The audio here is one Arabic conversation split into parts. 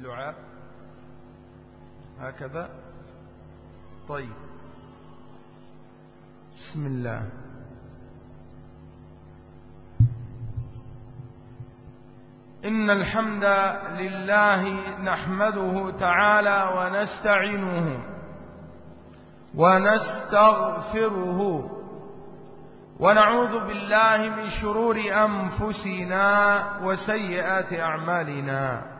اللعاب. هكذا. طيب. بسم الله. إن الحمد لله نحمده تعالى ونستعينه ونستغفره ونعوذ بالله من شرور أنفسنا وسيئات أعمالنا.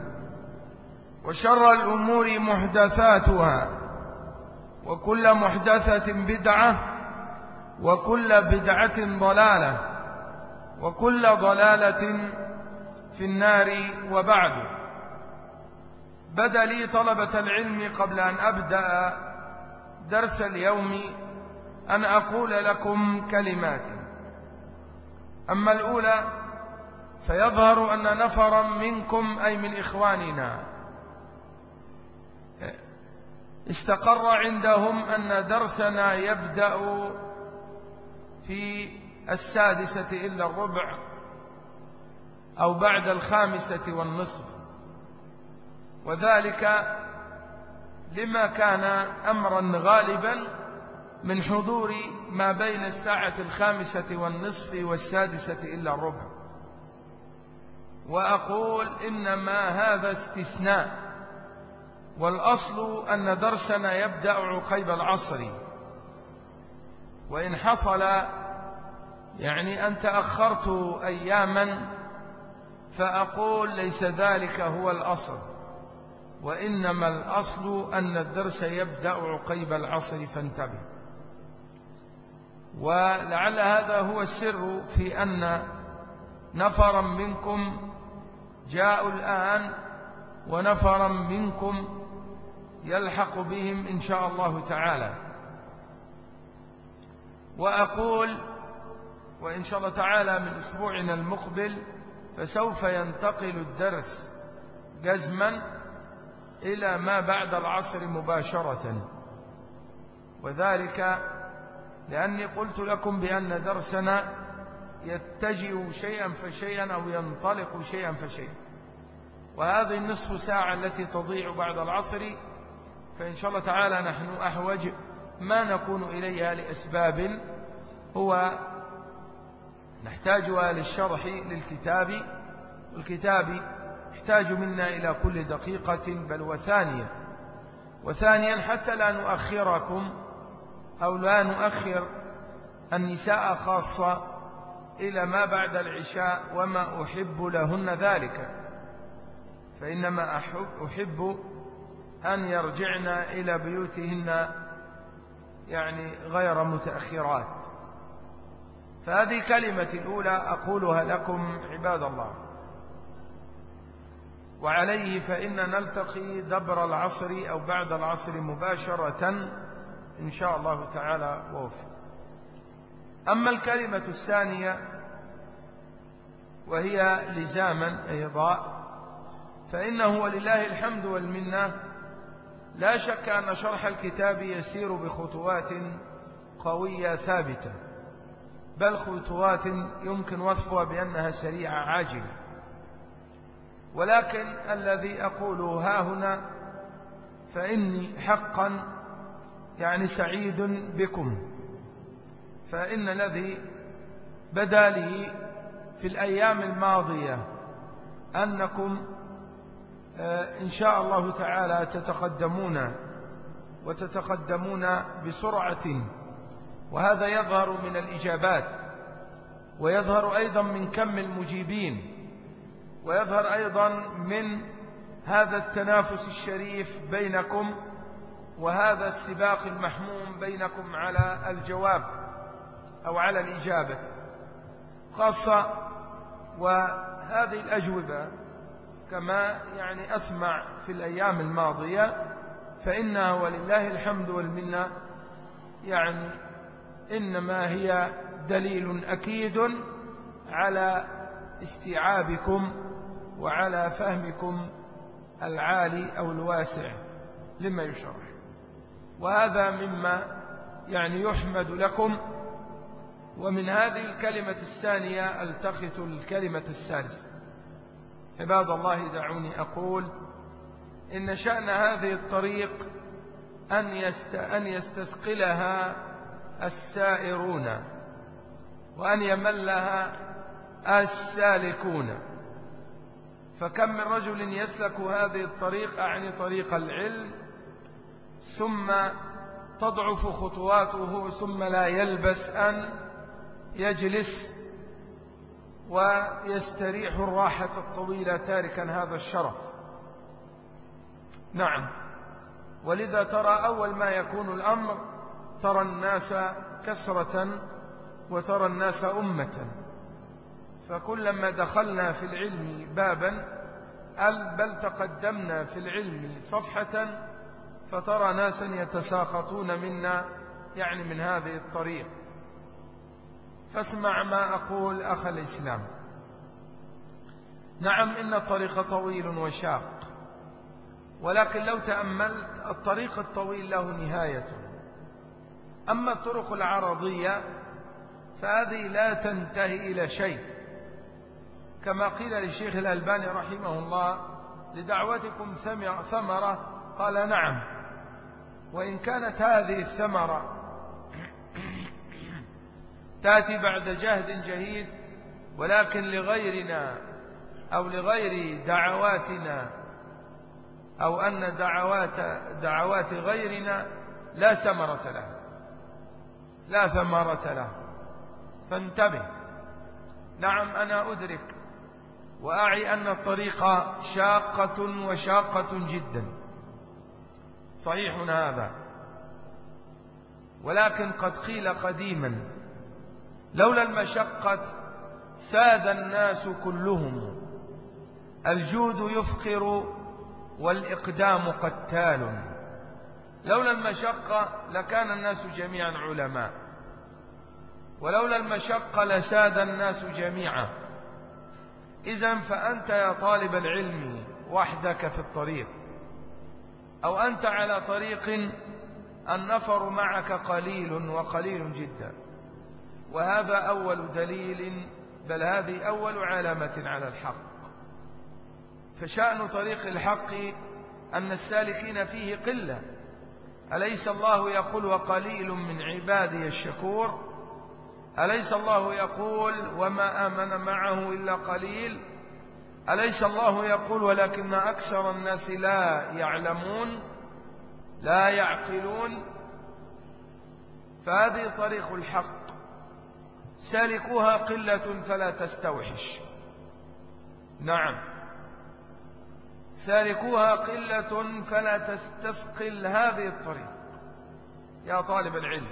وشر الأمور محدثاتها وكل محدثة بدعة وكل بدعة ضلالة وكل ضلالة في النار وبعد. بدا لي طلبة العلم قبل أن أبدأ درس اليوم أن أقول لكم كلمات. أما الأولى فيظهر أن نفرا منكم أي من إخواننا استقر عندهم أن درسنا يبدأ في السادسة إلا الربع أو بعد الخامسة والنصف. وذلك لما كان أمرا غالبا من حضور ما بين الساعة الخامسة والنصف والسادسة إلا الربع. وأقول إنما هذا استثناء. والأصل أن درسنا يبدأ عقيب العصر. وإن حصل يعني أن تأخرت أياما فأقول ليس ذلك هو الأصل. وإنما الأصل أن الدرس يبدأ عقيب العصر فانتبه. ولعل هذا هو السر في أن نفرا منكم جاءوا الآن ونفرا منكم يلحق بهم إن شاء الله تعالى. وأقول وإن شاء الله تعالى من أسبوعنا المقبل فسوف ينتقل الدرس جزما إلى ما بعد العصر مباشرة. وذلك لأني قلت لكم بأن درسنا يتجه شيئا فشيئا أو ينطلق شيئا فشيئا. وهذه النصف ساعة التي تضيع بعد العصر فإن شاء الله تعالى نحن أحوج ما نكون إليها لأسباب هو نحتاجها للشرح للكتاب والكتاب يحتاج منا إلى كل دقيقة بل وثانية. وثانيا حتى لا نؤخركم أو لا نؤخر النساء خاصة إلى ما بعد العشاء وما أحب لهن ذلك. فإنما أحب, أحب أن يرجعن إلى بيوتهن يعني غير متأخرات. فهذه كلمة الأولى أقولها لكم عباد الله. وعليه فإن نلتقي دبر العصر أو بعد العصر مباشرة إن شاء الله تعالى ووفق. أما الكلمة الثانية وهي لزاما أيضا فإنه ولله الحمد والمنة لا شك أن شرح الكتاب يسير بخطوات قوية ثابتة بل خطوات يمكن وصفها بأنها سريعة عاجلة. ولكن الذي أقوله ها هنا فإني حقا يعني سعيد بكم فإن الذي بدا لي في الأيام الماضية أنكم إن شاء الله تعالى تتقدمون وتتقدمون بسرعة وهذا يظهر من الإجابات ويظهر أيضا من كم المجيبين ويظهر أيضا من هذا التنافس الشريف بينكم وهذا السباق المحموم بينكم على الجواب أو على الإجابة خاصة وهذه الأجوبة كما يعني أسمع في الأيام الماضية فإنها ولله الحمد والمنة. يعني إنما هي دليل أكيد على استيعابكم وعلى فهمكم العالي أو الواسع لما يشرح. وهذا مما يعني يحمد لكم. ومن هذه الكلمة الثانية ألتقط الكلمة الثالثة. عباد الله دعوني أقول إن شأن هذه الطريق أن, أن يستثقلها السائرون وأن يملها السالكون. فكم من رجل يسلك هذه الطريق أعني طريق العلم ثم تضعف خطواته ثم لا يلبس أن يجلس ويستريح الراحة الطويلة تاركا هذا الشرف. نعم. ولذا ترى أول ما يكون الأمر ترى الناس كسرة وترى الناس أمة. فكلما دخلنا في العلم بابا بل تقدمنا في العلم صفحة فترى ناسا يتساخطون منا يعني من هذه الطريق. فاسمع ما أقول أخ الإسلام. نعم إن الطريق طويل وشاق ولكن لو تأملت الطريق الطويل له نهاية. أما الطرق العرضية فهذه لا تنتهي إلى شيء. كما قيل للشيخ الألباني رحمه الله لدعوتكم ثمرة قال نعم. وإن كانت هذه الثمرة تأتي بعد جهد جهيد ولكن لغيرنا أو لغير دعواتنا أو أن دعوات دعوات غيرنا لا ثمرة له لا ثمرة له فانتبه. نعم أنا أدرك وأعي أن الطريق شاقة وشاقة جدا. صحيح هذا. ولكن قد قيل قديما لولا المشقة ساد الناس كلهم. الجود يفقر والإقدام قتال. لولا المشقة لكان الناس جميعا علماء. ولولا المشقة لساد الناس جميعا. إذا فأنت يا طالب العلم وحدك في الطريق. أو أنت على طريق النفر معك قليل وقليل جدا. وهذا أول دليل بل هذه أول علامة على الحق. فشأن طريق الحق أن السالكين فيه قلة. أليس الله يقول وقليل من عبادي الشكور؟ أليس الله يقول وما آمن معه إلا قليل؟ أليس الله يقول ولكن أكثر الناس لا يعلمون لا يعقلون؟ فهذه طريق الحق. سالكوها قلة فلا تستوحش. نعم. سالكوها قلة فلا تستثقل هذه الطريق. يا طالب العلم.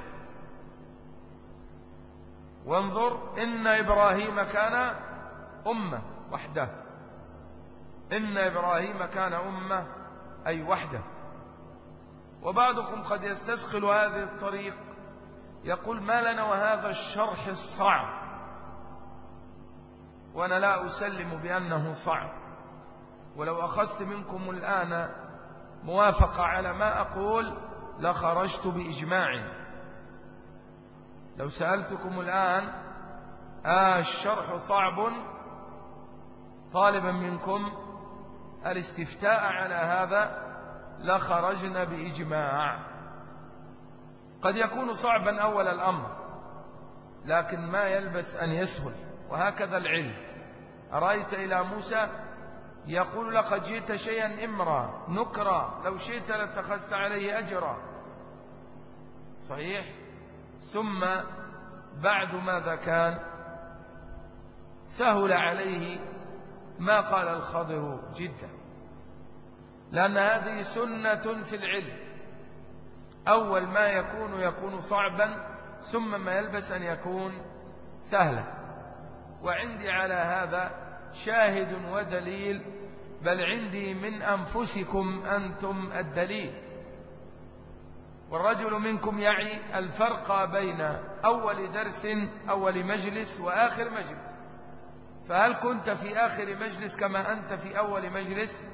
وانظر إن إبراهيم كان أمة وحده. إن إبراهيم كان أمة أي وحده. وبعضكم قد يستثقل هذه الطريق يقول ما لنا وهذا الشرح الصعب وأنا لا أسلم بأنه صعب ولو أخذت منكم الآن موافقة على ما أقول لخرجت بإجماع. لو سألتكم الآن آه الشرح صعب طالبا منكم الاستفتاء على هذا لخرجنا بإجماع. قد يكون صعبا أول الأمر لكن ما يلبس أن يسهل وهكذا العلم. أرأيت إلى موسى يقول لقد جئت شيئا إمرا نكرا لو شئت لاتخذت عليه أجرا. صحيح؟ ثم بعد ماذا كان؟ سهل عليه ما قال الخضر جدا لأن هذه سنة في العلم. أول ما يكون يكون صعبا ثم ما يلبس أن يكون سهلا. وعندي على هذا شاهد ودليل بل عندي من أنفسكم أنتم الدليل. والرجل منكم يعي الفرق بين أول درس أول مجلس وآخر مجلس. فهل كنت في آخر مجلس كما أنت في أول مجلس؟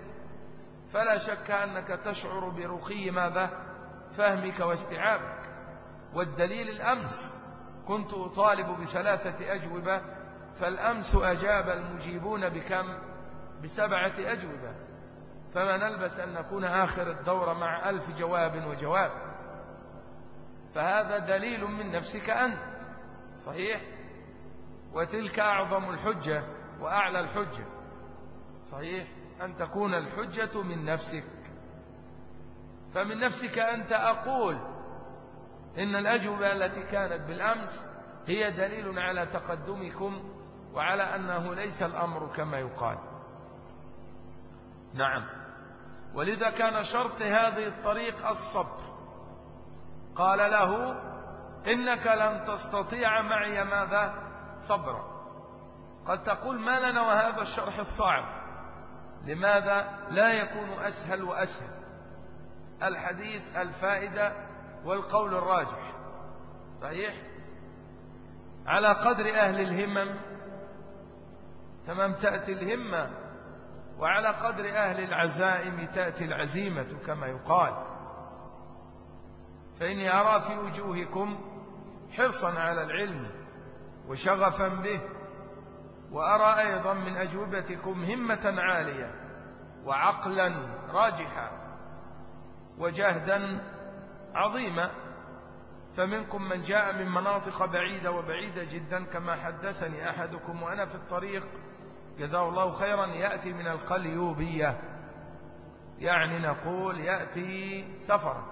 فلا شك أنك تشعر برقي ماذا؟ فهمك واستيعابك. والدليل الأمس كنت أطالب بثلاثة أجوبة فالأمس أجاب المجيبون بكم؟ بسبعة أجوبة. فما نلبس أن نكون آخر الدورة مع ألف جواب وجواب. فهذا دليل من نفسك أنت. صحيح؟ وتلك أعظم الحجة وأعلى الحجة. صحيح؟ أن تكون الحجة من نفسك. فمن نفسك أنت أقول إن الأجوبة التي كانت بالأمس هي دليل على تقدمكم وعلى أنه ليس الأمر كما يقال. نعم. ولذا كان شرط هذه الطريق الصبر. قال له إنك لن تستطيع معي ماذا؟ صبرا. قد تقول ما لنا وهذا الشرح الصعب. لماذا؟ لا يكون أسهل وأسهل. الحديث الفائدة والقول الراجح. صحيح؟ على قدر أهل الهمم تمام تأتي الهمة وعلى قدر أهل العزائم تأتي العزيمة كما يقال. فإني أرى في وجوهكم حرصا على العلم وشغفا به وأرى أيضا من أجوبتكم همة عالية وعقلا راجحا وجهدا عظيما فمنكم من جاء من مناطق بعيدة وبعيدة جدا كما حدثني أحدكم وأنا في الطريق. جزاه الله خيرا يأتي من القليوبية. يعني نقول يأتي سفرا.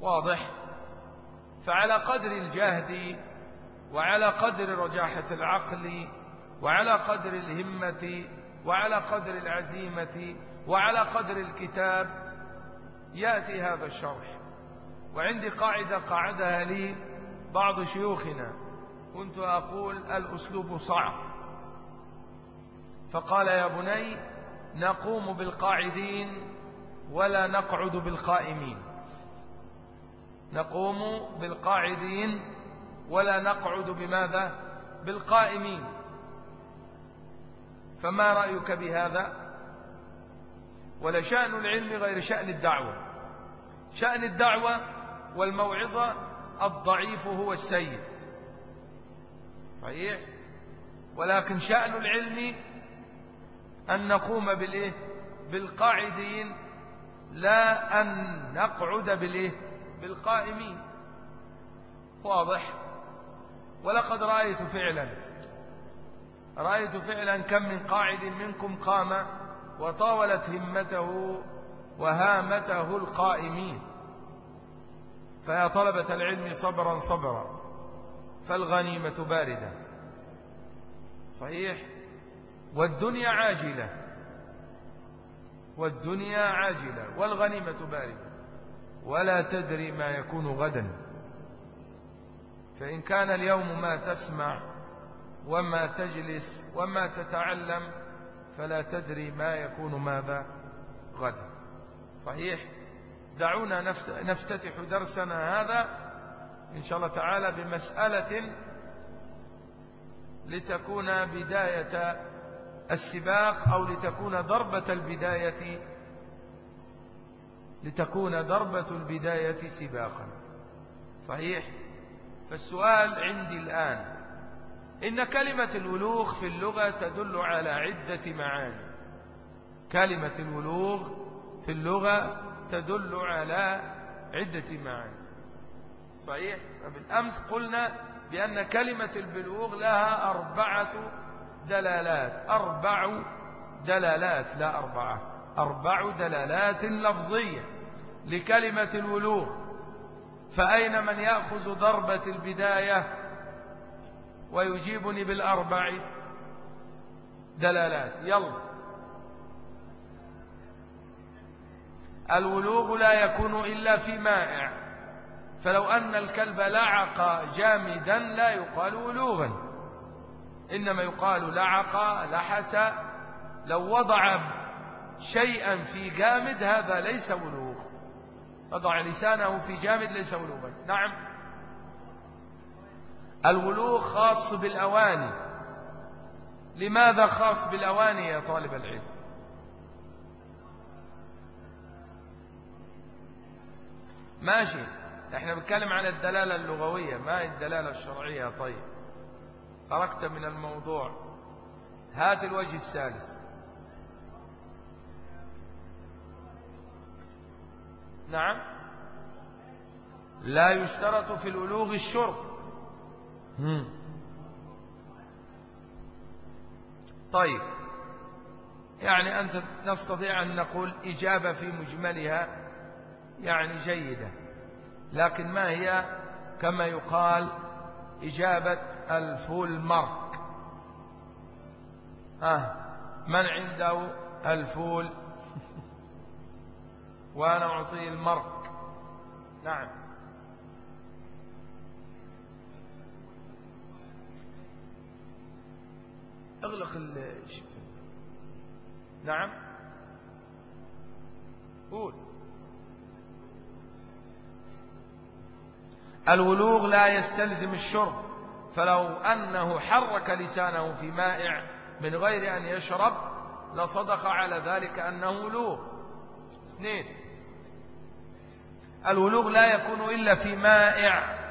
واضح؟ فعلى قدر الجهد وعلى قدر رجاحة العقل وعلى قدر الهمة وعلى قدر العزيمة وعلى قدر الكتاب يأتي هذا الشرح. وعندي قاعدة قاعدها لي بعض شيوخنا. كنت أقول الأسلوب صعب. فقال يا بني نقوم بالقاعدين ولا نقعد بالقائمين. نقوم بالقاعدين ولا نقعد بماذا؟ بالقائمين. فما رأيك بهذا؟ ولا شأن العلم غير شأن الدعوة. شأن الدعوة والموعظة الضعيف هو السيد. صحيح؟ ولكن شأن العلم أن نقوم بالإيه؟ بالقاعدين لا أن نقعد بالإيه؟ بالقائمين. واضح؟ ولقد رأيت فعلا. رأيت فعلا كم من قاعد منكم قام وطاولت همته وهامته القائمين. فيا طلبة العلم صبرا صبرا فالغنيمة باردة. صحيح؟ والدنيا عاجلة. والدنيا عاجلة والغنيمة باردة. ولا تدري ما يكون غدا. فإن كان اليوم ما تسمع وما تجلس وما تتعلم فلا تدري ما يكون ماذا غدا. صحيح. دعونا نفتتح درسنا هذا إن شاء الله تعالى بمسألة لتكون بداية السباق أو لتكون ضربة البداية لتكون ضربة البداية سباقا. صحيح؟ فالسؤال عندي الآن إن كلمة الولوغ في اللغة تدل على عدة معاني. كلمة الولوغ في اللغة تدل على عدة معاني. صحيح؟ فبالأمس قلنا بأن كلمة البلوغ لها أربعة دلالات. أربع دلالات لا أربعة. أربع دلالات لفظية لكلمة الولوغ فأين من يأخذ ضربة البداية ويجيبني بالأربع؟ دلالات. يلا. الولوغ لا يكون إلا في مائع. فلو أن الكلب لعق جامدا لا يقال ولوغا. إنما يقال لعق لحس لو وضع شيئا في جامد هذا ليس ولوغ. وضع لسانه في جامد ليس ولوغا. نعم. الولوغ خاص بالأواني. لماذا خاص بالأواني يا طالب العلم؟ ماشي. إحنا بنتكلم عن الدلالة اللغوية ما هي الدلالة الشرعية؟ طيب. خرجت من الموضوع. هات الوجه الثالث. نعم. لا يشترط في الولوغ الشرب. طيب. يعني أنت نستطيع أن نقول إجابة في مجملها. يعني جيدة. لكن ما هي؟ كما يقال إجابة الفول مرك آه من عنده الفول؟ وأنا أعطيه المرك. نعم. اغلق ال نعم. قول. الولوغ لا يستلزم الشرب فلو أنه حرك لسانه في مائع من غير أن يشرب لصدق على ذلك أنه ولوغ اثنين الولوغ لا يكون إلا في مائع.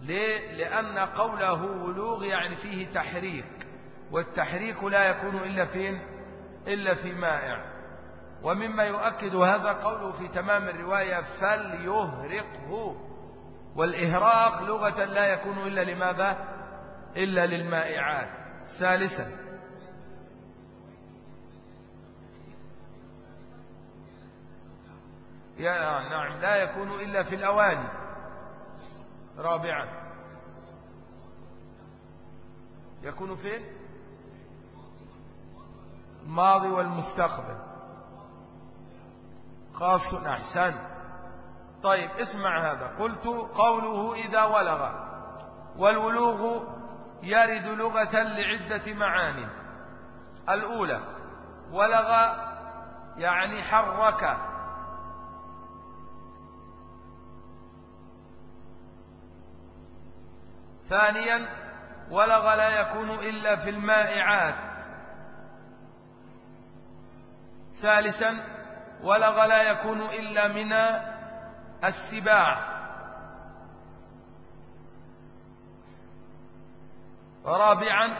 ليه؟ لأن قوله ولوغ يعني فيه تحريك والتحريك لا يكون إلا فين؟ إلا في مائع. ومما يؤكد هذا قوله في تمام الرواية فليهرقه. والإهراق لغة لا يكون إلا لماذا؟ إلا للمائعات. ثالثا يا نعم لا يكون إلا في الأواني. رابعا يكون فين الماضي والمستقبل. خاص أحسن. طيب اسمع هذا. قلت قوله إذا ولغ. والولوغ يرد لغة لعدة معاني الأولى ولغ يعني حرك. ثانيا ولغ لا يكون إلا في المائعات. ثالثا ولغ لا يكون إلا من السباع. رابعا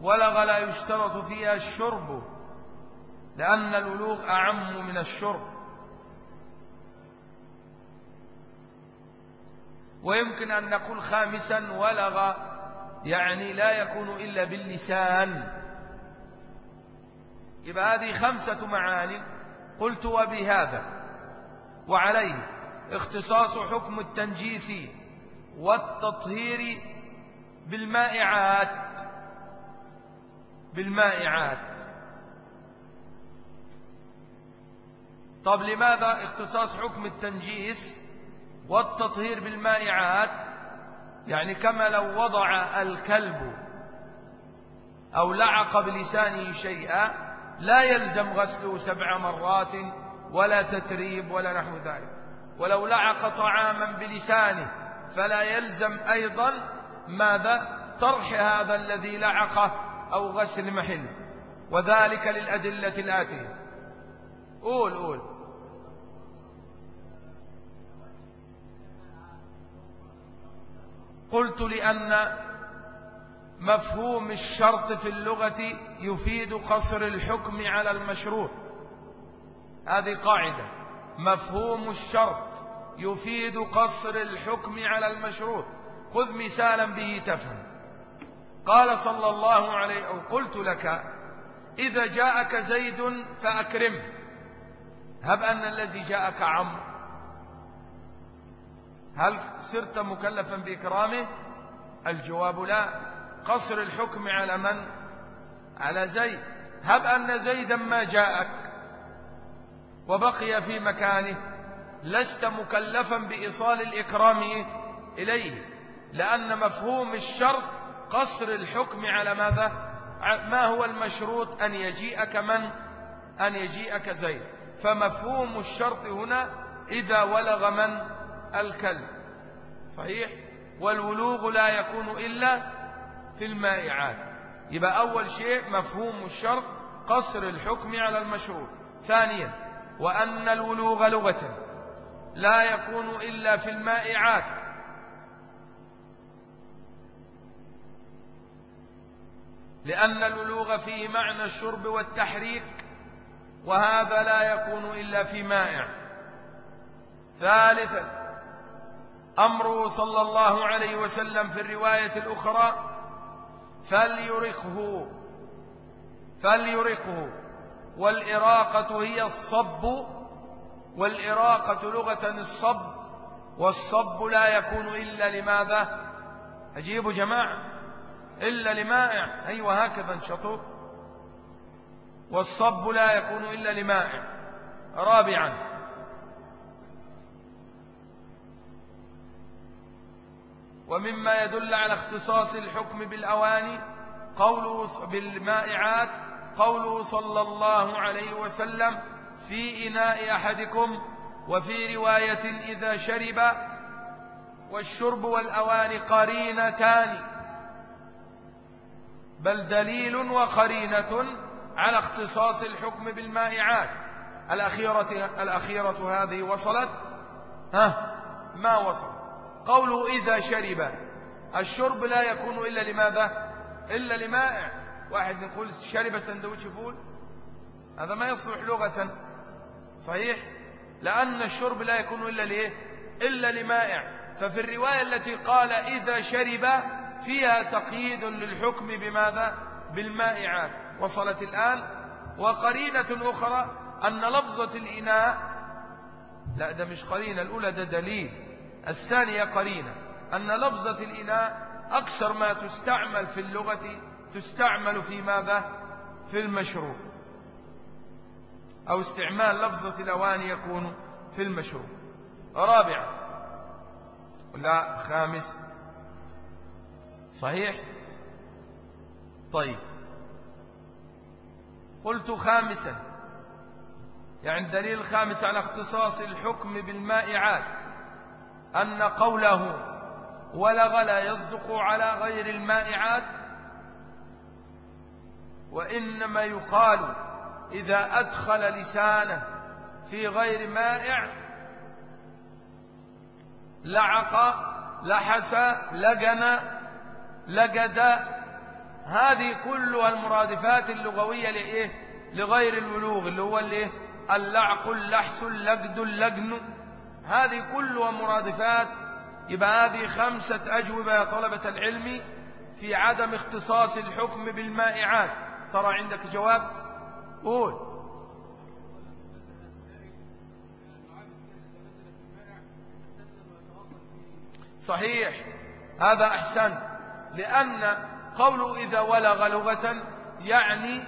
ولغ لا يشترط فيها الشرب لأن الولوغ أعم من الشرب. ويمكن أن نقول خامسا ولغ يعني لا يكون إلا باللسان. يبقى هذه خمسة معان قلت وبهذا وعليه اختصاص حكم التنجيس والتطهير بالمائعات بالمائعات. طب لماذا اختصاص حكم التنجيس والتطهير بالمائعات؟ يعني كما لو وضع الكلب أو لعق بلسانه شيئا لا يلزم غسله سبع مرات ولا تتريب ولا نحو ذلك. ولو لعق طعاما بلسانه فلا يلزم أيضا ماذا؟ طرح هذا الذي لعقه أو غسل محله. وذلك للأدلة الآتية. قول قول. قلت لأن مفهوم الشرط في اللغة يفيد قصر الحكم على المشروط هذه قاعدة. مفهوم الشرط يفيد قصر الحكم على المشروط خذ مثالا به تفهم. قال صلى الله عليه أو قلت لك إذا جاءك زيد فأكرمه هب أن الذي جاءك عمرو. هل صرت مكلفا بإكرامه؟ الجواب لا. قصر الحكم على من؟ على زيد. هب أن زيدا ما جاءك وبقي في مكانه لست مكلفا بإيصال الإكرام إليه لأن مفهوم الشرط قصر الحكم على ماذا؟ ما هو المشروط أن يجيئك من؟ أن يجيئك زيد. فمفهوم الشرط هنا إذا ولغ من؟ الكلب. صحيح؟ والولوغ لا يكون إلا في المائعات. يبقى أول شيء مفهوم الشرط قصر الحكم على المشروط ثانيا وأن الولوغ لغة لا يكون إلا في المائعات. لأن الولوغ فيه معنى الشرب والتحريك وهذا لا يكون إلا في مائع. ثالثا أمره صلى الله عليه وسلم في الرواية الأخرى فليرقه. فليرقه. والإراقة هي الصب. والإراقة لغة الصب. والصب لا يكون إلا لماذا؟ أجيبوا جماعة. إلا لمائع. أيوة هكذا انشطوا. والصب لا يكون إلا لمائع. رابعا. ومما يدل على اختصاص الحكم بالأواني قوله بالمائعات قوله صلى الله عليه وسلم في إناء أحدكم وفي رواية إذا شرب والشرب والأواني قرينتان. بل دليل وقرينة على اختصاص الحكم بالمائعات. الأخيرة, الأخيرة هذه وصلت؟ ها؟ ما وصل قوله إذا شرب. الشرب لا يكون إلا لماذا؟ إلا لمائع. واحد يقول شرب سندويتش فول. هذا ما يصلح لغة. صحيح؟ لأن الشرب لا يكون إلا لإيه؟ إلا لمائع. ففي الرواية التي قال إذا شرب فيها تقييد للحكم بماذا؟ بالمائعات وصلت الآن. وقرينة أخرى أن لفظة الإناء لا ده مش قرينة الأولى ده دليل. الثانية قرينة أن لفظة الإناء أكثر ما تستعمل في اللغة تستعمل في ماذا؟ في المشروب. أو استعمال لفظة الأواني يكون في المشروب. رابعا لا خامس صحيح؟ طيب. قلت خامسا يعني الدليل الخامس على اختصاص الحكم بالمائعات أن قوله ولغ لا يصدق على غير المائعات وإنما يقال إذا أدخل لسانه في غير مائع لعق لحس لجن لجد هذه كلها المرادفات اللغوية لإيه؟ لغير البلوغ اللي هو الإيه اللعق اللحس اللجد اللجن. هذه كلها مرادفات يبقى هذه خمسة أجوبة يا طلبة العلم في عدم اختصاص الحكم بالمائعات. ترى عندك جواب؟ قول. صحيح. هذا أحسن. لأن قوله إذا ولغ لغة يعني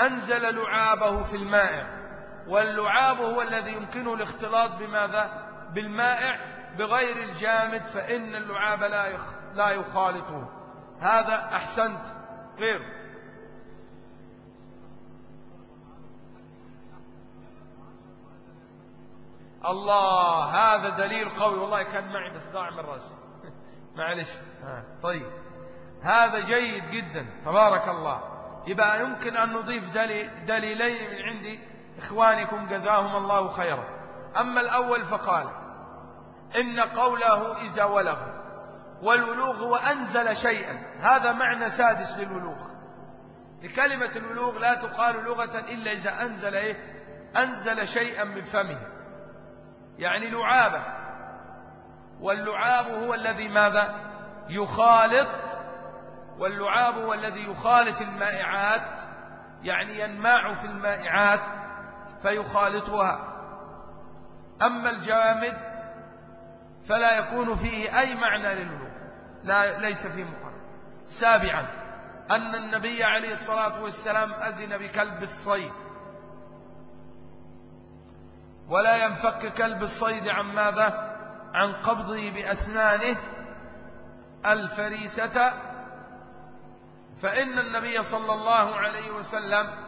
أنزل لعابه في المائع. واللعاب هو الذي يمكنه الاختلاط بماذا؟ بالمائع بغير الجامد فإن اللعاب لا لا يخالطه. هذا أحسنت. غير. الله هذا دليل قوي. والله كان معي بس ضاع من رأسي. معلش. طيب. هذا جيد جدا. تبارك الله. يبقى يمكن أن نضيف دليلين من عند إخوانكم جزاهم الله خيرا. أما الأول فقال إن قوله إذا ولغ والولوغ وأنزل شيئا. هذا معنى سادس للولوغ. لكلمة الولوغ لا تقال لغة إلا إذا أنزل إيه؟ أنزل شيئا من فمه. يعني لعابة. واللعاب هو الذي ماذا؟ يخالط. واللعاب هو الذي يخالط المائعات يعني ينماع في المائعات. فيخالطها. أما الجامد فلا يكون فيه أي معنى للولوغ لا ليس فيه مقرر سابعا أن النبي عليه الصلاة والسلام أزن بكلب الصيد. ولا ينفك كلب الصيد عن ماذا؟ عن قبضه بأسنانه الفريسة. فإن النبي صلى الله عليه وسلم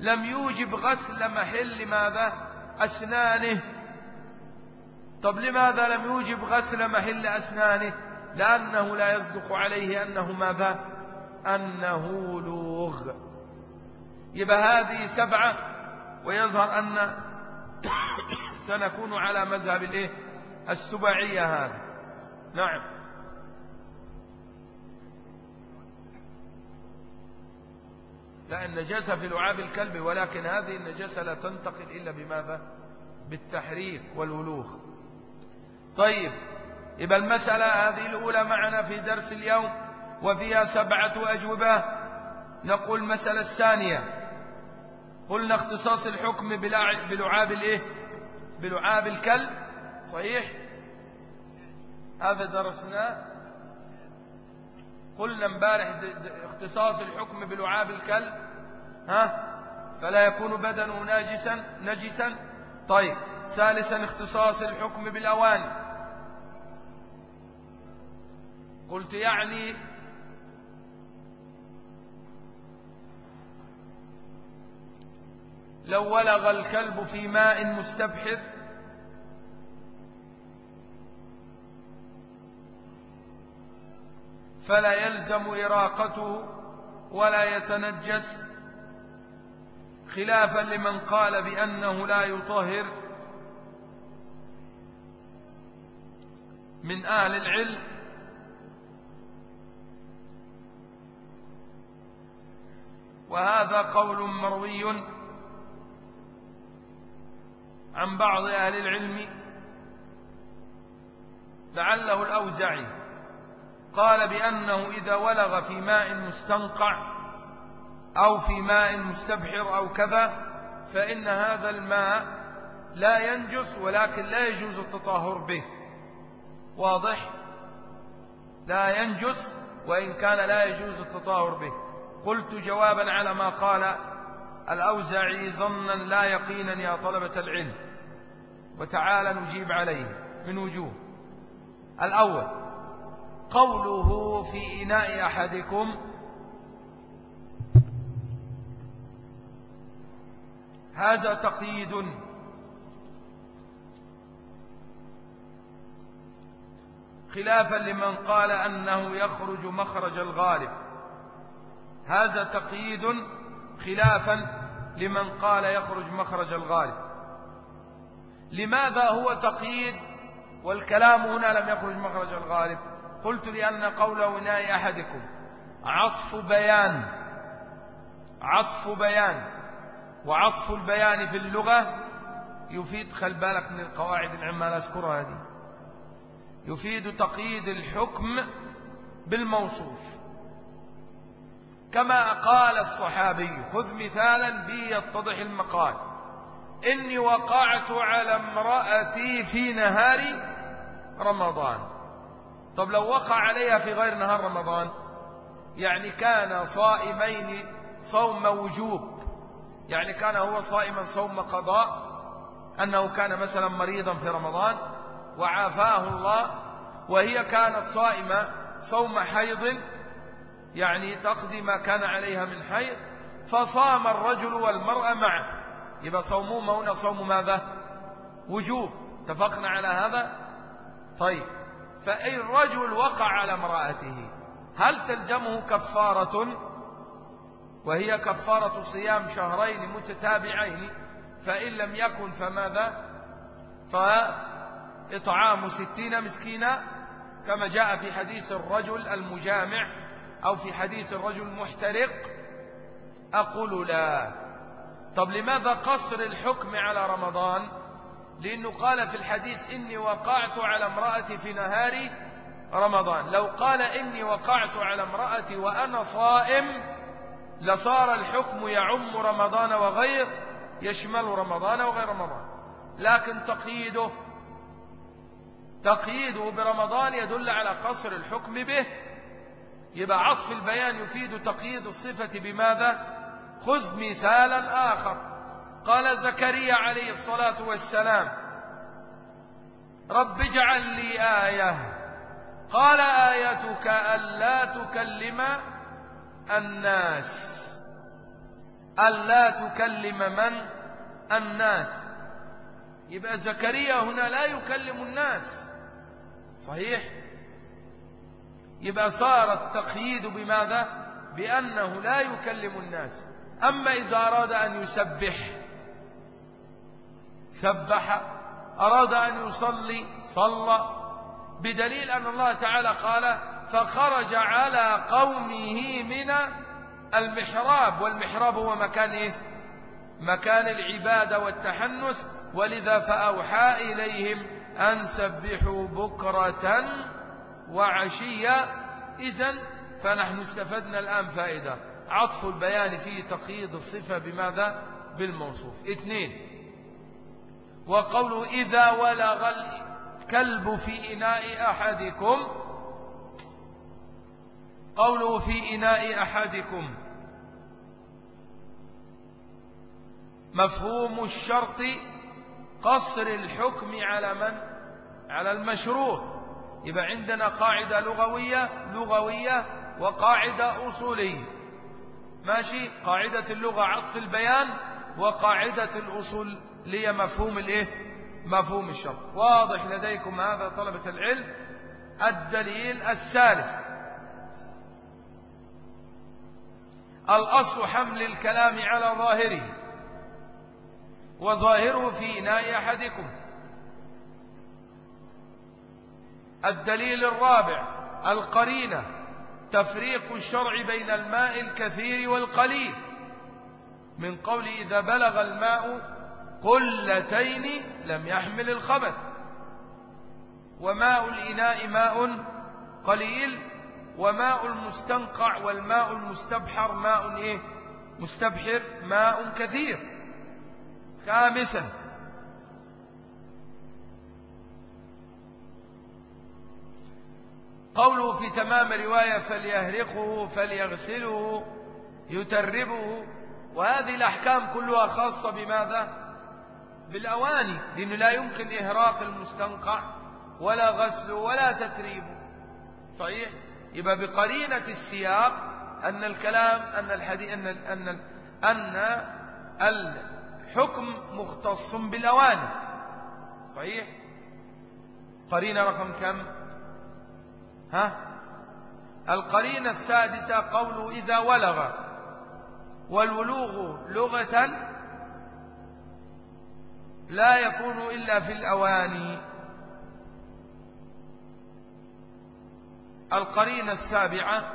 لم يوجب غسل محل ماذا؟ أسنانه. طب لماذا لم يوجب غسل محل أسنانه؟ لأنه لا يصدق عليه أنه ماذا؟ أنه لوغ. يبقى هذه سبعة ويظهر أن سنكون على مذهب الإيه؟ السباعية هذا نعم. لا النجاسة في لعاب الكلب ولكن هذه النجاسة لا تنتقل إلا بماذا بالتحريك والولوخ طيب يبقى المسألة هذه الأولى معنا في درس اليوم وفيها سبعة أجوبة. نقول المسألة الثانية. قلنا اختصاص الحكم بلعاب الإيه؟ بلعاب الكلب. صحيح؟ هذا درسناه قلنا امبارح اختصاص الحكم بلعاب الكلب ها؟ فلا يكون بدنه ناجسا نجسا. طيب ثالثا اختصاص الحكم بالاواني قلت يعني لو ولغ الكلب في ماء مستبحر فلا يلزم إراقته ولا يتنجس خلافا لمن قال بأنه لا يطهر من أهل العلم. وهذا قول مروي عن بعض أهل العلم لعله الأوزعي. قال بأنه إذا ولغ في ماء مستنقع أو في ماء مستبحر أو كذا فإن هذا الماء لا ينجس ولكن لا يجوز التطهر به. واضح؟ لا ينجس وإن كان لا يجوز التطهر به. قلت جوابا على ما قال الأوزعي ظنا لا يقينا يا طلبة العلم. وتعالى نجيب عليه من وجوه. الأول قوله في إناء أحدكم هذا تقييد. خلافا لمن قال أنه يخرج مخرج الغالب. هذا تقييد خلافا لمن قال يخرج مخرج الغالب. لماذا هو تقييد؟ والكلام هنا لم يخرج مخرج الغالب. قلت لأن قوله ناي أحدكم عطف بيان عطف بيان وعطف البيان في اللغة يفيد خل بالك من القواعد العمال أذكرها هذه يفيد تقييد الحكم بالموصوف. كما قال الصحابي خذ مثالا بي يتضح المقال إني وقعت على امرأتي في نهار رمضان. طب لو وقع عليها في غير نهار رمضان؟ يعني كان صائمين صوم وجوب. يعني كان هو صائما صوم قضاء أنه كان مثلا مريضا في رمضان وعافاه الله وهي كانت صائمة صوم حيض يعني تقضي ما كان عليها من حيض فصام الرجل والمرأة معه. يبقى صومهما هنا صوم ماذا؟ وجوب. اتفقنا على هذا؟ طيب. فإن الرجل وقع على امرأته هل تلزمه كفارة؟ وهي كفارة صيام شهرين متتابعين فإن لم يكن فماذا؟ فإطعام ستين مسكينا كما جاء في حديث الرجل المجامع أو في حديث الرجل المحترق أقول لا. طب لماذا قصر الحكم على رمضان؟ لأنه قال في الحديث إني وقعت على امرأتي في نهار رمضان. لو قال إني وقعت على امرأتي وأنا صائم لصار الحكم يعم رمضان وغير يشمل رمضان وغير رمضان. لكن تقييده تقييده برمضان يدل على قصر الحكم به. يبقى عطف البيان يفيد تقييد الصفة بماذا؟ خذ مثالا آخر. قال زكريا عليه الصلاة والسلام رب اجعل لي آية. قال آيتك ألا تكلم الناس. ألا تكلم من؟ الناس. يبقى زكريا هنا لا يكلم الناس. صحيح؟ يبقى صار التقييد بماذا؟ بأنه لا يكلم الناس. أما إذا أراد أن يسبح سبح أراد أن يصلي صلى بدليل أن الله تعالى قال فخرج على قومه من المحراب. والمحراب هو مكان إيه؟ مكان العبادة والتحنس ولذا فأوحى إليهم أن سبحوا بكرة وعشية. إذا فنحن استفدنا الآن فائدة. عطف البيان فيه تقييد الصفة بماذا؟ بالموصوف. اثنين وقوله إذا ولغ الكلب في إناء أحدكم قوله في إناء أحدكم. مفهوم الشرط قصر الحكم على من؟ على المشروط يبقى عندنا قاعدة لغوية لغوية وقاعدة أصولية. ماشي؟ قاعدة اللغة عطف البيان وقاعدة الأصول لي مفهوم الايه؟ مفهوم الشرط واضح لديكم هذا طلبة العلم الدليل الثالث. الأصل حمل الكلام على ظاهره وظاهره في إناء أحدكم. الدليل الرابع القرينة تفريق الشرع بين الماء الكثير والقليل. من قول إذا بلغ الماء قلتين لم يحمل الخبث. وماء الإناء ماء قليل وماء المستنقع والماء المستبحر ماء إيه؟ مستبحر ماء كثير. خامسا قوله في تمام رواية فليهرقه فليغسله يتربه. وهذه الأحكام كلها خاصة بماذا؟ بالأواني لأنه لا يمكن إهراق المستنقع ولا غسله ولا تتريبه صحيح؟ يبقى بقرينة السياق أن الكلام أن الحديث أن أن أن الحكم مختص بالأواني. صحيح؟ قرينة رقم كم؟ ها؟ القرينة السادسة قوله إذا ولغ والولوغ لغة لا يكون إلا في الأواني. القرينة السابعة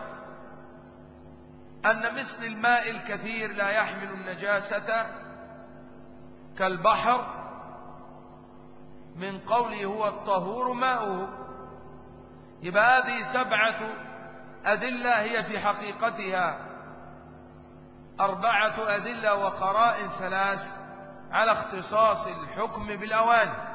أن مثل الماء الكثير لا يحمل النجاسة كالبحر من قوله هو الطهور ماؤه. يبقى هذه سبعة أدلة هي في حقيقتها. أربعة أدلة وقرائن ثلاث. على اختصاص الحكم بالأواني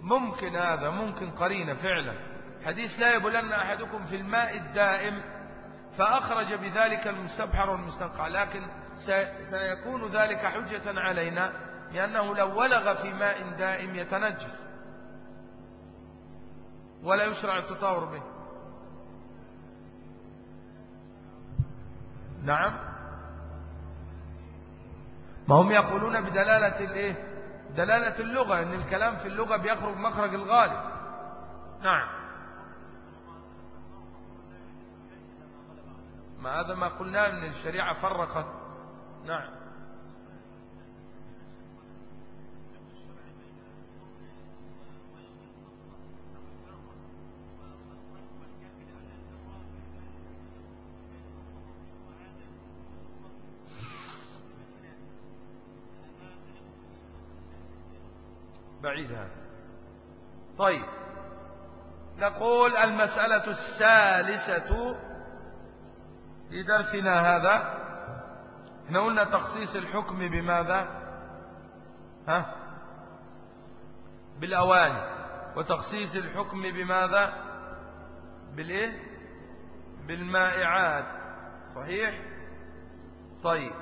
ممكن هذا ممكن قرينة فعلا. حديث لا يبلن أحدكم في الماء الدائم فأخرج بذلك المستبحر والمستنقع لكن سيكون ذلك حجة علينا. لأنه لو ولغ في ماء دائم يتنجس ولا يشرع التطاور به. نعم. ما هم يقولون بدلالة الإيه؟ دلالة اللغة إن الكلام في اللغة بيخرج مخرج الغالب. نعم. ما هذا ما قلنا إن الشريعة فرقت. نعم. بعيد هذا طيب. نقول المسألة الثالثة في درسنا هذا. إحنا قلنا تخصيص الحكم بماذا؟ ها؟ بالأواني. وتخصيص الحكم بماذا؟ بالإيه؟ بالمائعات. صحيح؟ طيب.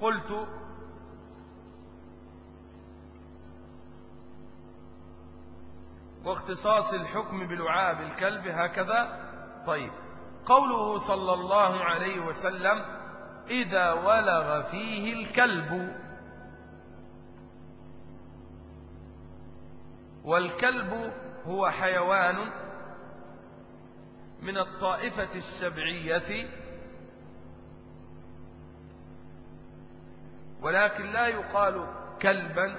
قلت واختصاص الحكم بلعاب الكلب هكذا. طيب قوله صلى الله عليه وسلم إذا ولغ فيه الكلب. والكلب هو حيوان من الطائفة السبعية ولكن لا يقال كلبا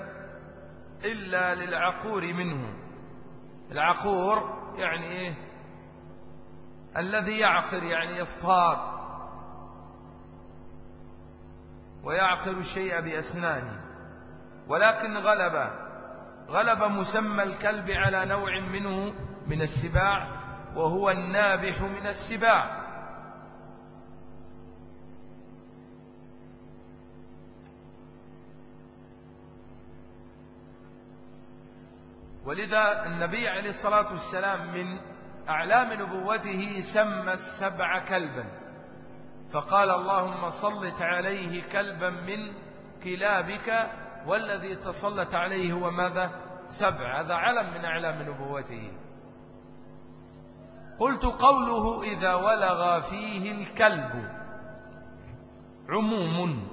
إلا للعقور منه. العقور يعني إيه؟ الذي يعقر يعني يصطاد. ويعقر الشيء بأسنانه. ولكن غلب. غلب مسمى الكلب على نوع منه من السباع وهو النابح من السباع. ولذا النبي عليه الصلاة والسلام من أعلام نبوته سمى السبع كلبا. فقال اللهم صلت عليه كلبا من كلابك والذي تسلط عليه هو ماذا؟ سبع. هذا علم من أعلام نبوته. قلت قوله إذا ولغ فيه الكلب عموم.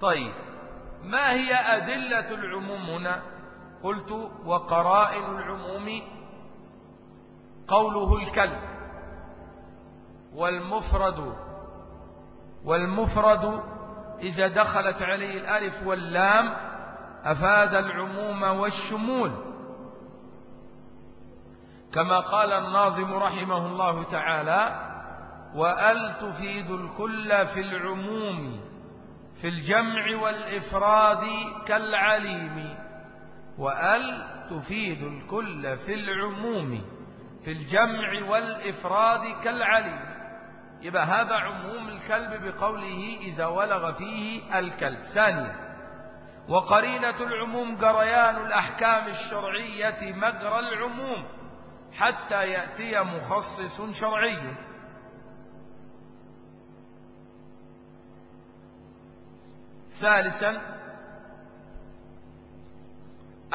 طيب. ما هي أدلة العموم هنا؟ قلت وقرائن العموم قوله الكلب والمفرد والمفرد إذا دخلت عليه الألف واللام أفاد العموم والشمول. كما قال الناظم رحمه الله تعالى وأل تفيد الكل في العموم. في الجمع والإفراد كالعليم وأل تفيد الكل في العموم في الجمع والإفراد كالعليم. يبقى هذا عموم الكلب بقوله إذا ولغ فيه الكلب. ثانيا وقرينة العموم جريان الأحكام الشرعية مجرى العموم حتى يأتي مخصص شرعي. ثالثا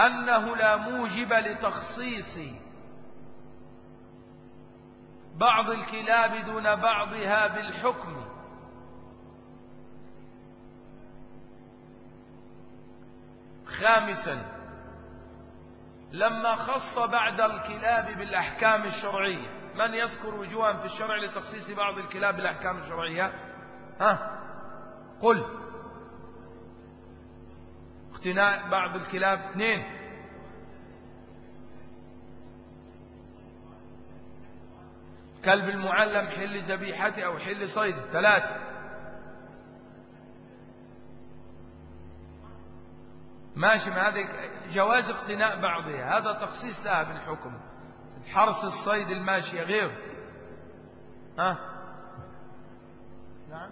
أنه لا موجب لتخصيص بعض الكلاب دون بعضها بالحكم. خامسا لما خص بعد الكلاب بالأحكام الشرعية. من يذكر وجوها في الشرع لتخصيص بعض الكلاب بالأحكام الشرعية؟ ها؟ قل. اقتناء بعض الكلاب. اثنين. كلب المعلم حل ذبيحته أو حل صيده. ثلاثة. ماشي مع هذه جواز اقتناء بعضها. هذا تخصيص لها بالحكم الحرس الصيد الماشية غير. ها؟ نعم.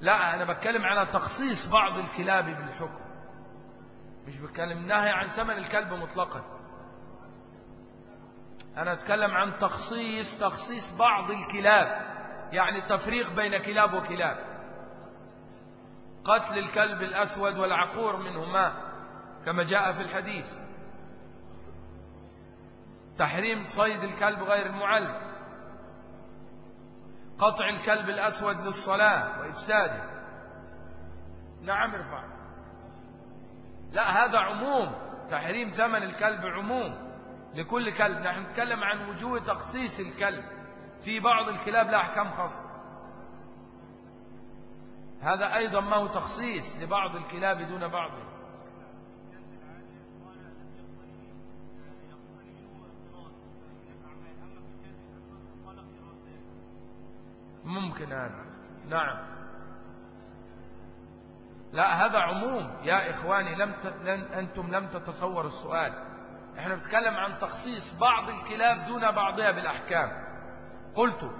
لا أنا بتكلم على تخصيص بعض الكلاب بالحكم مش بتكلم نهي عن ثمن الكلب مطلقا. أنا أتكلم عن تخصيص تخصيص بعض الكلاب يعني التفريق بين كلاب وكلاب. قتل الكلب الأسود والعقور منهما كما جاء في الحديث. تحريم صيد الكلب غير المعلم. قطع الكلب الأسود للصلاة وإفساده. نعم ارفع. لا هذا عموم. تحريم ثمن الكلب عموم. لكل كلب. نحن نتكلم عن وجوه تخصيص الكلب. في بعض الكلاب لا أحكام خاصة هذا أيضا ما هو تخصيص لبعض الكلاب دون بعض. ممكن هذا. نعم. لا هذا عموم. يا إخواني لم ت... لن... أنتم لم تتصوروا السؤال. إحنا بنتكلم عن تخصيص بعض الكلاب دون بعضها بالأحكام. قلت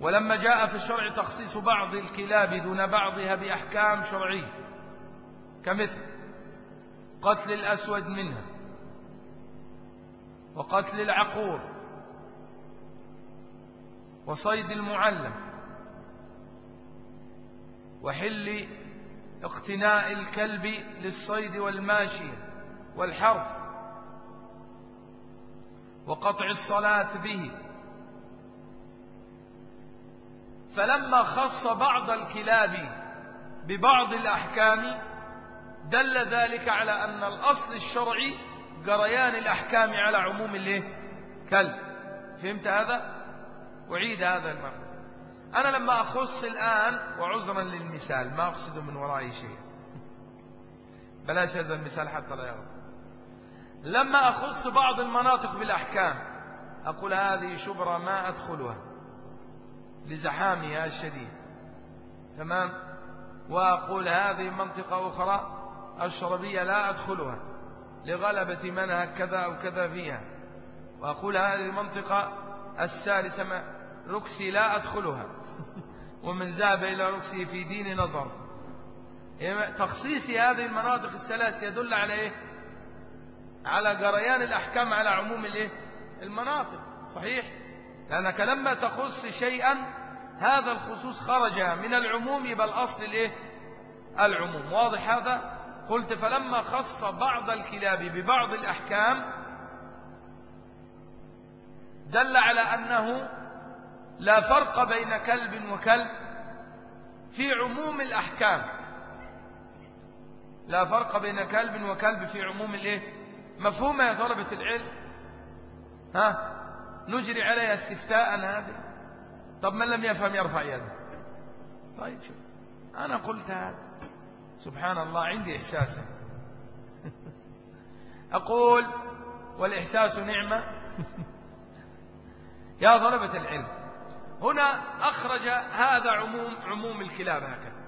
ولما جاء في الشرع تخصيص بعض الكلاب دون بعضها بأحكام شرعية كمثل قتل الأسود منها وقتل العقور وصيد المعلم وحل اقتناء الكلب للصيد والماشية والحرف وقطع الصلاة به. فلما خص بعض الكلاب ببعض الأحكام دل ذلك على أن الأصل الشرعي جريان الأحكام على عموم الايه؟ كلب. فهمت هذا؟ أعيد هذا المعنى. أنا لما أخص الآن وعذرا للمثال ما أقصد من ورائي شيء. بلاش هذا المثال حتى لا يغلط لما أخص بعض المناطق بالأحكام أقول هذه شبرة ما أدخلها لزحامها الشديد تمام؟ وأقول هذه منطقة أخرى الشربية لا أدخلها لغلبة منها كذا أو كذا فيها. وأقول هذه المنطقة الثالثة ركسي لا أدخلها. ومن ذهب إلى ركسي في دين نظر. تخصيص هذه المناطق الثلاث يدل على إيه؟ على جريان الأحكام على عموم الإيه؟ المناطق. صحيح؟ لأنك لما تخص شيئا هذا الخصوص خرج من العموم يبقى الأصل الإيه؟ العموم. واضح هذا؟ قلت فلما خص بعض الكلاب ببعض الأحكام دل على أنه لا فرق بين كلب وكلب في عموم الأحكام. لا فرق بين كلب وكلب في عموم الإيه؟ مفهوم يا طلبة العلم. ها؟ نجري عليها استفتاء هذه. طب من لم يفهم يرفع يده. طيب شوف أنا قلت هذا. سبحان الله عندي إحساسا أقول والإحساس نعمة. يا طلبة العلم. هنا أخرج هذا عموم عموم الكلاب هكذا.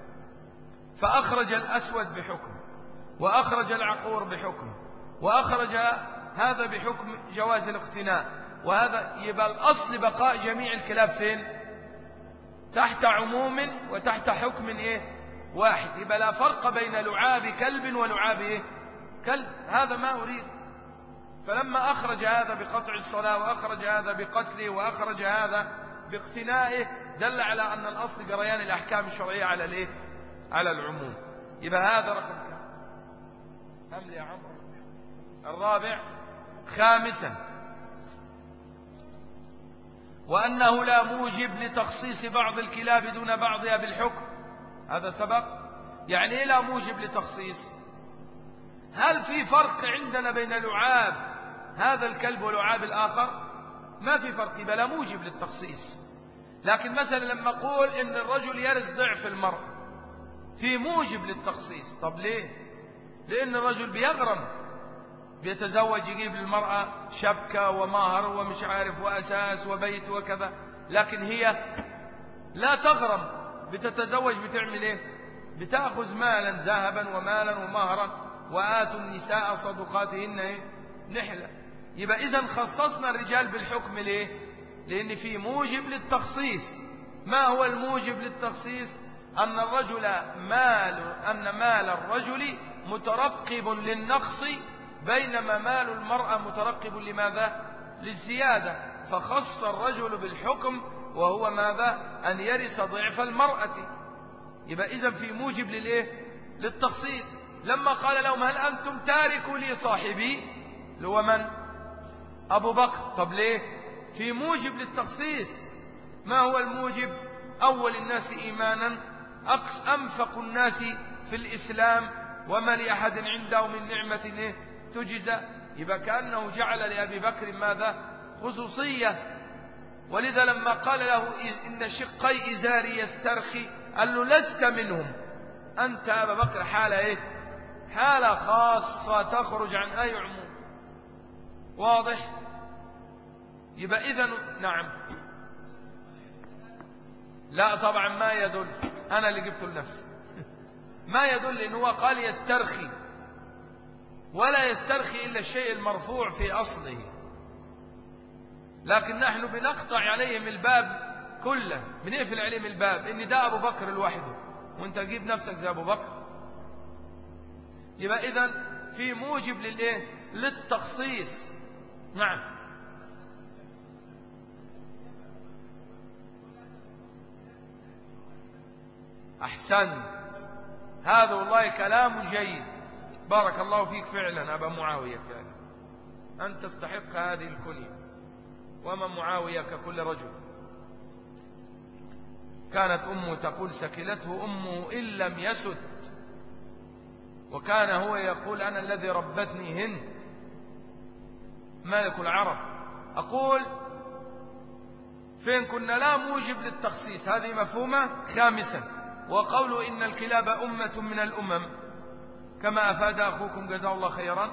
فأخرج الأسود بحكم وأخرج العقور بحكم وأخرج هذا بحكم جواز الاقتناء. وهذا يبقى الأصل بقاء جميع الكلاب فين؟ تحت عموم وتحت حكم إيه؟ واحد. يبقى لا فرق بين لعاب كلب ولعاب إيه؟ كلب. هذا ما أريد. فلما أخرج هذا بقطع الصلاة وأخرج هذا بقتله وأخرج هذا باقتنائه دل على أن الأصل جريان الأحكام الشرعية على الإيه؟ على العموم. يبقى هذا رقم كم؟ أمل يا عمرو الرابع خامسا. وأنه لا موجب لتخصيص بعض الكلاب دون بعضها بالحكم. هذا سبق. يعني إيه لا موجب لتخصيص؟ هل في فرق عندنا بين لعاب هذا الكلب ولعاب الآخر؟ ما في فرق يبقى لا موجب للتخصيص. لكن مثلا لما أقول إن الرجل يرث ضعف المرأة في موجب للتخصيص. طب ليه؟ لأن الرجل بيغرم بيتزوج يجيب للمرأة شبكة ومهر ومش عارف وأساس وبيت وكذا. لكن هي لا تغرم بتتزوج بتعمل إيه؟ بتأخذ مالا ذهبا ومالا ومهرا. وآتوا النساء صدقاتهن إيه؟ نحلة. يبقى إذا خصصنا الرجال بالحكم ليه؟ لأن في موجب للتخصيص. ما هو الموجب للتخصيص؟ أن الرجل مال أن مال الرجل مترقب للنقص بينما مال المرأة مترقب لماذا؟ للزيادة. فخص الرجل بالحكم وهو ماذا؟ أن يرث ضعف المرأة. يبقى إذا في موجب للإيه؟ للتخصيص. لما قال لهم هل أنتم تاركوا لي صاحبي؟ هو من؟ أبو بكر طب ليه؟ في موجب للتخصيص. ما هو الموجب؟ أول الناس إيمانا أنفق الناس في الإسلام. وما لأحد عنده من نعمة إيه؟ تجزى. يبقى كأنه جعل لأبي بكر ماذا؟ خصوصية. ولذا لما قال له إن شقي إزاري يسترخي قال له لست منهم. أنت أبا بكر حالة إيه؟ حالة خاصة تخرج عن أي عموم. واضح؟ يبقى إذا نعم. لا طبعا ما يدل. أنا اللي جبته لنفسي. ما يدل إن هو قال يسترخي ولا يسترخي إلا الشيء المرفوع في أصله. لكن نحن بنقطع عليهم الباب كله. بنقفل عليهم الباب. إن ده أبو بكر لوحده وأنت تجيب نفسك زي أبو بكر. يبقى إذن في موجب للإيه؟ للتخصيص. نعم. أحسنت. هذا والله كلام جيد. بارك الله فيك فعلا أبا معاوية. فعلا أنت تستحق هذه الكنية. وما معاوية ككل رجل. كانت أمه تقول سكلته أمه إن لم يسد. وكان هو يقول أنا الذي ربتني هند ملك العرب. أقول فين كنا لا موجب للتخصيص. هذه مفهومة خامسا. وقول إن الكلاب أمة من الأمم. كما أفاد أخوكم جزاه الله خيرا.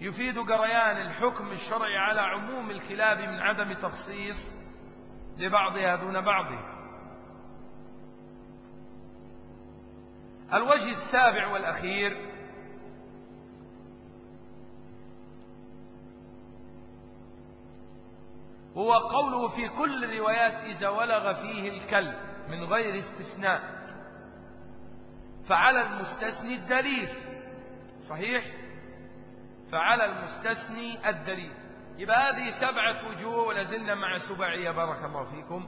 يفيد جريان الحكم الشرعي على عموم الكلاب من عدم تخصيص لبعضها دون بعض. الوجه السابع والأخير هو قوله في كل الروايات إذا ولغ فيه الكلب من غير استثناء. فعلى المستثني الدليل. صحيح؟ فعلى المستثني الدليل. يبقى هذه سبعة وجوه ولازلنا مع سبعية. بارك الله فيكم.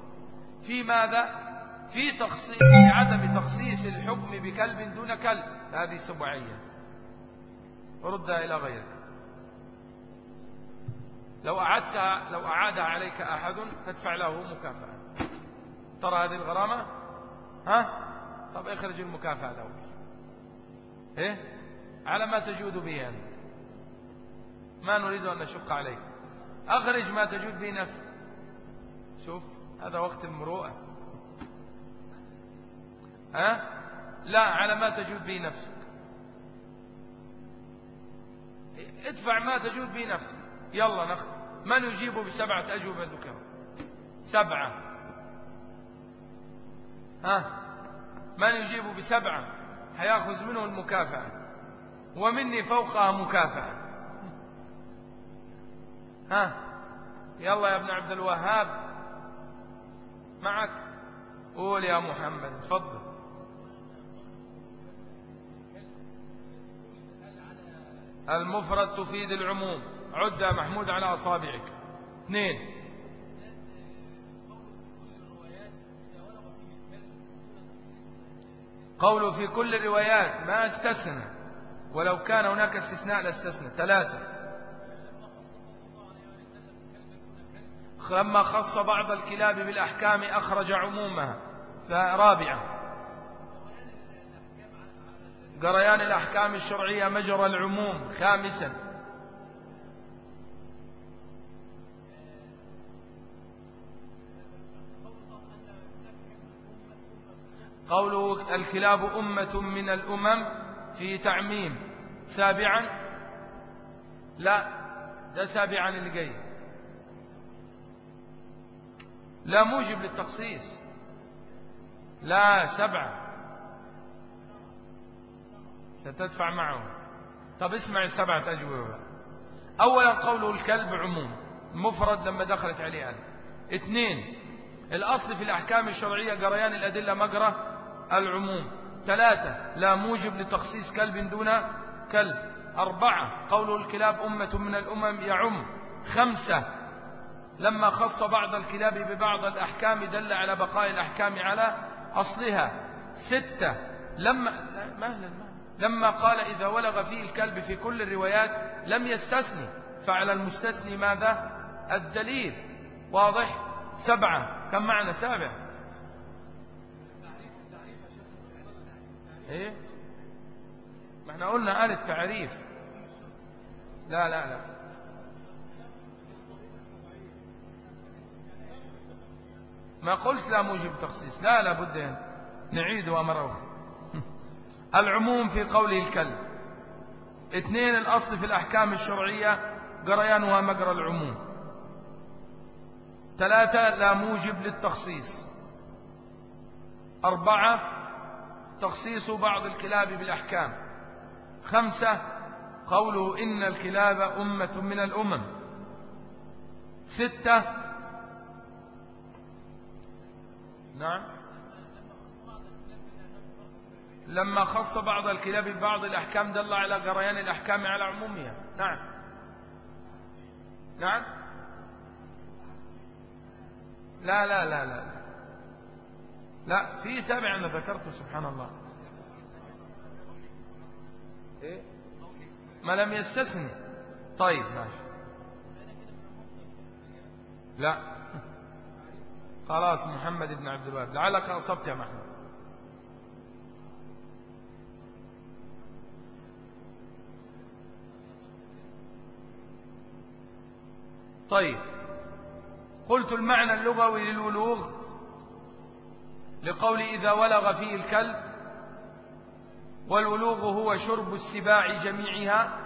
في ماذا؟ في تخصيص في عدم تخصيص الحكم بكلب دون كلب. هذه سبعية. ردها إلى غيرك. لو أعدتها لو أعادها عليك أحد تدفع له مكافأة. ترى هذه الغرامة؟ ها؟ طب اخرج المكافأة الأول إيه؟ على ما تجود به أنت. ما نريد أن نشق عليك. أخرج ما تجود به نفسك. شوف هذا وقت المروءة. ها؟ لا على ما تجود به نفسك. ادفع ما تجود به نفسك. يلا نخ من يجيب بسبعة أجوبة ذكر سبعة. ها؟ من يجيب بسبعة؟ هياخذ منه المكافأة. ومني فوقها مكافأة. ها؟ يلا يا ابن عبد الوهاب. معك؟ قول يا محمد تفضل. المفرد تفيد العموم. عد محمود على أصابعك. اثنين. قوله في كل الروايات ما استثنى ولو كان هناك استثناء لاستثنى ثلاثة. لما خص بعض الكلاب بالأحكام أخرج عمومها. رابعة جريان الأحكام الشرعية مجرى العموم. خامسا. قوله الكلاب أمة من الأمم في تعميم. سابعا؟ لا ده سابعا جاي. لا موجب للتخصيص. لا سبعة. ستدفع معه. طب اسمع السبعة أجوبة أولا قوله الكلب عموم مفرد لما دخلت عليه أنا. اثنين الأصل في الأحكام الشرعية جريان الأدلة مجرى العموم. ثلاثة لا موجب لتخصيص كلب دون كلب. أربعة قول الكلاب أمة من الأمم يعم. خمسة لما خص بعض الكلاب ببعض الأحكام دل على بقاء الأحكام على أصلها. ستة لما مهلا لما قال إذا ولغ فيه الكلب في كل الروايات لم يستثني. فعلى المستثني ماذا؟ الدليل. واضح؟ سبعة. كم معنى سابع؟ إيه؟ ما إحنا قلنا قال التعريف لا لا لا. ما قلت لا موجب تخصيص. لا لا بد نعيدها مرة أخرى. العموم في قوله الكلب. اثنين الأصل في الأحكام الشرعية جريانها مجرى العموم. ثلاثة لا موجب للتخصيص. أربعة تخصيص بعض الكلاب بالأحكام. خمسة قوله إن الكلاب أمة من الأمم. ستة نعم. لما خص بعض الكلاب ببعض الأحكام دل على جريان الأحكام على عمومها. نعم. نعم. لا لا لا لا. لا في سابع أنا ذكرته سبحان الله. إيه؟ ما لم يستثني. طيب ماشي. لا. خلاص محمد بن عبد الوهاب. لعلك أصبت يا محمد. طيب. قلت المعنى اللغوي للولوغ. لقول إذا ولغ فيه الكلب والولوغ هو شرب السباع جميعها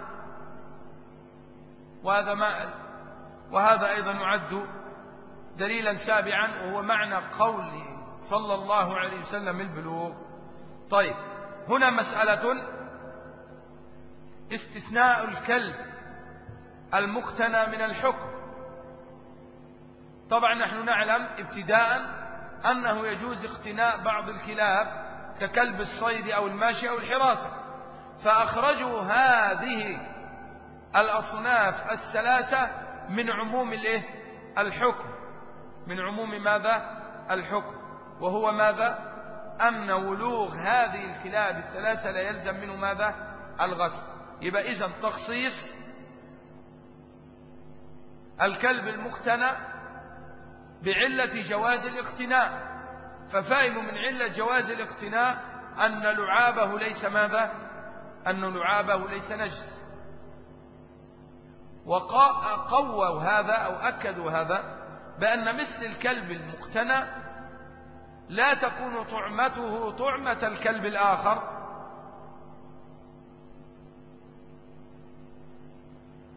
وهذا ما وهذا أيضا يعد دليلا سابعا وهو معنى قول صلى الله عليه وسلم البلوغ طيب هنا مسألة استثناء الكلب المقتنى من الحكم. طبعا نحن نعلم ابتداء أنه يجوز اقتناء بعض الكلاب ككلب الصيد أو الماشي أو الحراسة. فأخرجوا هذه الأصناف الثلاثة من عموم الإيه؟ الحكم. من عموم ماذا؟ الحكم. وهو ماذا؟ أن ولوغ هذه الكلاب الثلاثة لا يلزم منه ماذا؟ الغسل. يبقى إذن تخصيص الكلب المقتنى بعلة جواز الاقتناء. ففهم من علة جواز الاقتناء أن لعابه ليس ماذا؟ أن لعابه ليس نجس. وقووا هذا أو أكدوا هذا بأن مثل الكلب المقتنى لا تكون طعمته طعمة الكلب الآخر.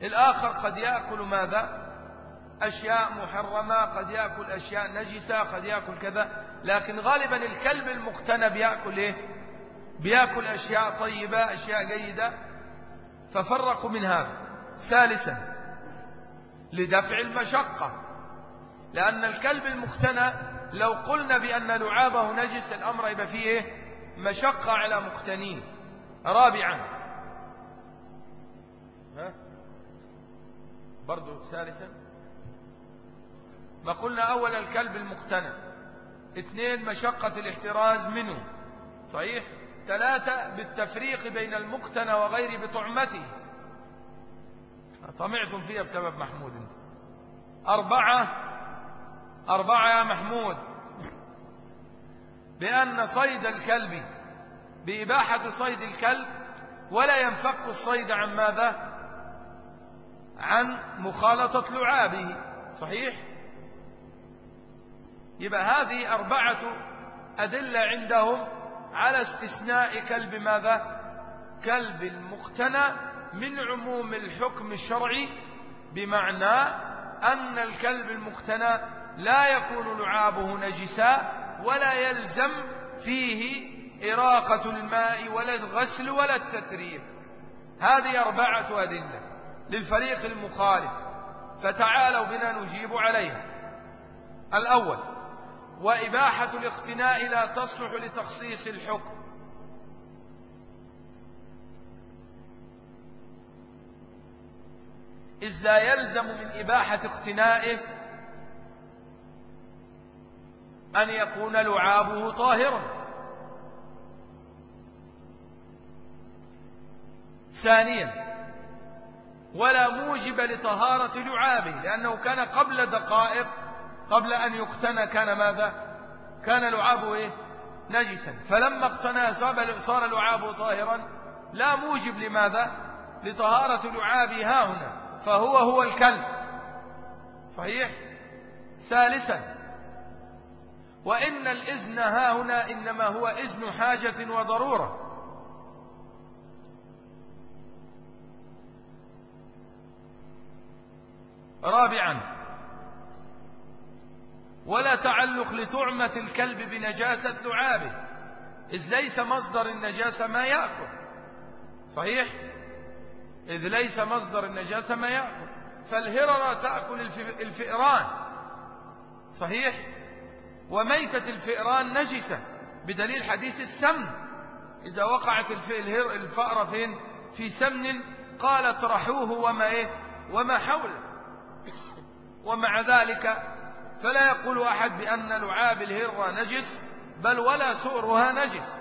الآخر قد يأكل ماذا؟ أشياء محرمة قد يأكل أشياء نجسة قد يأكل كذا لكن غالبا الكلب المقتنى بيأكل إيه؟ بيأكل أشياء طيبة أشياء جيدة. ففرقوا من هذا. ثالثا لدفع المشقة. لأن الكلب المقتنى لو قلنا بأن لعابه نجس الأمر يبقى فيه إيه؟ مشقة على مقتنين. رابعا ها؟ برضو ثالثا ما قلنا أول الكلب المقتنى اثنين مشقة الاحتراز منه. صحيح؟ ثلاثة بالتفريق بين المقتنى وغير بطعمته. طمعتم فيها بسبب محمود. أربعة أربعة يا محمود. بأن صيد الكلب بإباحة صيد الكلب ولا ينفك الصيد عن ماذا؟ عن مخالطة لعابه. صحيح؟ يبقى هذه أربعة أدلة عندهم على استثناء كلب ماذا؟ كلب المقتنى من عموم الحكم الشرعي بمعنى أن الكلب المقتنى لا يكون لعابه نجسا ولا يلزم فيه إراقة الماء ولا الغسل ولا التتريب. هذه أربعة أدلة للفريق المخالف فتعالوا بنا نجيب عليها. الأول وإباحة الاقتناء لا تصلح لتخصيص الحكم. إذ لا يلزم من إباحة اقتنائه أن يكون لعابه طاهرا. ثانيا ولا موجب لطهارة لعابه لأنه كان قبل دقائق قبل أن يقتنى كان ماذا؟ كان لعابه إيه؟ نجسا. فلما اقتنى صار لعابه طاهرا. لا موجب لماذا؟ لطهارة لعابه هنا. فهو هو الكلب. صحيح؟ ثالثا. وإن الإذن هنا إنما هو إذن حاجة وضرورة. رابعا. ولا تعلق لتعمة الكلب بنجاسة لعابه. إذ ليس مصدر النجاسة ما يأكل. صحيح؟ إذ ليس مصدر النجاسة ما يأكل. فالهررة تأكل الفئران. صحيح؟ وميتة الفئران نجسة بدليل حديث السمن. إذا وقعت الفأرة فين؟ في سمن قال اطرحوه وما إيه؟ وما حوله. ومع ذلك فلا يقول أحد بأن لعاب الهرة نجس بل ولا سؤرها نجس.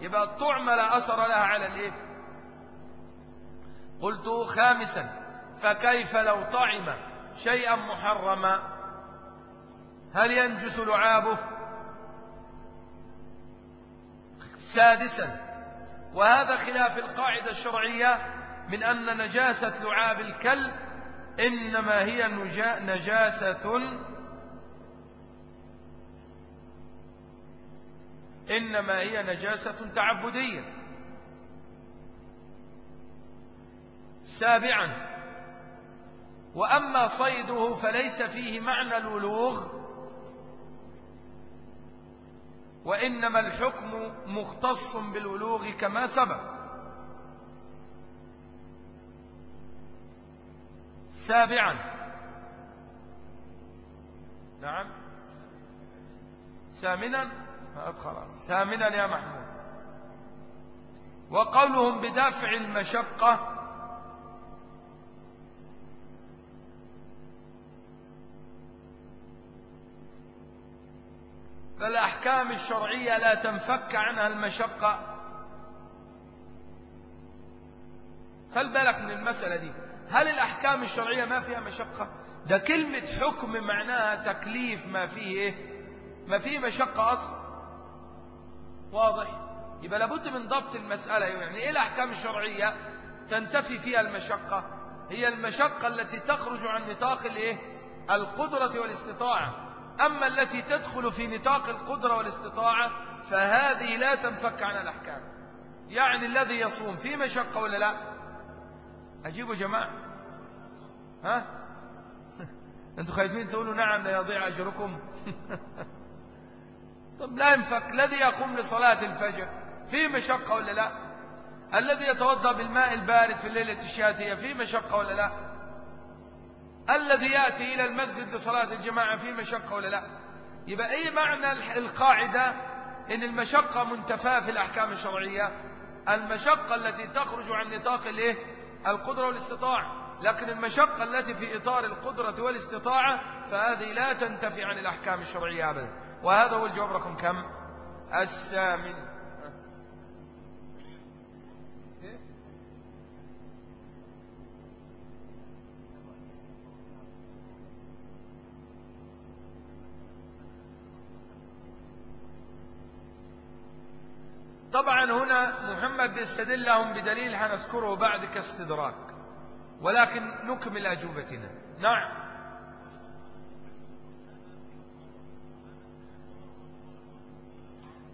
يبقى الطعم لا أثر لها على الإيه؟ قلت خامسا فكيف لو طعم شيئا محرما؟ هل ينجس لعابه؟ سادسا وهذا خلاف القاعدة الشرعية من أن نجاسة لعاب الكلب إنما هي نجاسة إنما هي نجاسة تعبدية. سابعا وأما صيده فليس فيه معنى الولوغ وإنما الحكم مختص بالولوغ كما سبق. سابعا نعم. ثامنا ثامنا يا محمود. وقولهم بدافع المشقة. فالأحكام الشرعية لا تنفك عنها المشقة. خل بالك من المسألة دي. هل الأحكام الشرعية ما فيها مشقة؟ ده كلمة حكم معناها تكليف ما فيه إيه؟ ما فيه مشقة أصلا. واضح؟ يبقى لابد من ضبط المسألة. يعني إيه الأحكام الشرعية تنتفي فيها المشقة؟ هي المشقة التي تخرج عن نطاق الإيه؟ القدرة والاستطاعة. أما التي تدخل في نطاق القدرة والاستطاعة فهذه لا تنفك عن الأحكام. يعني الذي يصوم في مشقة ولا لا؟ أجيبوا جماعة. ها؟ أنتم خايفين تقولوا نعم لا يضيع أجركم. طب لا ينفك الذي يقوم لصلاة الفجر في مشقة ولا لا؟ الذي يتوضأ بالماء البارد في الليلة الشاتية في مشقة ولا لا؟ الذي يأتي إلى المسجد لصلاة الجماعة فيه مشقة ولا لا؟ يبقى أي معنى القاعدة؟ إن المشقة منتفاة في الأحكام الشرعية. المشقة التي تخرج عن نطاق الإيه؟ القدرة والاستطاعة. لكن المشقة التي في إطار القدرة والاستطاعة فهذه لا تنتفي عن الأحكام الشرعية أبدا. وهذا هو الجواب رقم كم؟ الثامن. طبعا هنا محمد بيستدل لهم بدليل هنذكره بعد كاستدراك ولكن نكمل أجوبتنا. نعم.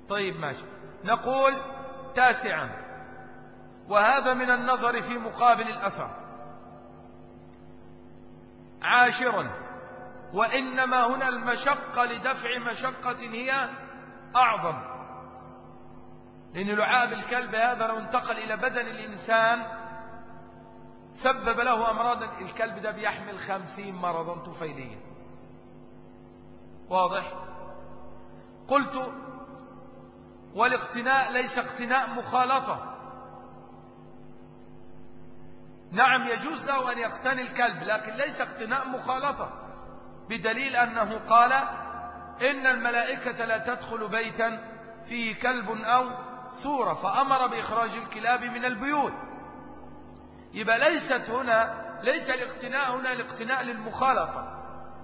طيب ماشي. نقول تاسعا. وهذا من النظر في مقابل الأثر. عاشرا. وإنما هنا المشقة لدفع مشقة هي أعظم. لأن لعاب الكلب هذا لو انتقل إلى بدن الإنسان سبب له أمراضا الكلب ده بيحمل خمسين مرضا طفيليا. واضح؟ قلت والاقتناء ليس اقتناء مخالطة. نعم يجوز له أن يقتني الكلب لكن ليس اقتناء مخالطة. بدليل أنه قال إن الملائكة لا تدخل بيتا فيه كلب أو سورة فأمر بإخراج الكلاب من البيوت. يبقى ليست هنا ليس الاقتناء هنا الاقتناء للمخالطة.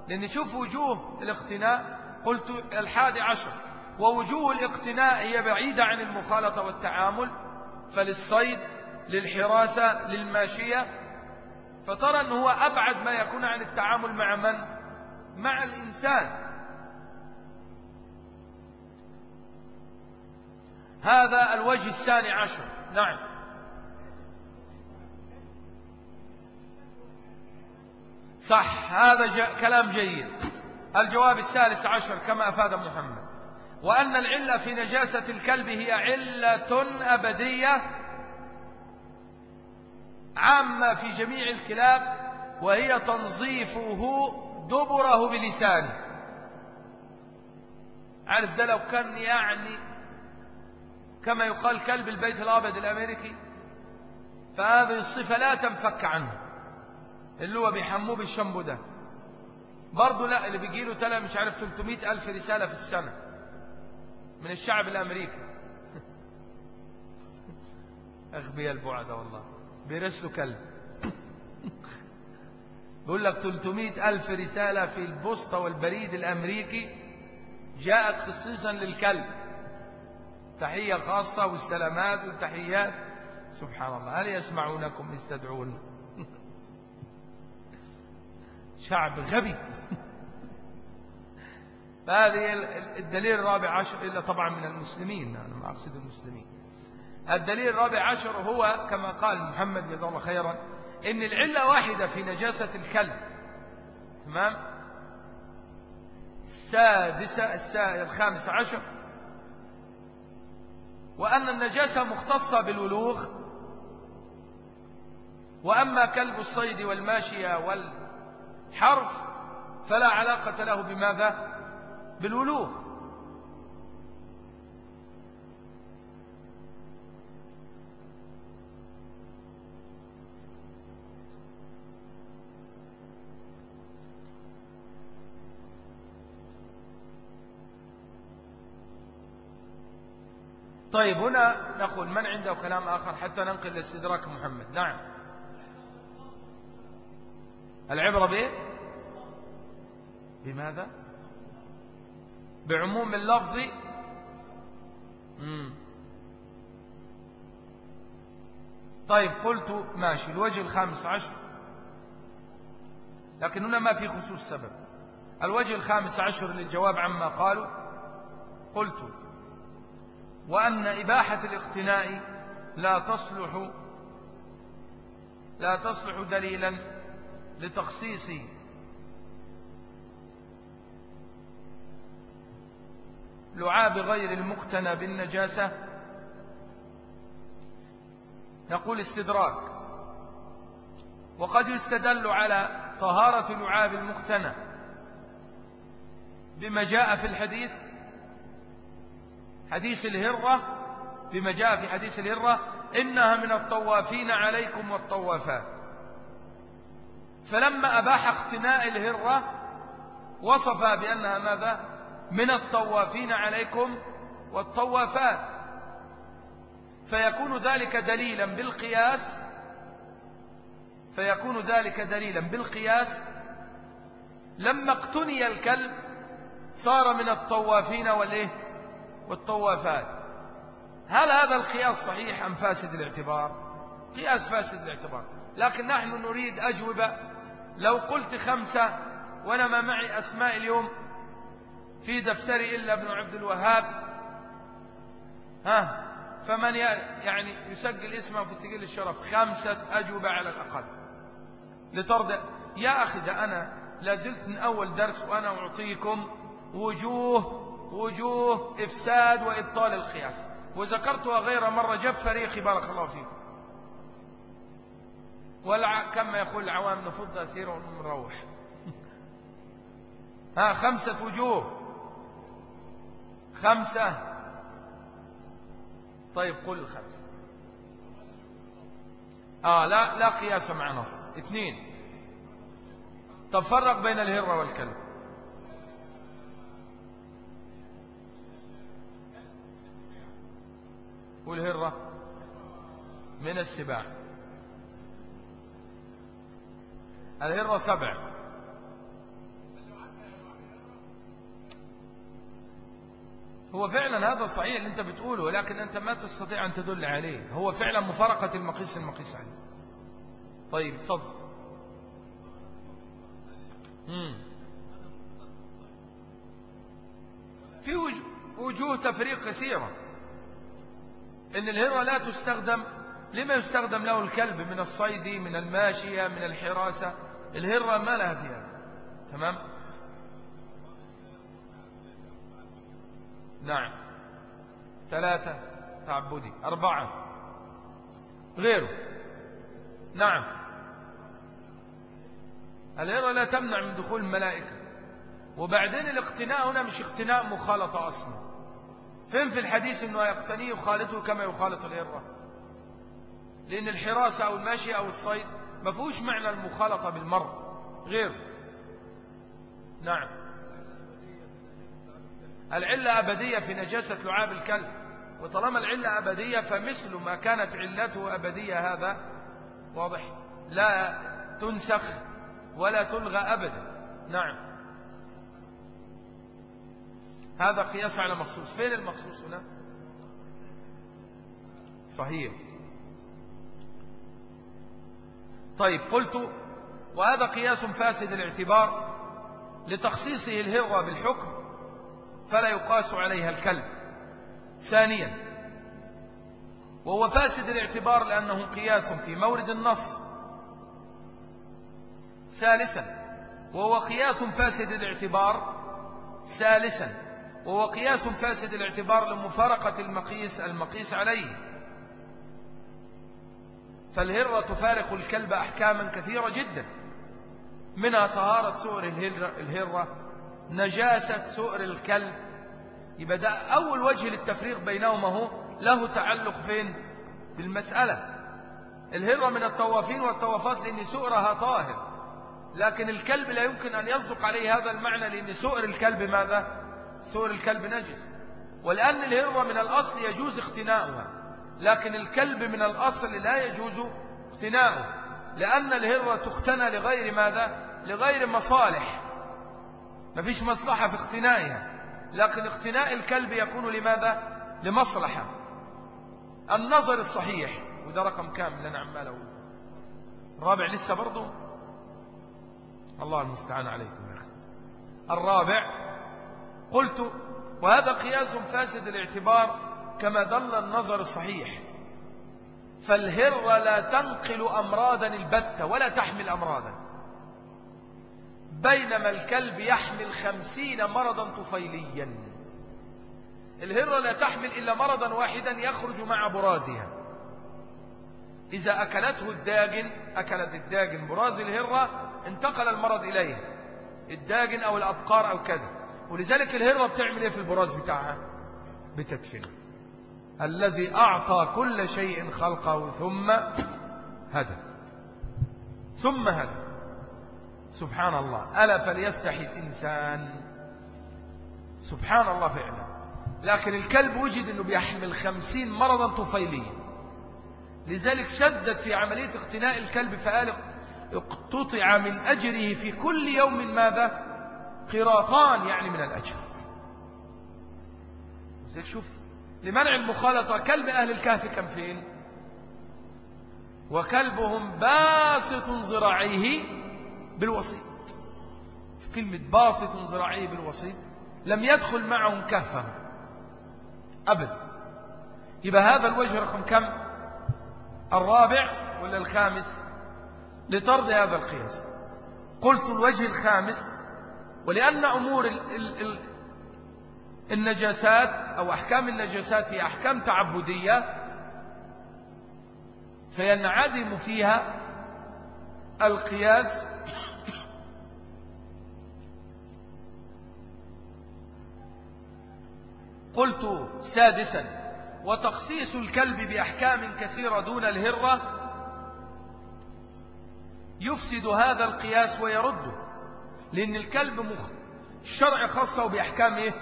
لأن شوف وجوه الاقتناء. قلت الحادي عشر. ووجوه الاقتناء هي بعيدة عن المخالطة والتعامل فللصيد للحراسة للماشية. فترى أنه هو أبعد ما يكون عن التعامل مع من؟ مع الإنسان. هذا الوجه الثاني عشر. نعم. صح هذا كلام جيد. الجواب الثالث عشر كما أفاد محمد. وأن العلة في نجاسة الكلب هي علة أبدية عامة في جميع الكلاب وهي تنظيفه دبره بلسانه. عارف ده لو كان يعني كما يقال كلب البيت الأبيض الأمريكي؟ فهذه الصفة لا تنفك عنه اللي هو بيحموه بالشامبو ده. برضه لا اللي بيجي له تلا مش عارف 300 ألف رسالة في السنة. من الشعب الأمريكي. أغبياء البعدة والله. بيرسلوا كلب. بيقول لك 300 ألف رسالة في البوسطة والبريد الأمريكي جاءت خصيصا للكلب. تحية خاصة والسلامات والتحيات. سبحان الله. هل يسمعونكم؟ يستدعون شعب غبي. فهذه الدليل الرابع عشر إلا طبعا من المسلمين أنا ما أقصد المسلمين. الدليل الرابع عشر هو كما قال محمد جزاه الله خيرا إن العلة واحدة في نجاسة الكلب. تمام؟ السادسة الخامسة عشر. وأن النجاسة مختصة بالولوغ. وأما كلب الصيد والماشية والحرف فلا علاقة له بماذا؟ بالولوغ. طيب هنا نقول من عنده كلام آخر حتى ننقل لاستدراك محمد. نعم. العبرة بإيه؟ بماذا؟ بعموم اللفظ. طيب قلت ماشي الوجه الخامس عشر. لكن هنا ما في خصوص سبب. الوجه الخامس عشر للجواب عما قالوا. قلت وأن إباحة الاقتناء لا تصلح لا تصلح دليلا لتخصيص لعاب غير المقتنى بالنجاسة. يقول استدراك. وقد يستدل على طهارة لعاب المقتنى بما جاء في الحديث حديث الهرة بما جاء في حديث الهرة إنها من الطوافين عليكم والطوافات. فلما أباح اقتناء الهرة وصف بأنها ماذا؟ من الطوافين عليكم والطوافات. فيكون ذلك دليلا بالقياس فيكون ذلك دليلا بالقياس. لما اقتني الكلب صار من الطوافين والإيه؟ والطوافات. هل هذا القياس صحيح أم فاسد الاعتبار؟ قياس فاسد الاعتبار. لكن نحن نريد أجوبة. لو قلت خمسة وأنا ما معي أسماء اليوم في دفتري إلا ابن عبد الوهاب. ها؟ فمن يعني يسجل اسمه في سجل الشرف. خمسة أجوبة على الأقل. لترضى يا أخي ده أنا لازلت من أول درس وأنا أعطيكم وجوه وجوه إفساد وإبطال القياس. وذكرتها غير مرة جف فريقي بارك الله فيكم ولا كما يقول العوام نفض أسير ونروح. ها خمسة وجوه. خمسة؟ طيب قل الخمسة. آه لا لا قياس مع نص. اثنين. طب فرق بين الهرة والكلب. والهرة من السباع. الهرة سبع. هو فعلا هذا صحيح اللي أنت بتقوله ولكن أنت ما تستطيع أن تدل عليه. هو فعلا مفارقة المقيس المقيس عليه. طيب تفضل. في وجوه تفريق كثيرة. إن الهرة لا تستخدم لما يستخدم له الكلب؟ من الصيد من الماشية من الحراسة. الهرة ما لها فيها. تمام؟ نعم. ثلاثة. تعبدي. أربعة. غيره. نعم. الهرة لا تمنع من دخول الملائكة. وبعدين الاقتناء هنا مش اقتناء مخالطة أصلا. فين في الحديث إنه يقتنيه يخالطه كما يخالط الهرة؟ لأن الحراسة أو الماشية أو الصيد ما فيهوش معنى المخالطة بالمرء. غير نعم. العلة أبدية في نجاسة لعاب الكلب. وطالما العلة أبدية فمثل ما كانت علته أبدية هذا واضح. لا تنسخ ولا تلغى أبدا. نعم. هذا قياس على مخصوص. فين المخصوص هنا؟ صحيح. طيب قلت وهذا قياس فاسد الاعتبار لتخصيصه الهرة بالحكم فلا يقاس عليها الكلب. ثانيا وهو فاسد الاعتبار لأنه قياس في مورد النص. ثالثا وهو قياس فاسد الاعتبار. ثالثا وهو قياس فاسد الاعتبار لمفارقة المقيس المقيس عليه. فالهرة تفارق الكلب أحكاما كثيرة جدا. منها طهارة سؤر الهرة نجاسة سؤر الكلب. يبقى ده أول وجه للتفريق بينهما هو له تعلق فين؟ بالمسألة الهرة من الطوافين والطوافات لأن سؤرها طاهر. لكن الكلب لا يمكن أن يصدق عليه هذا المعنى لأن سؤر الكلب ماذا؟ سؤر الكلب نجس. ولأن الهرة من الأصل يجوز اختناؤها لكن الكلب من الأصل لا يجوز اقتناؤه. لأن الهرة تختنى لغير ماذا؟ لغير مصالح. ما فيش مصلحة في اقتنائها. لكن اقتناء الكلب يكون لماذا؟ لمصلحة. النظر الصحيح وده رقم كامل أنا عمال أقول الرابع لسه برضه الله المستعان عليكم يا أخي. الرابع قلت وهذا قياس فاسد الاعتبار كما دل النظر الصحيح. فالهرة لا تنقل أمراضا البتة ولا تحمل أمراضا. بينما الكلب يحمل خمسين مرضا طفيليا. الهرة لا تحمل إلا مرضا واحدا يخرج مع برازها. إذا أكلته الداجن أكلت الداجن براز الهرة انتقل المرض إليه. الداجن أو الأبقار أو كذا. ولذلك الهرة بتعمل إيه في البراز بتاعها؟ بتدفنه. الذي أعطى كل شيء خلقه ثم هدى. ثم هدى. سبحان الله ألا فليستحي الإنسان. سبحان الله فعلا. لكن الكلب وجد أنه بيحمل خمسين مرضا طفيليا. لذلك شدد في عملية اقتناء الكلب فقال اقتطع من أجره في كل يوم ماذا؟ قراطان يعني من الأجر. لذلك شوف لمنع المخالطة كلب أهل الكهف كم فين؟ وكلبهم باسط ذراعيه بالوسيط. كلمة باسط ذراعيه بالوسيط. لم يدخل معهم كهفهم أبدا يبقى هذا الوجه رقم كم؟ الرابع ولا الخامس؟ لطرد هذا القياس. قلت الوجه الخامس. ولأن أمور النجاسات أو أحكام النجاسات هي أحكام تعبدية. فينعدم فيها القياس قلت سادسا وتخصيص الكلب بأحكام كثيرة دون الهرة يفسد هذا القياس ويرده لأن الكلب مخ... الشرع خاصة بأحكام؟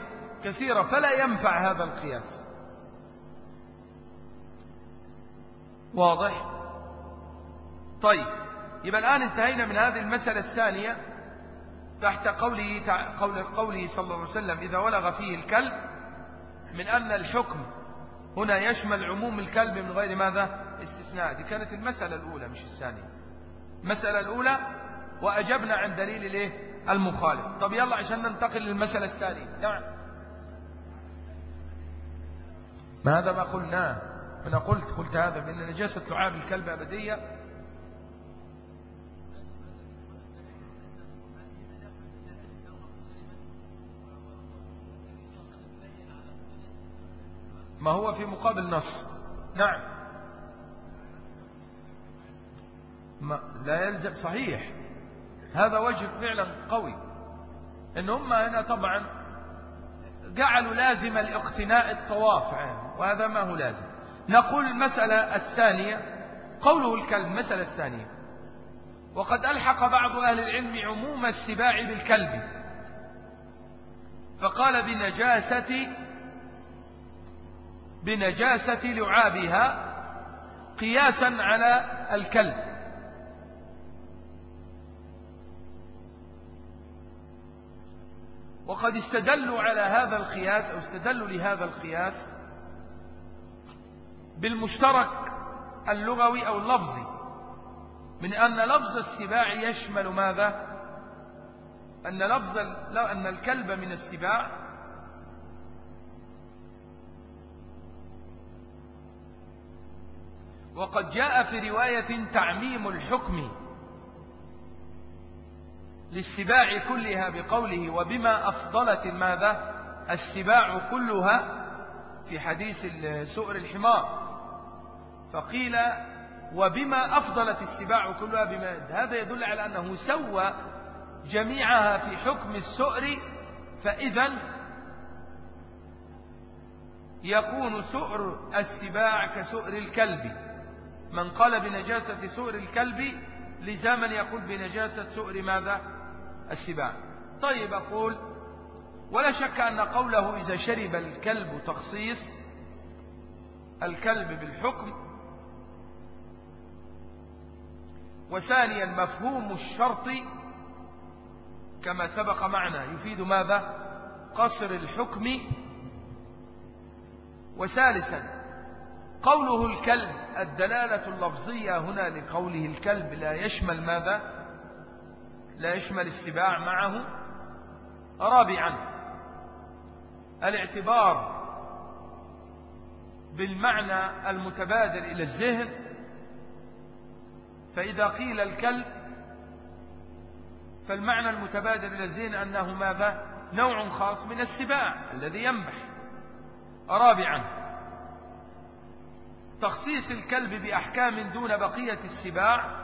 كثيرة فلا ينفع هذا القياس واضح طيب يبقى الآن انتهينا من هذه المسألة الثانية تحت قوله, قول قوله صلى الله عليه وسلم إذا ولغ فيه الكلب من أن الحكم هنا يشمل عموم الكلب من غير ماذا؟ استثناء. دي كانت المسألة الأولى مش الثانية. المسألة الأولى وأجبنا عن دليل الإيه؟ المخالف. طب يلا عشان ننتقل للمسألة الثانية. نعم. ما هذا ما قلناه؟ أنا قلت قلت هذا بأن نجاسة لعاب الكلب أبدية ما هو في مقابل نص. نعم. ما لا يلزم. صحيح. هذا وجه فعلا قوي. إن هم هنا طبعا جعلوا لازم الاقتناء الطواف وهذا ما هو لازم. نقول المسألة الثانية قوله الكلب المسألة الثانية. وقد ألحق بعض أهل العلم عموم السباع بالكلب. فقال بنجاسة بنجاسة لعابها قياسا على الكلب. وقد استدلوا على هذا القياس أو استدلوا لهذا القياس بالمشترك اللغوي أو اللفظي من أن لفظ السباع يشمل ماذا؟ أن لفظ أن الكلب من السباع وقد جاء في رواية تعميم الحكم للسباع كلها بقوله وبما أفضلت ماذا؟ السباع كلها في حديث سؤر الحمار. فقيل وبما أفضلت السباع كلها بما هذا يدل على أنه سوى جميعها في حكم السؤر فإذا يكون سؤر السباع كسؤر الكلب. من قال بنجاسة سؤر الكلب لزاما يقول بنجاسة سؤر ماذا؟ السباع. طيب أقول ولا شك أن قوله إذا شرب الكلب تخصيص الكلب بالحكم وثانيا مفهوم الشرط كما سبق معنا يفيد ماذا؟ قصر الحكم. وثالثا قوله الكلب الدلالة اللفظية هنا لقوله الكلب لا يشمل ماذا؟ لا يشمل السباع معه. رابعا الاعتبار بالمعنى المتبادر إلى الذهن. فإذا قيل الكلب فالمعنى المتبادر إلى الذهن أنه ماذا؟ نوع خاص من السباع الذي ينبح. رابعا تخصيص الكلب بأحكام دون بقية السباع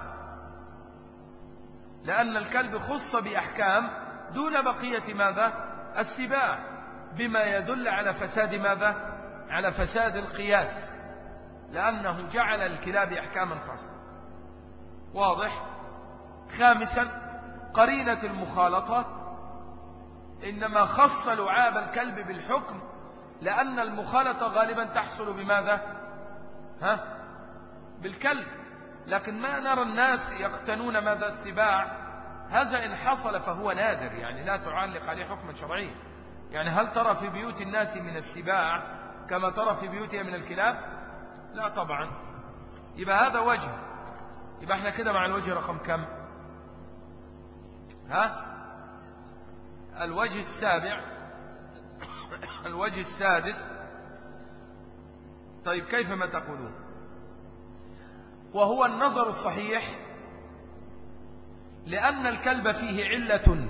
لأن الكلب خص بأحكام دون بقية ماذا؟ السباع بما يدل على فساد ماذا؟ على فساد القياس لأنه جعل الكلاب أحكاما خاصة. واضح؟ خامسا قرينة المخالطة إنما خص لعاب الكلب بالحكم لأن المخالطة غالبا تحصل بماذا؟ ها؟ بالكلب. لكن ما نرى الناس يقتنون ماذا السباع؟ هذا إن حصل فهو نادر يعني لا تعلق عليه حكما شرعيا. يعني هل ترى في بيوت الناس من السباع كما ترى في بيوتها من الكلاب؟ لا طبعا. يبقى هذا وجه. يبقى إحنا كده مع الوجه رقم كم؟ ها؟ الوجه السابع. الوجه السادس. طيب كيف ما تقولون؟ وهو النظر الصحيح لأن الكلب فيه علة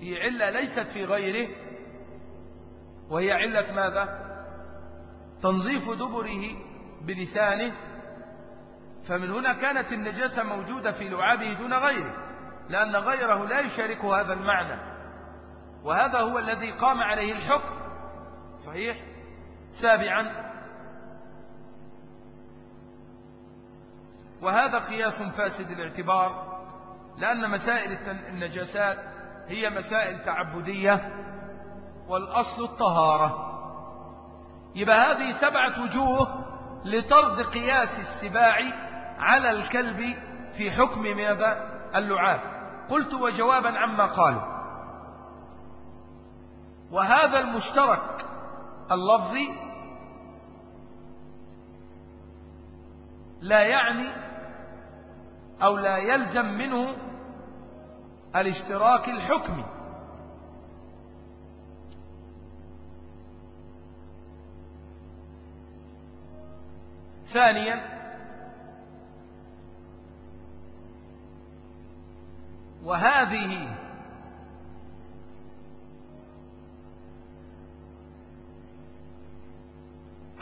هي علة ليست في غيره وهي علة ماذا؟ تنظيف دبره بلسانه فمن هنا كانت النجاسة موجودة في لعابه دون غيره لأن غيره لا يشاركه هذا المعنى وهذا هو الذي قام عليه الحكم صحيح؟ سابعا. وهذا قياس فاسد الاعتبار لأن مسائل النجاسات هي مسائل تعبدية والأصل الطهارة. يبقى هذه سبعة وجوه لطرد قياس السباع على الكلب في حكم ماذا؟ اللعاب. قلت وجوابا عما قالوا. وهذا المشترك اللفظي لا يعني أو لا يلزم منه الاشتراك الحكمي ثانيا وهذه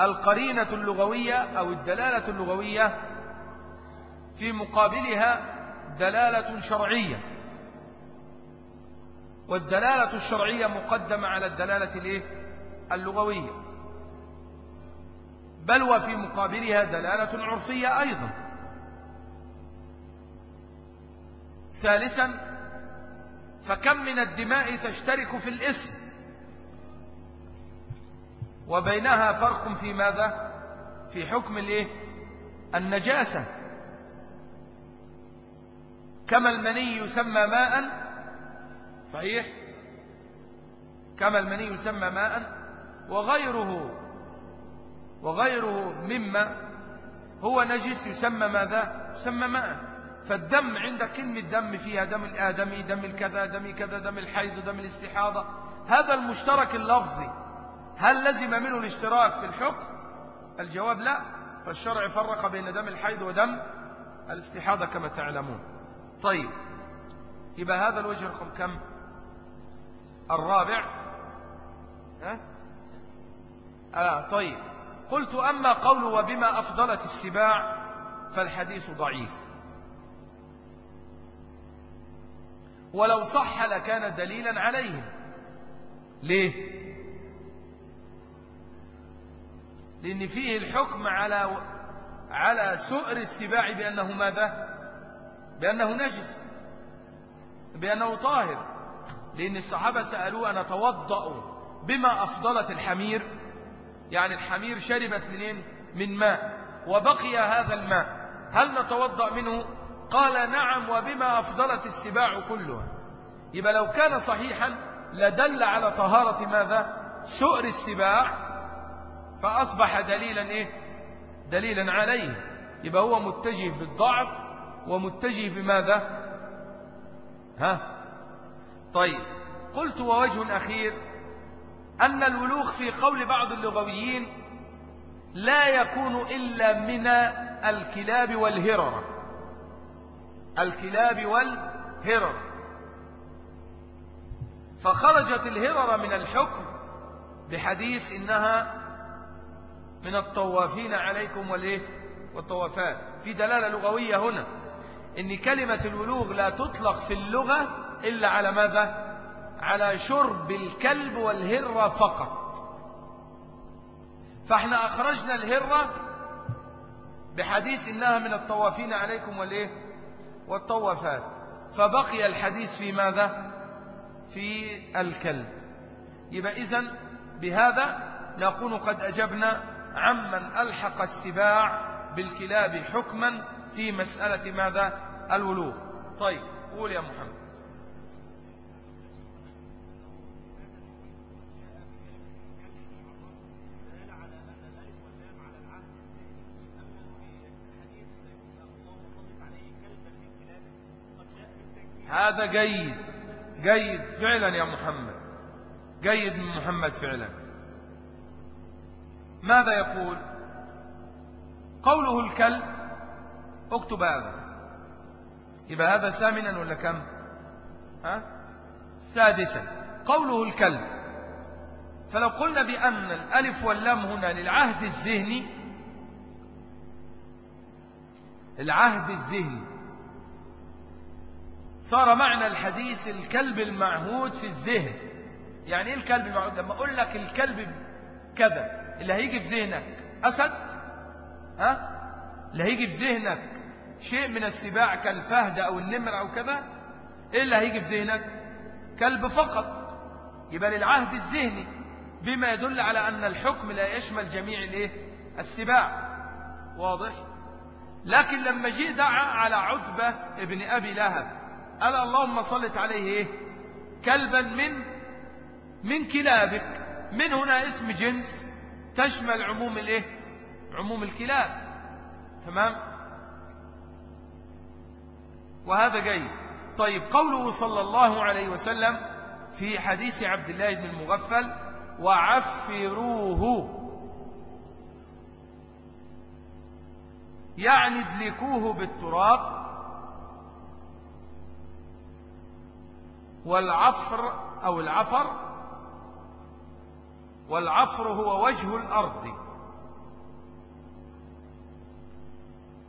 القرينة اللغوية أو الدلالة اللغوية في مقابلها دلالة شرعية. والدلالة الشرعية مقدمة على الدلالة اللغوية. بل وفي مقابلها دلالة عرفية أيضا. ثالثا فكم من الدماء تشترك في الإسم؟ وبينها فرق في ماذا؟ في حكم الايه؟ النجاسة. كما المني يسمى ماء صحيح؟ كما المني يسمى ماء وغيره وغيره مما هو نجس يسمى ماذا؟ يسمى ماء. فالدم عندك كلمة دم فيها دم الآدمي دم الكذا دم كذا دم الحيض دم الاستحاضة. هذا المشترك اللفظي. هل لزم منه الاشتراك في الحكم؟ الجواب لا فالشرع فرق بين دم الحيض ودم الاستحاضة كما تعلمون. طيب يبقى هذا الوجه رقم كم؟ الرابع. ها؟ آه طيب. قلت أما قول وبما أفضلت السباع فالحديث ضعيف. ولو صح لكان دليلا عليهم. ليه؟ لأن فيه الحكم على على سؤر السباع بأنه ماذا؟ بأنه نجس. بأنه طاهر. لأن الصحابة سألوه أن توضأ بما أفضلت الحمير؟ يعني الحمير شربت منين؟ من ماء. وبقي هذا الماء. هل نتوضأ منه؟ قال نعم وبما أفضلت السباع كلها. يبقى لو كان صحيحا لدل على طهارة ماذا؟ سؤر السباع فأصبح دليلا إيه؟ دليلا عليه. يبقى هو متجه بالضعف ومتجه بماذا؟ ها؟ طيب قلت ووجه أخير أن الولوغ في قول بعض اللغويين لا يكون إلا من الكلاب والهرر. الكلاب والهرر. فخرجت الهرر من الحكم بحديث إنها من الطوافين عليكم والإيه؟ والطوافات. في دلالة لغوية هنا إن كلمة الولوغ لا تطلق في اللغة إلا على ماذا؟ على شرب الكلب والهرة فقط. فإحنا أخرجنا الهرة بحديث إنها من الطوافين عليكم والإيه؟ والطوافات. فبقي الحديث في ماذا؟ في الكلب. يبقى إذن بهذا نكون قد أجبنا عمن ألحق السباع بالكلاب حكما في مسألة ماذا؟ الولوغ. طيب قول يا محمد. هذا جيد جيد فعلا يا محمد. جيد من محمد فعلا. ماذا يقول؟ قوله الكلب. اكتب هذا. يبقى هذا ثامنا ولا كم؟ ها؟ سادسا. قوله الكلب. فلو قلنا بأن الألف واللام هنا للعهد الذهني العهد الذهني صار معنى الحديث الكلب المعهود في الذهن. يعني إيه الكلب المعهود؟ لما أقول لك الكلب كذا. اللي هيجي في ذهنك. أسد؟ ها؟ اللي هيجي في ذهنك. شيء من السباع كالفهد أو النمر أو كذا؟ إيه اللي هيجي في ذهنك؟ كلب فقط. يبقى للعهد الذهني. بما يدل على أن الحكم لا يشمل جميع الإيه؟ السباع. واضح؟ لكن لما جه دعا على عتبة ابن أبي لهب قال اللهم صلت عليه إيه؟ كلبا من من كلابك. من هنا اسم جنس؟ تشمل عموم الايه؟ عموم الكلاب. تمام؟ وهذا جيد. طيب قوله صلى الله عليه وسلم في حديث عبد الله بن المغفل وعفروه. يعني ادلكوه بالتراب والعفر أو العفر والعفر هو وجه الأرض.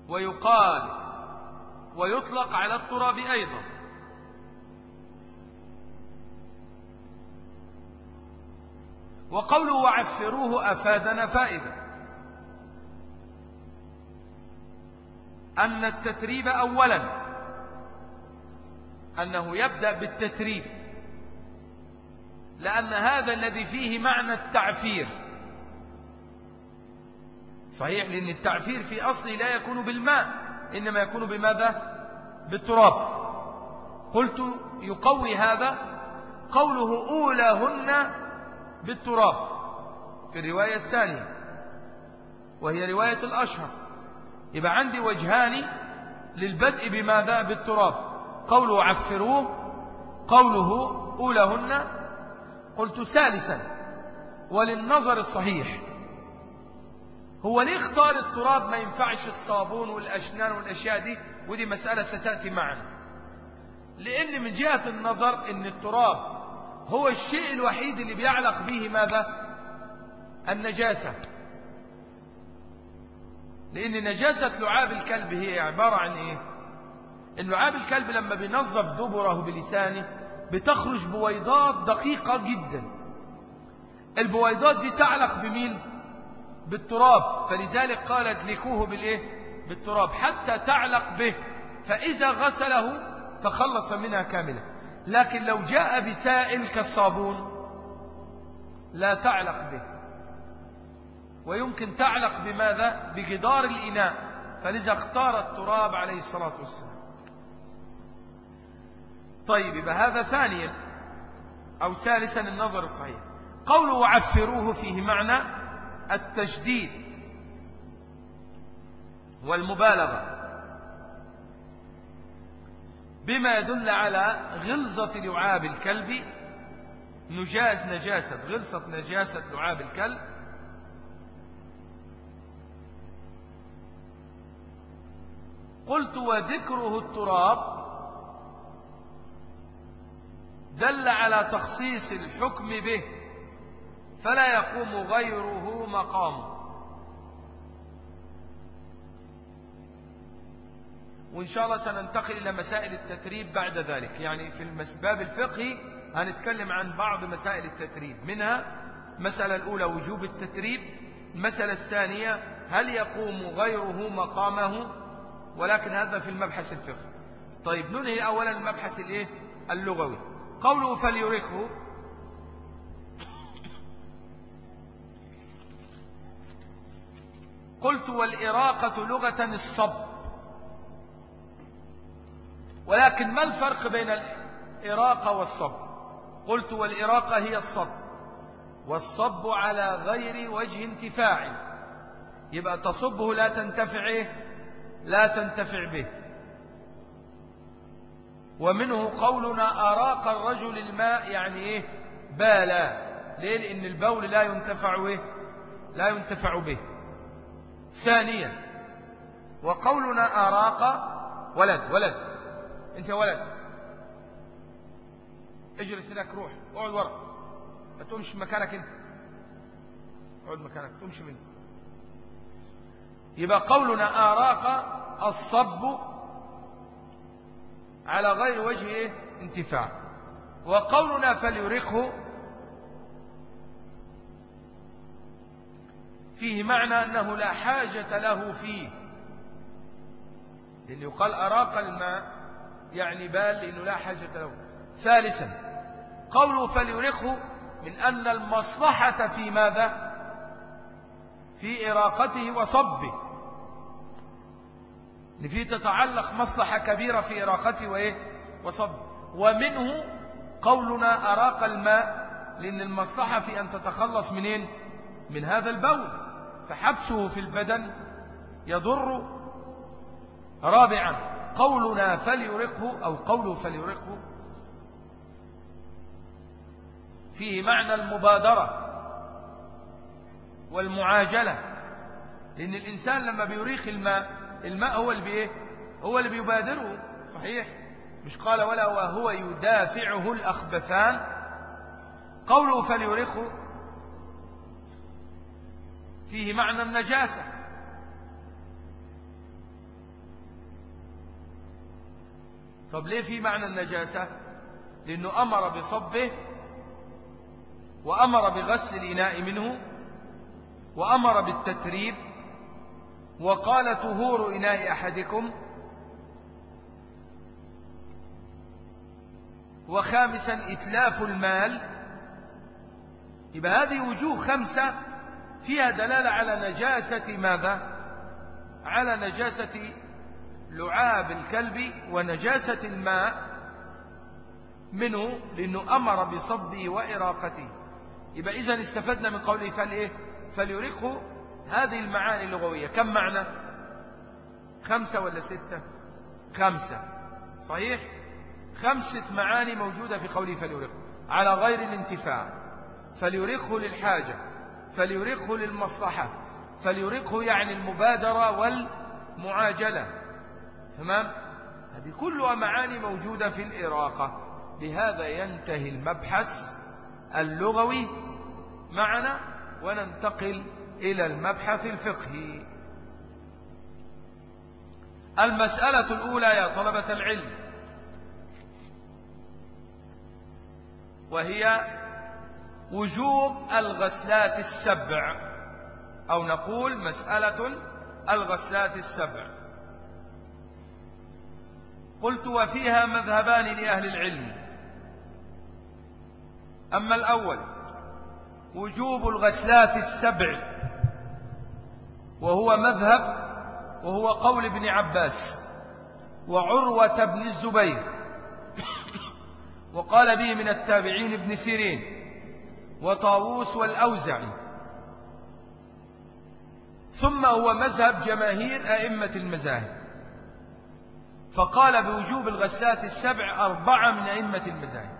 ويقال ويطلق على التراب أيضا. وقوله وعفروه أفادنا فائدة. أن التتريب أولا. أنه يبدأ بالتتريب. لأن هذا الذي فيه معنى التعفير. صحيح لأن التعفير في أصله لا يكون بالماء إنما يكون بماذا؟ بالتراب. قلت يقوي هذا قوله أولاهن بالتراب في الرواية الثانية وهي رواية الأشهر. يبقى عندي وجهان للبدء بماذا؟ بالتراب. قوله عفروه قوله أولهن قلت ثالثا وللنظر الصحيح. هو ليه اختار التراب ما ينفعش الصابون والأشنان والأشياء دي؟ ودي مسألة ستأتي معنا لأن من جهة النظر أن التراب هو الشيء الوحيد اللي بيعلق به ماذا؟ النجاسة. لأن نجاسة لعاب الكلب هي عبارة عن إيه؟ إن لعاب الكلب لما بينظف دبره بلسانه بتخرج بويضات دقيقة جدا. البويضات دي تعلق بمين؟ بالتراب. فلذلك قالت لكوه بالإيه؟ بالتراب. حتى تعلق به. فإذا غسله تخلص منها كاملة. لكن لو جاء بسائل كالصابون لا تعلق به. ويمكن تعلق بماذا؟ بجدار الإناء. فلذا اختار التراب عليه الصلاة والسلام. طيب يبقى هذا ثانيا أو ثالثا النظر الصحيح. قوله وعفروه فيه معنى التشديد والمبالغة بما يدل على غلظة لعاب الكلب نجاز نجاسة غلظة نجاسة لعاب الكلب. قلت وذكره التراب دل على تخصيص الحكم به فلا يقوم غيره مقامه. وإن شاء الله سننتقل إلى مسائل التتريب بعد ذلك. يعني في الباب الفقهي هنتكلم عن بعض مسائل التتريب. منها المسألة الأولى وجوب التتريب المسألة الثانية هل يقوم غيره مقامه ولكن هذا في المبحث الفقهي. طيب ننهي أولا المبحث الإيه؟ اللغوي. قوله فليركه قلت والإراقة لغة الصب. ولكن ما الفرق بين الإراقة والصب؟ قلت والإراقة هي الصب. والصب على غير وجه انتفاع. يبقى تصبه لا تنتفع إيه؟ لا تنتفع به. ومنه قولنا أراق الرجل الماء يعني إيه؟ بالا. ليه؟ لأن البول لا ينتفع إيه؟ لا ينتفع به. ثانيا وقولنا أراق ولد. ولد. يا ولد. اجلس هناك روح. اقعد ورا. ما تقومش مكانك أنت. اقعد مكانك تقومش منه يبقى قولنا آراق الصب على غير وجه إيه؟ انتفاع. وقولنا فليرقه. فيه معنى أنه لا حاجة له فيه. لأنه يقال أراق الماء يعني بال لأنه لا حاجة له. ثالثا قوله فليرخه من أن المصلحة في ماذا؟ في إراقته وصبه. إن فيه تتعلق مصلحة كبيرة في إراقته وإيه؟ وصبه ومنه قولنا أراق الماء لأن المصلحة في أن تتخلص منين؟ من هذا البول. فحبسه في البدن يضر. رابعا قولنا فليرقه أو قوله فليرقه. فيه معنى المبادرة والمعاجلة. لأن الإنسان لما بيريخ الماء الماء هو اللي بإيه؟ هو اللي بيبادره. صحيح؟ مش قال ولا وهو يدافعه الأخبثان. قوله فليرخه فيه معنى النجاسة. طب ليه في معنى النجاسة؟ لأنه أمر بصبه وأمر بغسل الإناء منه وأمر بالتتريب. وقال طهور إناء أحدكم. وخامسا إتلاف المال. يبقى هذه وجوه خمسة فيها دلالة على نجاسة ماذا؟ على نجاسة لعاب الكلب ونجاسة الماء منه لأنه أمر بصبه وإراقته. يبقى إذن استفدنا من قوله فلإيه؟ فليرقه هذه المعاني اللغوية. كم معنى؟ خمسة ولا ستة؟ خمسة. صحيح؟ خمسة معاني موجودة في قوله فليرقه على غير الانتفاع. فليرقه للحاجة. فليرقه للمصلحة. فليرقه يعني المبادرة والمعاجلة. تمام؟ هذه كلها معاني موجودة في الإراقة. بهذا ينتهي المبحث اللغوي. معنا وننتقل إلى المبحث الفقهي. المسألة الأولى يا طلبة العلم. وهي وجوب الغسلات السبع. أو نقول مسألة الغسلات السبع. قلت وفيها مذهبان لأهل العلم. أما الأول وجوب الغسلات السبع. وهو مذهب وهو قول ابن عباس وعروة بن الزبير وقال به من التابعين ابن سيرين وطاووس والأوزعي. ثم هو مذهب جماهير أئمة المذاهب. فقال بوجوب الغسلات السبع أربعة من أئمة المذاهب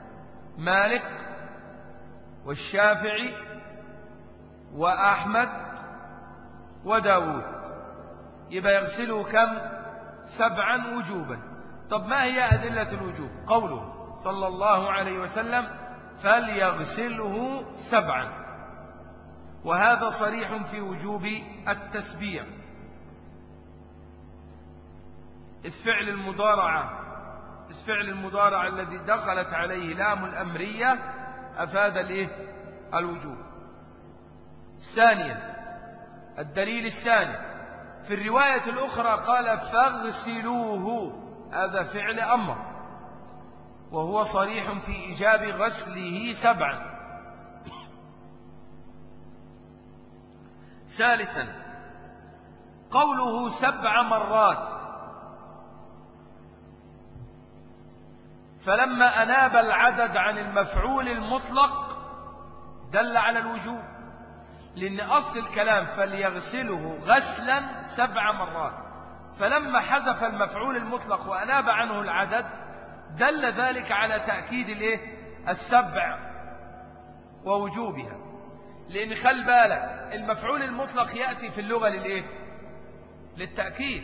مالك والشافعي وأحمد وداود. يبقى يغسله كم؟ سبعا وجوبا. طب ما هي أدلة الوجوب؟ قوله صلى الله عليه وسلم فليغسله سبعا. وهذا صريح في وجوب التسبيع إذ فعل المضارعة. إذ فعل المضارعة الذي دخلت عليه لام الأمرية أفاد الإيه؟ الوجوب. ثانيا الدليل الثاني. في الرواية الأخرى قال فاغسلوه هذا فعل أمر. وهو صريح في إيجاب غسله سبعا. ثالثا قوله سبع مرات. فلما أناب العدد عن المفعول المطلق دل على الوجوب. لأن أصل الكلام فليغسله غسلا سبع مرات. فلما حذف المفعول المطلق وأناب عنه العدد دل ذلك على تأكيد الإيه؟ السبع ووجوبها. لأن خل بالك المفعول المطلق يأتي في اللغة للإيه؟ للتأكيد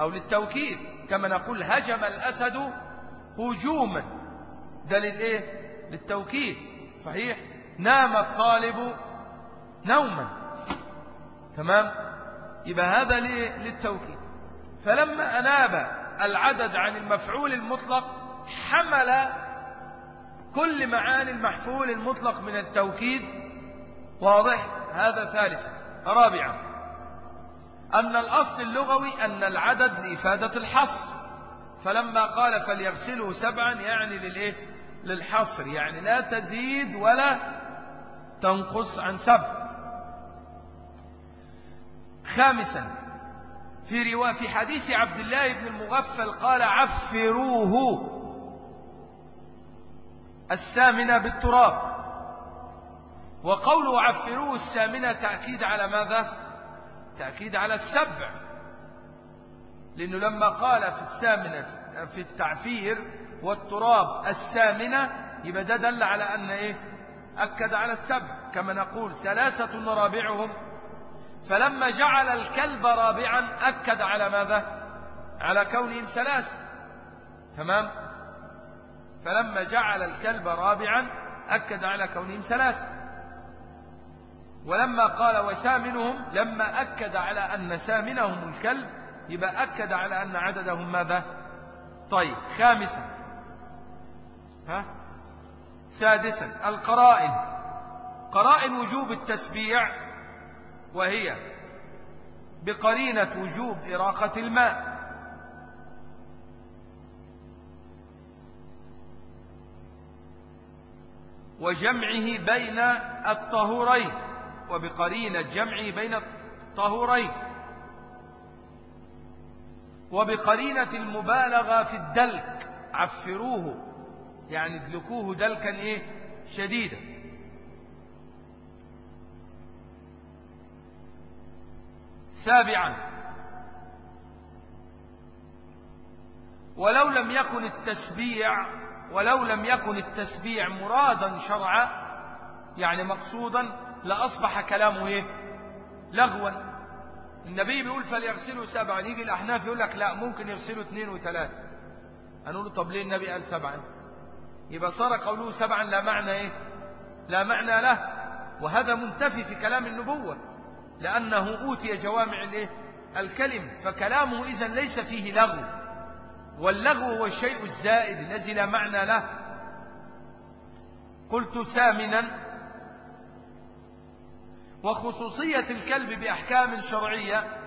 أو للتوكيد. كما نقول هجم الأسد هجوما. ده للإيه؟ للتوكيد. صحيح؟ نام الطالب نوما. تمام؟ يبقى هذا للتوكيد. فلما أناب العدد عن المفعول المطلق حمل كل معاني المحفول المطلق من التوكيد. واضح؟ هذا ثالثا. رابعا. أن الأصل اللغوي أن العدد لإفادة الحصر. فلما قال فليغسلوا سبعا يعني للإيه؟ للحصر. يعني لا تزيد ولا تنقص عن سبع. خامسا في روا في حديث عبد الله بن المغفل قال عفروه. السامنة بالتراب. وقوله عفروه السامنة تأكيد على ماذا؟ تأكيد على السبع. لأنه لما قال في السامنة في التعفير والتراب السامنة يبقى ده دل على أن إيه؟ أكد على السبع. كما نقول ثلاثة رابعهم فلما جعل الكلب رابعا أكد على ماذا؟ على كونهم ثلاثة تمام؟ فلما جعل الكلب رابعا أكد على كونهم ثلاثة ولما قال وسامنهم لما أكد على أن سامنهم الكلب يبقى أكد على أن عددهم ماذا؟ طيب خامسا. ها؟ سادسا القرائن. قرائن وجوب التسبيع وهي بقرينة وجوب إراقة الماء. وجمعه بين الطهورين وبقرينة جمعه بين الطهورين. وبقرينة المبالغة في الدلك عفروه يعني ادلكوه دلكا إيه؟ شديدا. سابعا ولو لم يكن التسبيع ولو لم يكن التسبيع مرادا شرعا يعني مقصودا لأصبح كلامه إيه؟ لغوا. النبي بيقول فليغسلوا سبعا. يجي الأحناف يقول لك لا ممكن يغسلوا اثنين وثلاثة. هنقول له طب ليه النبي قال سبعا؟ يبقى صار قوله سبعا لا معنى إيه؟ لا معنى له. وهذا منتفي في كلام النبوة. لأنه أوتي جوامع الكلم فكلامه إذا ليس فيه لغو. واللغو هو الشيء الزائد الذي لا معنى له. قلت ثامنا وخصوصية الكلب بأحكام شرعية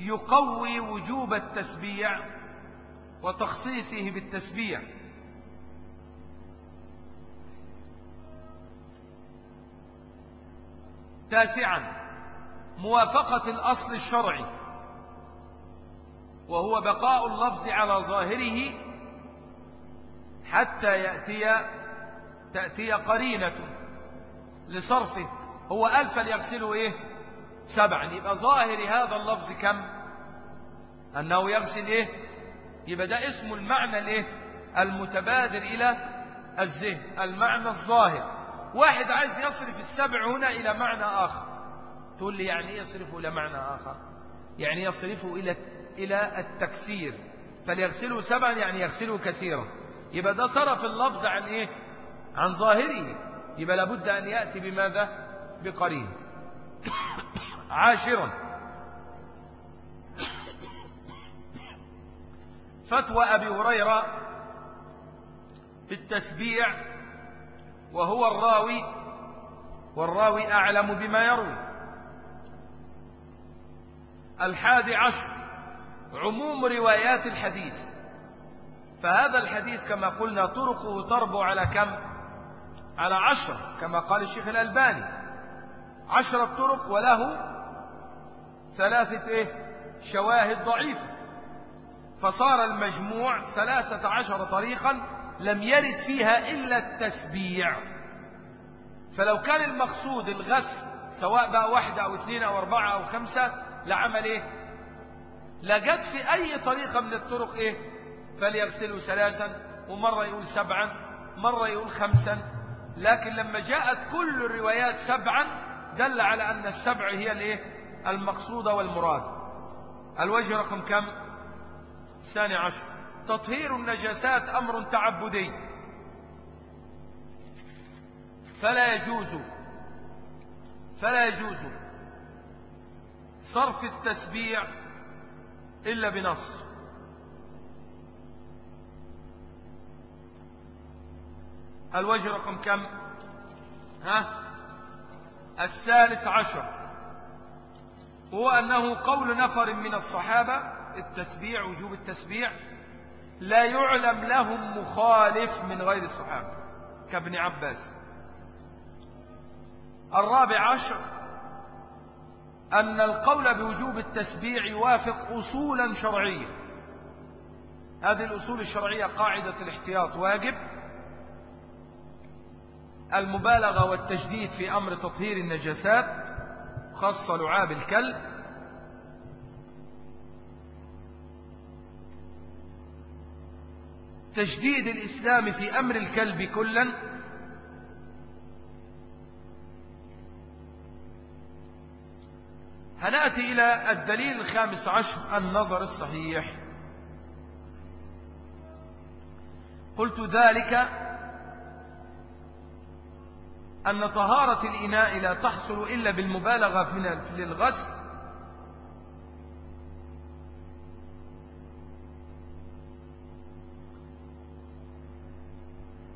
يقوي وجوب التسبيع وتخصيصه بالتسبيع. تاسعا موافقة الأصل الشرعي. وهو بقاء اللفظ على ظاهره حتى يأتي تأتي قرينة لصرفه. هو قال فليغسلوا إيه؟ سبعا. يبقى ظاهر هذا اللفظ كم؟ أنه يغسل إيه؟ يبقى ده اسم المعنى الإيه؟ المتبادر إلى الذهن المعنى الظاهر. واحد عايز يصرف السبع هنا إلى معنى آخر. تقول لي يعني إيه يصرفه إلى معنى آخر؟ يعني يصرفه إلى إلى التكسير. فليغسلوا سبعا يعني يغسلوا كثيرا. يبقى ده صرف اللفظ عن إيه؟ عن ظاهره. يبقى لابد أن يأتي بماذا؟ بقرين. عاشرا. فتوى أبي هريرة في التسبيع وهو الراوي والراوي أعلم بما يروي. الحادي عشر عموم روايات الحديث. فهذا الحديث كما قلنا طرقه تربو على كم؟ على عشر كما قال الشيخ الألباني. عشرة طرق وله ثلاثة إيه؟ شواهد ضعيفة. فصار المجموع ثلاثة عشر طريقا لم يرد فيها إلا التسبيع. فلو كان المقصود الغسل سواء بقى واحدة أو اثنين أو أربعة أو خمسة لعمل إيه؟ لجد في أي طريقة من الطرق إيه؟ فليغسلوا ثلاثا ومرة يقول سبعا مرة يقول خمسا. لكن لما جاءت كل الروايات سبعا دل على أن السبع هي الإيه؟ المقصودة والمراد. الوجه رقم كم؟ الثاني عشر. تطهير النجاسات أمر تعبدي. فلا يجوز فلا يجوز صرف التسبيع إلا بنص. الوجه رقم كم؟ ها؟ الثالث عشر. هو أنه قول نفر من الصحابة التسبيع وجوب التسبيع. لا يعلم لهم مخالف من غير الصحابة كابن عباس. الرابع عشر أن القول بوجوب التسبيع يوافق أصولا شرعية هذه الأصول الشرعية قاعدة الاحتياط واجب. المبالغة والتجديد في أمر تطهير النجاسات خاصة لعاب الكلب. تجديد الإسلام في أمر الكلب كلا. هنأتي إلى الدليل الخامس عشر النظر الصحيح. قلت ذلك أن طهارة الإناء لا تحصل إلا بالمبالغة في الغسل.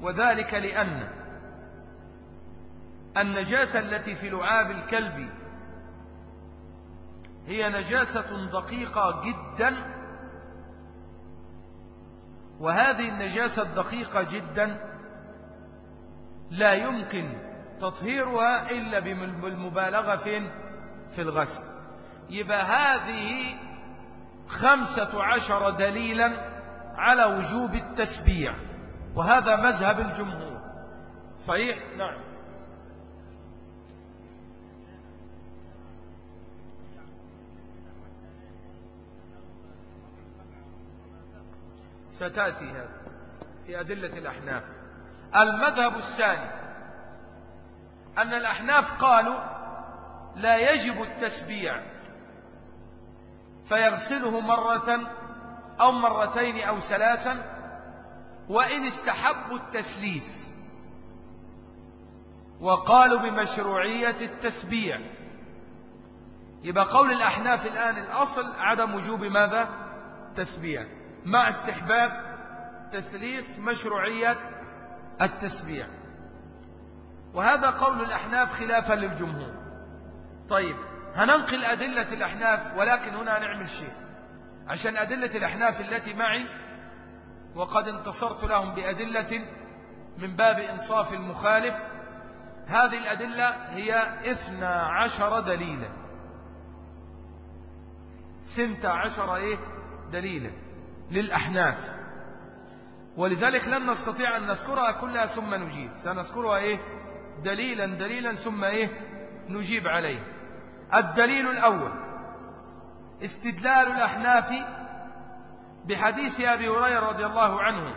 وذلك لأن النجاسة التي في لعاب الكلب هي نجاسة دقيقة جدا وهذه النجاسة الدقيقة جدا لا يمكن تطهيرها إلا بالمبالغة فين؟ في الغسل. يبقى هذه خمسة عشر دليلا على وجوب التسبيع وهذا مذهب الجمهور. صحيح؟ نعم. ستأتي هذا في أدلة الأحناف. المذهب الثاني أن الأحناف قالوا لا يجب التسبيع فيغسله مرة أو مرتين أو ثلاثا وإن استحبوا التسليس وقالوا بمشروعية التسبيع. يبقى قول الأحناف الآن الأصل عدم وجوب ماذا؟ تسبيع. مع استحباب تسليس مشروعية التسبيع. وهذا قول الأحناف خلافا للجمهور. طيب هننقل أدلة الأحناف ولكن هنا نعمل شيء. عشان أدلة الأحناف التي معي وقد انتصرت لهم بأدلة من باب إنصاف المخالف. هذه الأدلة هي إثنى عشر دليلا. سنت عشر إيه؟ دليلا للأحناف. ولذلك لن نستطيع أن نذكرها كلها ثم نجيب. سنذكرها إيه؟ دليلا دليلا ثم إيه؟ نجيب عليه. الدليل الأول استدلال الأحناف بحديث أبي هريرة رضي الله عنه.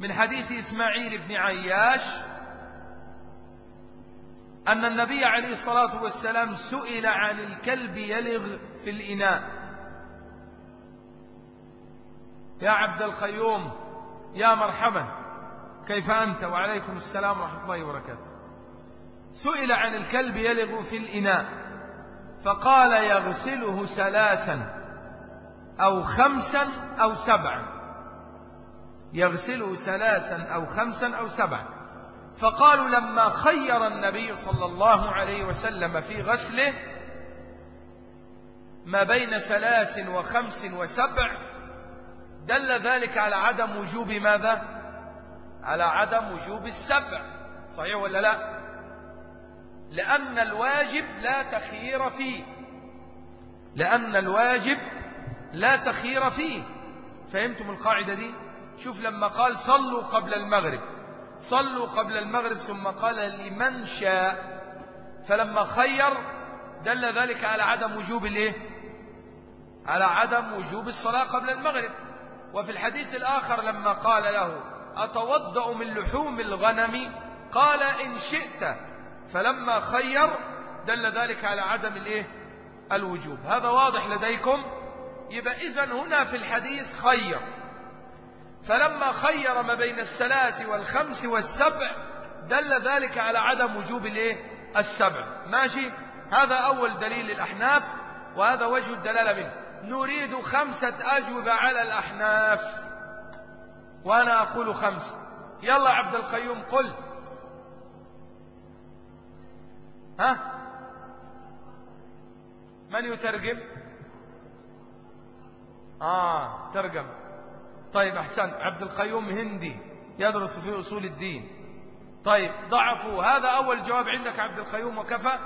من حديث إسماعيل بن عياش أن النبي عليه الصلاة والسلام سئل عن الكلب يلغ في الإناء. يا عبد الخيوم يا مرحبا. كيف أنت؟ وعليكم السلام ورحمة الله وبركاته. سئل عن الكلب يلغ في الإناء. فقال يغسله ثلاثا أو خمسا أو سبعا. يغسله ثلاثا أو خمسا أو سبعا. فقالوا لما خير النبي صلى الله عليه وسلم في غسله ما بين ثلاث وخمس وسبع دل ذلك على عدم وجوب ماذا؟ على عدم وجوب السبع. صحيح ولا لا؟ لأن الواجب لا تخيير فيه. لأن الواجب لا تخيير فيه. فهمتم القاعدة دي؟ شوف لما قال صلوا قبل المغرب. صلوا قبل المغرب ثم قال لمن شاء. فلما خير دل ذلك على عدم وجوب الايه؟ على عدم وجوب الصلاة قبل المغرب. وفي الحديث الآخر لما قال له أتوضأ من لحوم الغنم؟ قال إن شئت فلما خير دل ذلك على عدم الايه؟ الوجوب. هذا واضح لديكم؟ يبقى إذا هنا في الحديث خير. فلما خير ما بين الثلاث والخمس والسبع دل ذلك على عدم وجوب الايه؟ السبع. ماشي؟ هذا أول دليل للأحناف وهذا وجه الدلالة منه. نريد خمسة أجوبة على الأحناف. وأنا أقول خمس. يلا عبد القيوم قل. ها؟ من يترجم؟ آه ترجم. طيب أحسن عبد القيوم هندي يدرس في أصول الدين. طيب ضعفوا هذا أول جواب عندك عبد القيوم وكفى.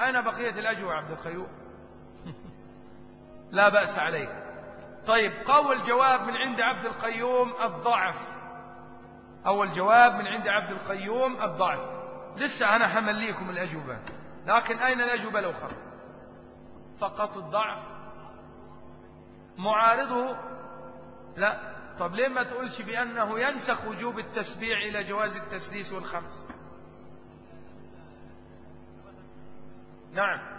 أين بقية الأجوبة عبد القيوم. لا بأس عليك. طيب قول جواب من عند عبد القيوم الضعف. أول جواب من عند عبد القيوم الضعف. لسه أنا حمليكم الأجوبة. لكن أين الأجوبة الأخرى فقط الضعف. معارضه؟ لا. طب ليه ما تقولش بأنه ينسخ وجوب التسبيع إلى جواز التسديس والخمس؟ نعم.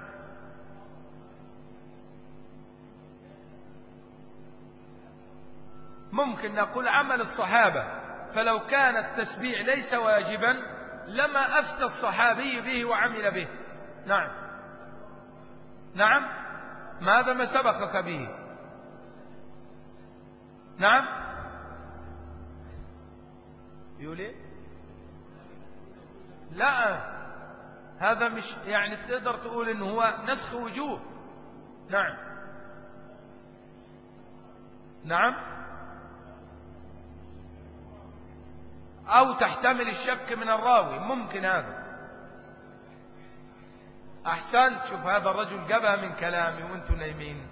ممكن نقول عمل الصحابة. فلو كان التسبيع ليس واجبا لما أفتى الصحابي به وعمل به. نعم. نعم. ماذا ما سبقك به؟ نعم. يقول إيه؟ لا. هذا مش يعني تقدر تقول إنه هو نسخ وجوه. نعم. نعم. أو تحتمل الشك من الراوي. ممكن هذا. أحسنت. شوف هذا الرجل جابها من كلامي وأنتم نايمين.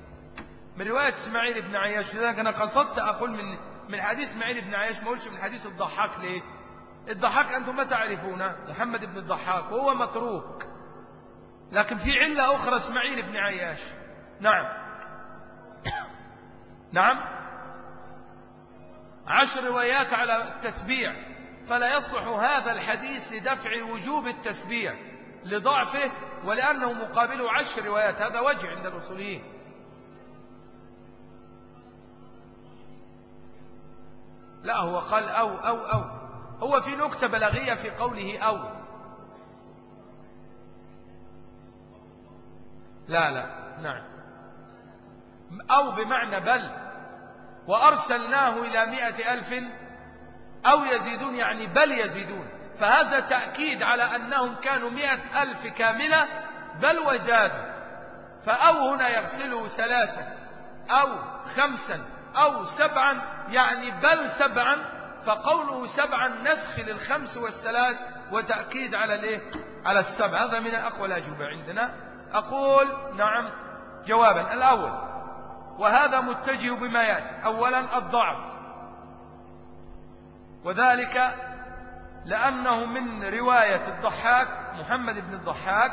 من رواية إسماعيل بن عياش. لذلك أنا قصدت أقول من من حديث إسماعيل بن عياش ما أقولش من حديث الضحاك. ليه؟ الضحاك أنتم ما تعرفونه. محمد بن الضحاك. وهو متروك لكن في علة أخرى إسماعيل بن عياش. نعم. نعم. عشر روايات على التسبيع. فلا يصلح هذا الحديث لدفع وجوب التسبيع لضعفه ولأنه مقابل عشر روايات. هذا وجه عند الأصوليين. لا هو قال أو أو أو. هو في نكتة بلاغية في قوله أو. لا لا. نعم. أو بمعنى بل. وأرسلناه إلى مئة ألف أو يزيدون يعني بل يزيدون. فهذا تأكيد على أنهم كانوا مئة ألف كاملة بل وزادوا. فأو هنا يغسله ثلاثا أو خمسا أو سبعا يعني بل سبعا فقوله سبعا نسخ للخمس والثلاث وتأكيد على الإيه؟ على السبع. هذا من أقوى الأجوبة عندنا. أقول نعم جوابا. الأول وهذا متجه بما يأتي. أولا الضعف. وذلك لأنه من رواية الضحاك محمد بن الضحاك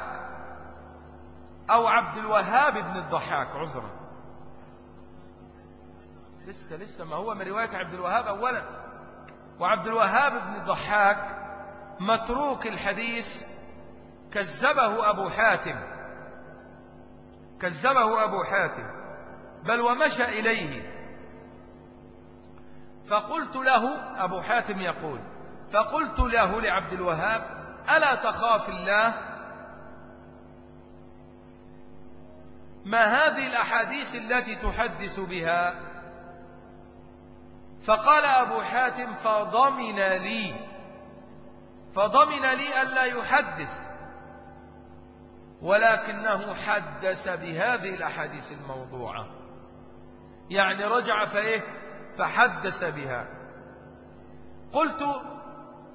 أو عبد الوهاب بن الضحاك عذرا. لسه لسه ما هو من رواية عبد الوهاب أولا. وعبد الوهاب بن الضحاك متروك الحديث كذبه أبو حاتم. كذبه أبو حاتم. بل ومشى إليه فقلت له أبو حاتم يقول فقلت له لعبد الوهاب ألا تخاف الله؟ ما هذه الأحاديث التي تحدث بها؟ فقال أبو حاتم فضمن لي فضمن لي ألا يحدث ولكنه حدث بهذه الأحاديث الموضوعة. يعني رجع فإيه؟ فحدث بها. قلت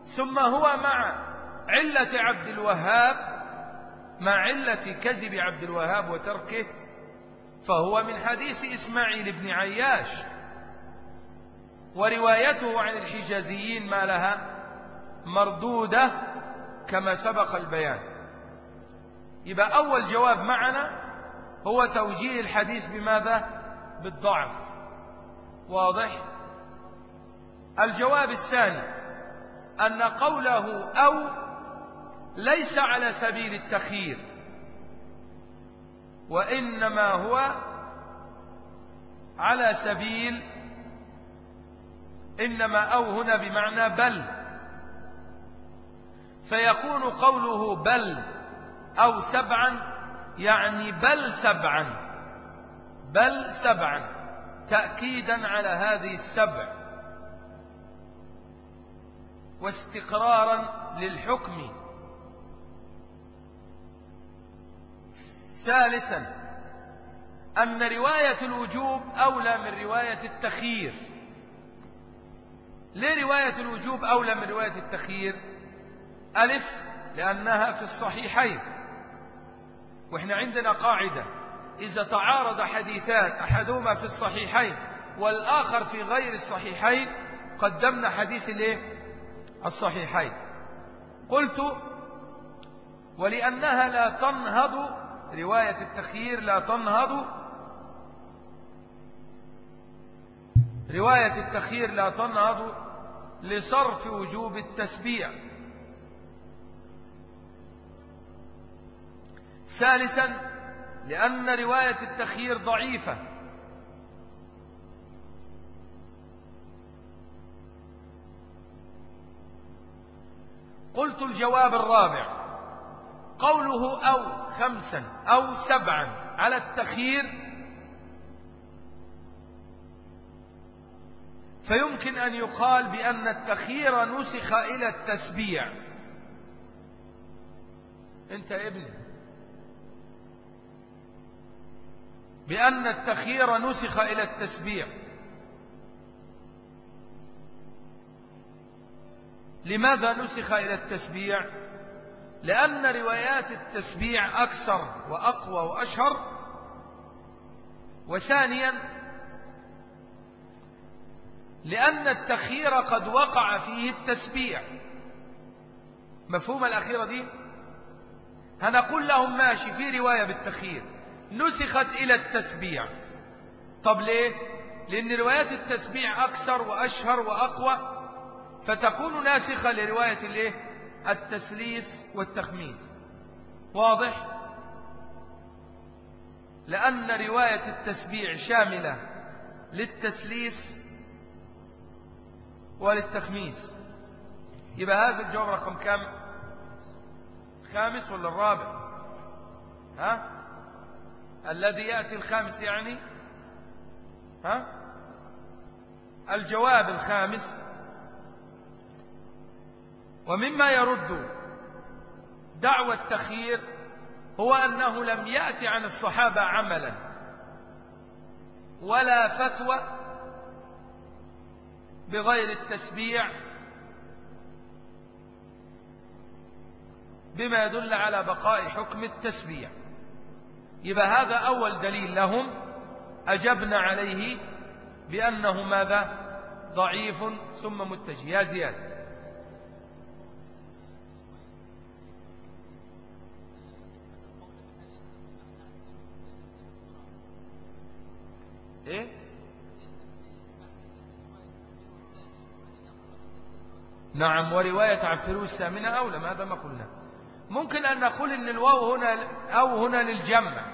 ثم هو مع علة عبد الوهاب مع علة كذب عبد الوهاب وتركه فهو من حديث إسماعيل بن عياش. وروايته عن الحجازيين ما لها مردودة كما سبق البيان. يبقى أول جواب معنا هو توجيه الحديث بماذا؟ بالضعف. واضح؟ الجواب الثاني أن قوله أو ليس على سبيل التخيير وإنما هو على سبيل إنما أو هنا بمعنى بل. فيكون قوله بل أو سبعا يعني بل سبعا بل سبعا. تأكيدا على هذه السبع واستقرارا للحكم. ثالثا أن رواية الوجوب أولى من رواية التخيير. ليه رواية الوجوب أولى من رواية التخيير؟ ألف لأنها في الصحيحين وإحنا عندنا قاعدة. إذا تعارض حديثان أحدهما في الصحيحين والآخر في غير الصحيحين قدمنا حديث الإيه؟ الصحيحين. قلت ولأنها لا تنهض رواية التخيير لا تنهض رواية التخيير لا تنهض لصرف وجوب التسبيع. ثالثا لأن رواية التخيير ضعيفة. قلت الجواب الرابع. قوله أو خمسا أو سبعا على التخيير فيمكن أن يقال بأن التخيير نسخ إلى التسبيع. أنت ابني. بأن التخيير نسخ إلى التسبيع لماذا نسخ إلى التسبيع لأن روايات التسبيع أكثر وأقوى وأشهر. وثانيا لأن التخيير قد وقع فيه التسبيع مفهوم الأخيرة دي؟ هنقول لهم ماشي في رواية بالتخيير. نسخت إلى التسبيع. طب ليه؟ لأن روايات التسبيع أكثر وأشهر وأقوى فتكون ناسخة لرواية الإيه؟ التسليس والتخميس. واضح؟ لأن رواية التسبيع شاملة للتسليس وللتخميس. يبقى هذا الجواب رقم كم؟ الخامس ولا الرابع؟ ها؟ الذي يأتي الخامس يعني؟ ها؟ الجواب الخامس. ومما يرد دعوى التخيير هو أنه لم يأتي عن الصحابة عملا ولا فتوى بغير التسبيع بما يدل على بقاء حكم التسبيع. يبقى هذا أول دليل لهم أجبنا عليه بأنه ماذا؟ ضعيف ثم متجه. يا زياد. إيه؟ نعم ورواية عفرو الثامنة أولى ماذا ما قلنا؟ ممكن أن نقول أن الواو هنا أو هنا للجمع.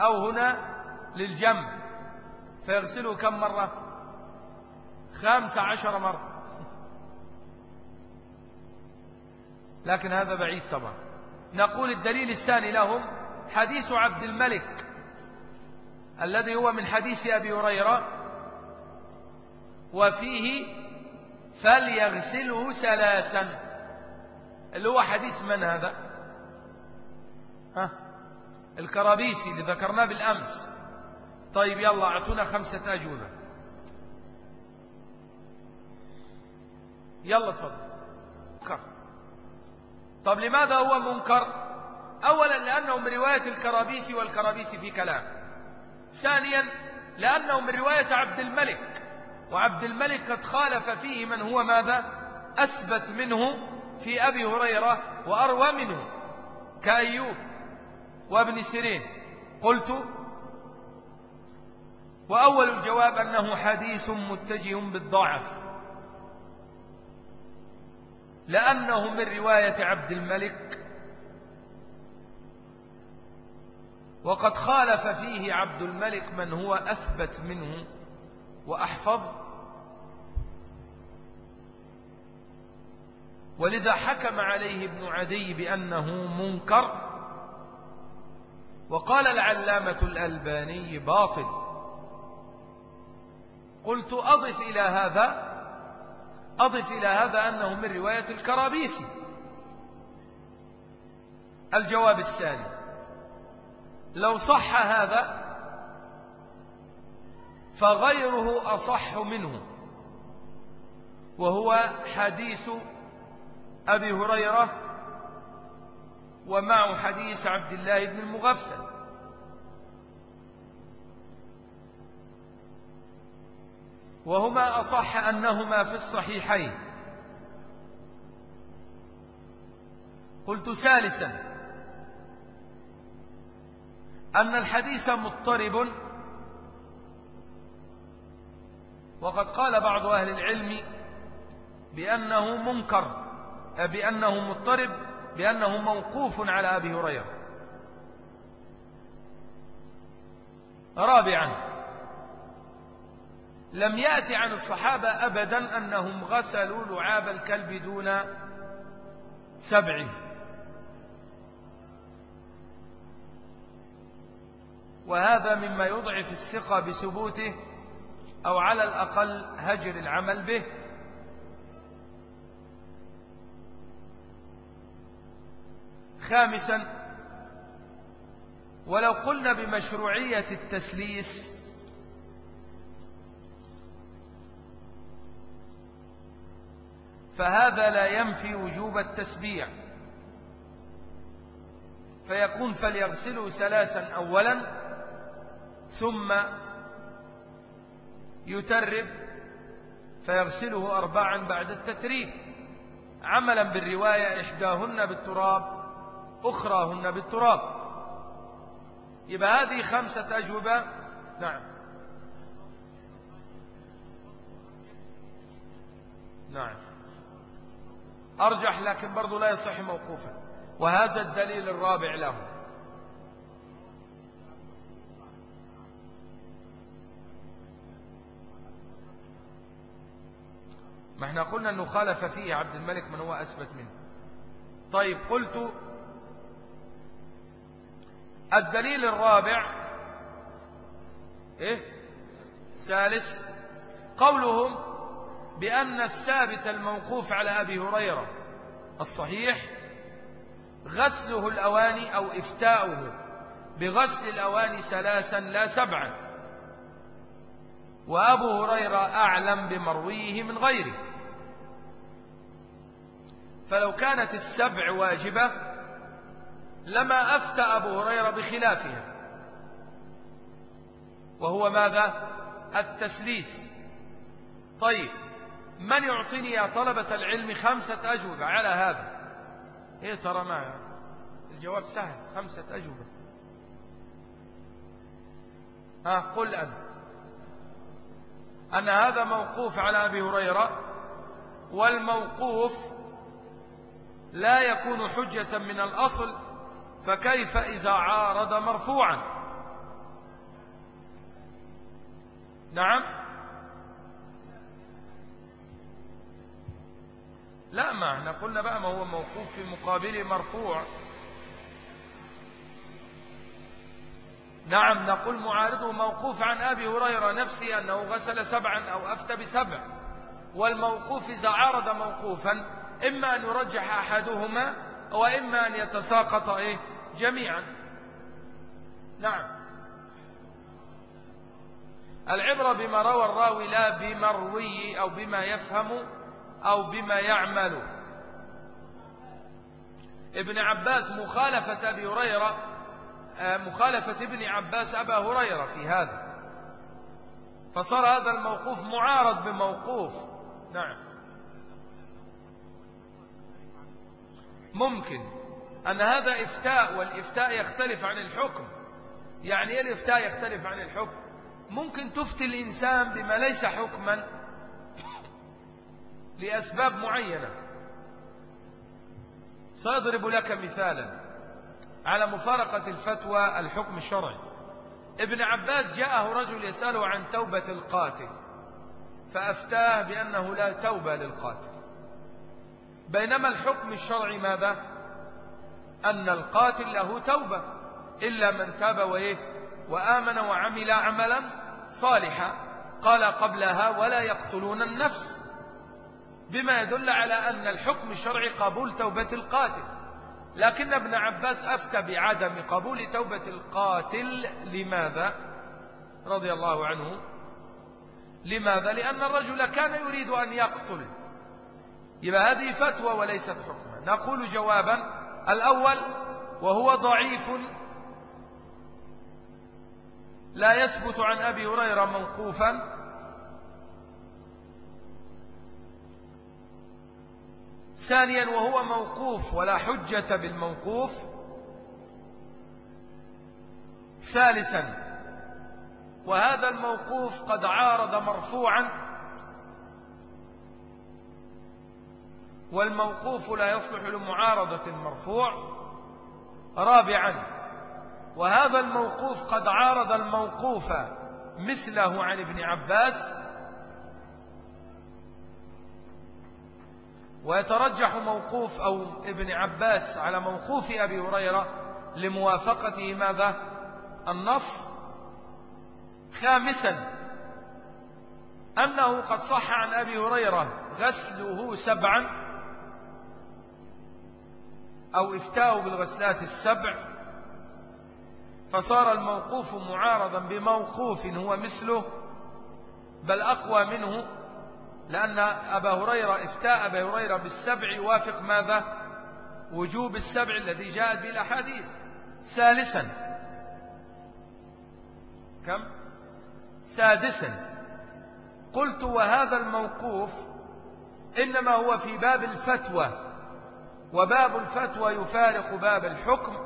أو هنا للجمع. فيغسله كم مرة؟ خمس عشر مرة. لكن هذا بعيد طبعا. نقول الدليل الثاني لهم حديث عبد الملك الذي هو من حديث أبي هريرة وفيه فليغسله ثلاثا. اللي هو حديث من هذا؟ ها؟ الكرابيسي اللي ذكرناه بالأمس. طيب يلا أعطونا خمسة أجوبة. يلا تفضل. منكر. طب لماذا هو منكر؟ أولا لأنه من رواية الكرابيسي والكرابيسي في كلام. ثانيا لأنه من رواية عبد الملك. وعبد الملك قد خالف فيه من هو ماذا؟ أثبت منه في أبي هريرة وأروى منه كأيوب وابن سيرين. قلت وأول الجواب أنه حديث متجه بالضعف لأنه من رواية عبد الملك وقد خالف فيه عبد الملك من هو أثبت منه وأحفظ. ولذا حكم عليه ابن عدي بأنه منكر. وقال العلامة الألباني باطل. قلت أضف إلى هذا أضف إلى هذا أنه من رواية الكرابيسي. الجواب الثاني لو صح هذا فغيره أصح منه وهو حديث أبي هريرة ومعه حديث عبد الله بن المغفل. وهما أصح أنهما في الصحيحين. قلت ثالثا أن الحديث مضطرب. وقد قال بعض أهل العلم بأنه منكر. بأنه مضطرب بأنه موقوف على أبي هريرة. رابعا لم يأتي عن الصحابة أبدا أنهم غسلوا لعاب الكلب دون سبع. وهذا مما يضعف الثقة بثبوته أو على الأقل هجر العمل به. خامسا ولو قلنا بمشروعية التسليس فهذا لا ينفي وجوب التسبيع. فيكون فليغسله ثلاثا أولا ثم يترب فيغسله أربعا بعد التتريب. عملا بالرواية إحداهن بالتراب أخراهن بالتراب. يبقى هذه خمسة أجوبة. نعم. نعم. أرجح لكن برضو لا يصح موقوفا. وهذا الدليل الرابع له. ما إحنا قلنا أنه خالف فيه عبد الملك من هو أثبت منه. طيب قلت الدليل الرابع إيه؟ ثالث قولهم بأن الثابت الموقوف على أبي هريرة الصحيح غسله الأواني أو إفتاؤه بغسل الأواني ثلاثا لا سبعا. وأبو هريرة أعلم بمرويه من غيره. فلو كانت السبع واجبة لما أفتى أبو هريرة بخلافها. وهو ماذا؟ التسليس. طيب من يعطيني يا طلبة العلم خمسة أجوبة؟ على هذا. إيه ترى ما الجواب سهل. خمسة أجوبة. ها قل أنت أن هذا موقوف على أبي هريرة والموقوف لا يكون حجة من الأصل فكيف إذا عارض مرفوعا؟ نعم. لا ما إحنا قلنا بقى ما هو موقوف في مقابله مرفوع. نعم نقول معارضه موقوف عن أبي هريرة نفسه أنه غسل سبعا أو أفتى بسبع. والموقوف إذا عارض موقوفا إما أن يرجح أحدهما وإما أن يتساقط إيه؟ جميعا. نعم. العبرة بما روى الراوي لا بمروي أو بما يفهم أو بما يعمل. ابن عباس مخالفة أبي هريرة آه، مخالفة ابن عباس أبا هريرة في هذا. فصار هذا الموقوف معارض بموقوف. نعم. ممكن. أن هذا إفتاء والإفتاء يختلف عن الحكم. يعني إيه الإفتاء يختلف عن الحكم؟ ممكن تفتي الإنسان بما ليس حكما لأسباب معينة. سأضرب لك مثالا على مفارقة الفتوى الحكم الشرعي. ابن عباس جاءه رجل يسأله عن توبة القاتل فأفتاه بأنه لا توبة للقاتل. بينما الحكم الشرعي ماذا؟ أن القاتل له توبة إلا من تاب وإيه وآمن وعمل عملا صالحا. قال قبلها ولا يقتلون النفس. بما يدل على أن الحكم الشرعي قبول توبة القاتل. لكن ابن عباس أفتى بعدم قبول توبة القاتل. لماذا؟ رضي الله عنه. لماذا؟ لأن الرجل كان يريد أن يقتل. يبقى هذه فتوى وليست حكما. نقول جوابا الأول وهو ضعيف لا يثبت عن أبي هريرة موقوفا. ثانيا وهو موقوف ولا حجة بالموقوف. ثالثا وهذا الموقوف قد عارض مرفوعا والموقوف لا يصلح لمعارضة المرفوع رابعا وهذا الموقوف قد عارض الموقوف مثله عن ابن عباس ويترجح موقوف أو ابن عباس على موقوف أبي هريرة لموافقته ماذا؟ النص. خامسا أنه قد صح عن أبي هريرة غسله سبعا أو إفتاء بالغسلات السبع فصار الموقوف معارضا بموقوف هو مثله بل أقوى منه لأن أبا هريرة إفتاء أبا هريرة بالسبع يوافق ماذا؟ وجوب السبع الذي جاءت به الأحاديث. ثالثا كم؟ سادسا قلت وهذا الموقوف إنما هو في باب الفتوى وباب الفتوى يفارق باب الحكم.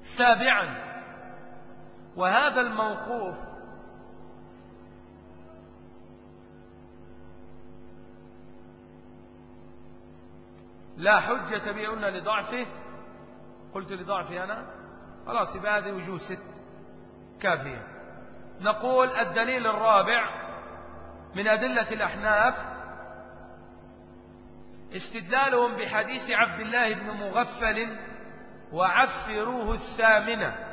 سابعا وهذا الموقوف لا حجة به قلنا لضعفه. قلت لضعفه أنا خلاص يبقى هذه وجوه ست كافية. نقول الدليل الرابع من أدلة الأحناف استدلالهم بحديث عبد الله بن مغفل وعفروه الثامنة.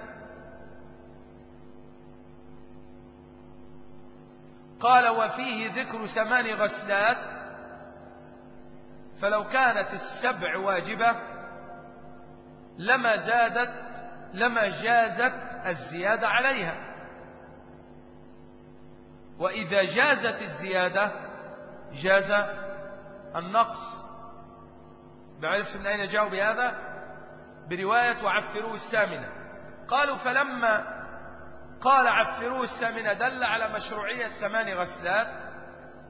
قال وفيه ذكر ثمان غسلات فلو كانت السبع واجبة لما زادت لما جازت الزيادة عليها. وإذا جازت الزيادة جاز النقص بعرفت من أين جاءوا بهذا؟ برواية وعفروه السامنة. قالوا فلما قال عفروه السامنة دل على مشروعية ثمان غسلات.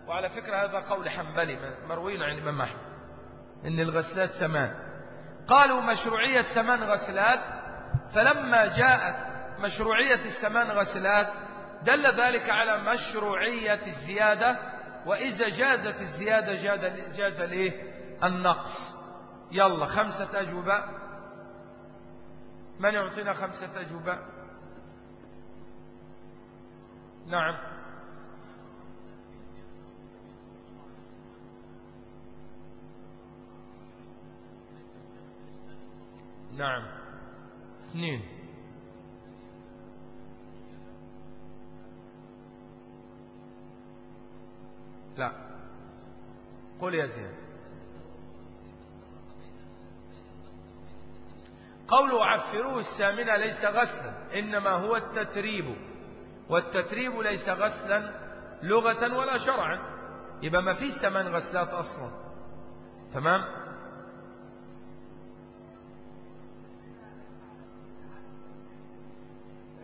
وعلى فكرة هذا قول حنبلي مروي عن الإمام إن الغسلات ثمان. قالوا مشروعية ثمان غسلات. فلما جاءت مشروعية الثمان غسلات دل ذلك على مشروعية الزيادة. وإذا جازت الزيادة جاز ليه؟ النقص. يلا خمسة أجوبة. من يعطينا خمسة أجوبة؟ نعم. نعم. اثنين. لا. قل يا زياد. قول عفروه السامنة ليس غسلا إنما هو التتريب. والتتريب ليس غسلا لغة ولا شرعا. يبقى ما فيش ثمان غسلات أصلا. تمام؟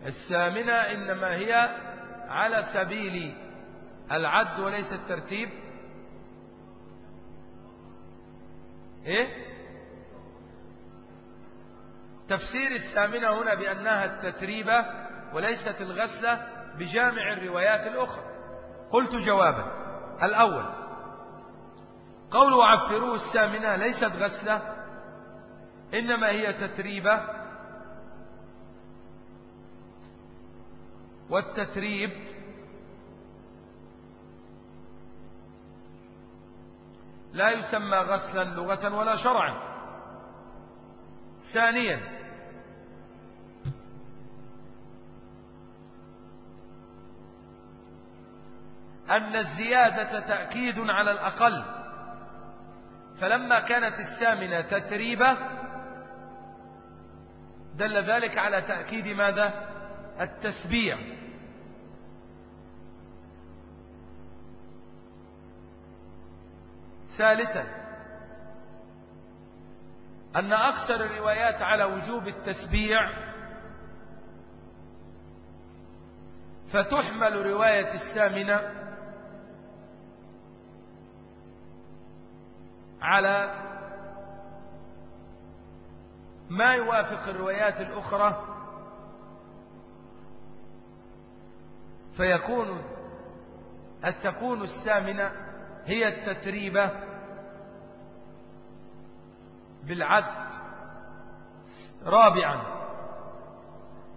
الثامنة إنما هي على سبيل العد وليس الترتيب. إيه؟ تفسير الثامنة هنا بأنها التتريبة وليست الغسلة بجامع الروايات الأخرى. قلت جوابا. الأول قول عفروه الثامنة ليست غسلة إنما هي تتريبة. والتتريب لا يسمى غسلا لغة ولا شرعا. ثانيا أن الزيادة تأكيد على الأقل. فلما كانت السامنة تتريبة دل ذلك على تأكيد ماذا؟ التسبيع. ثالثا أن أكثر الروايات على وجوب التسبيع فتحمل رواية السامنة على ما يوافق الروايات الأخرى فيكون التكون السامنة هي التتريبة بالعد رابعا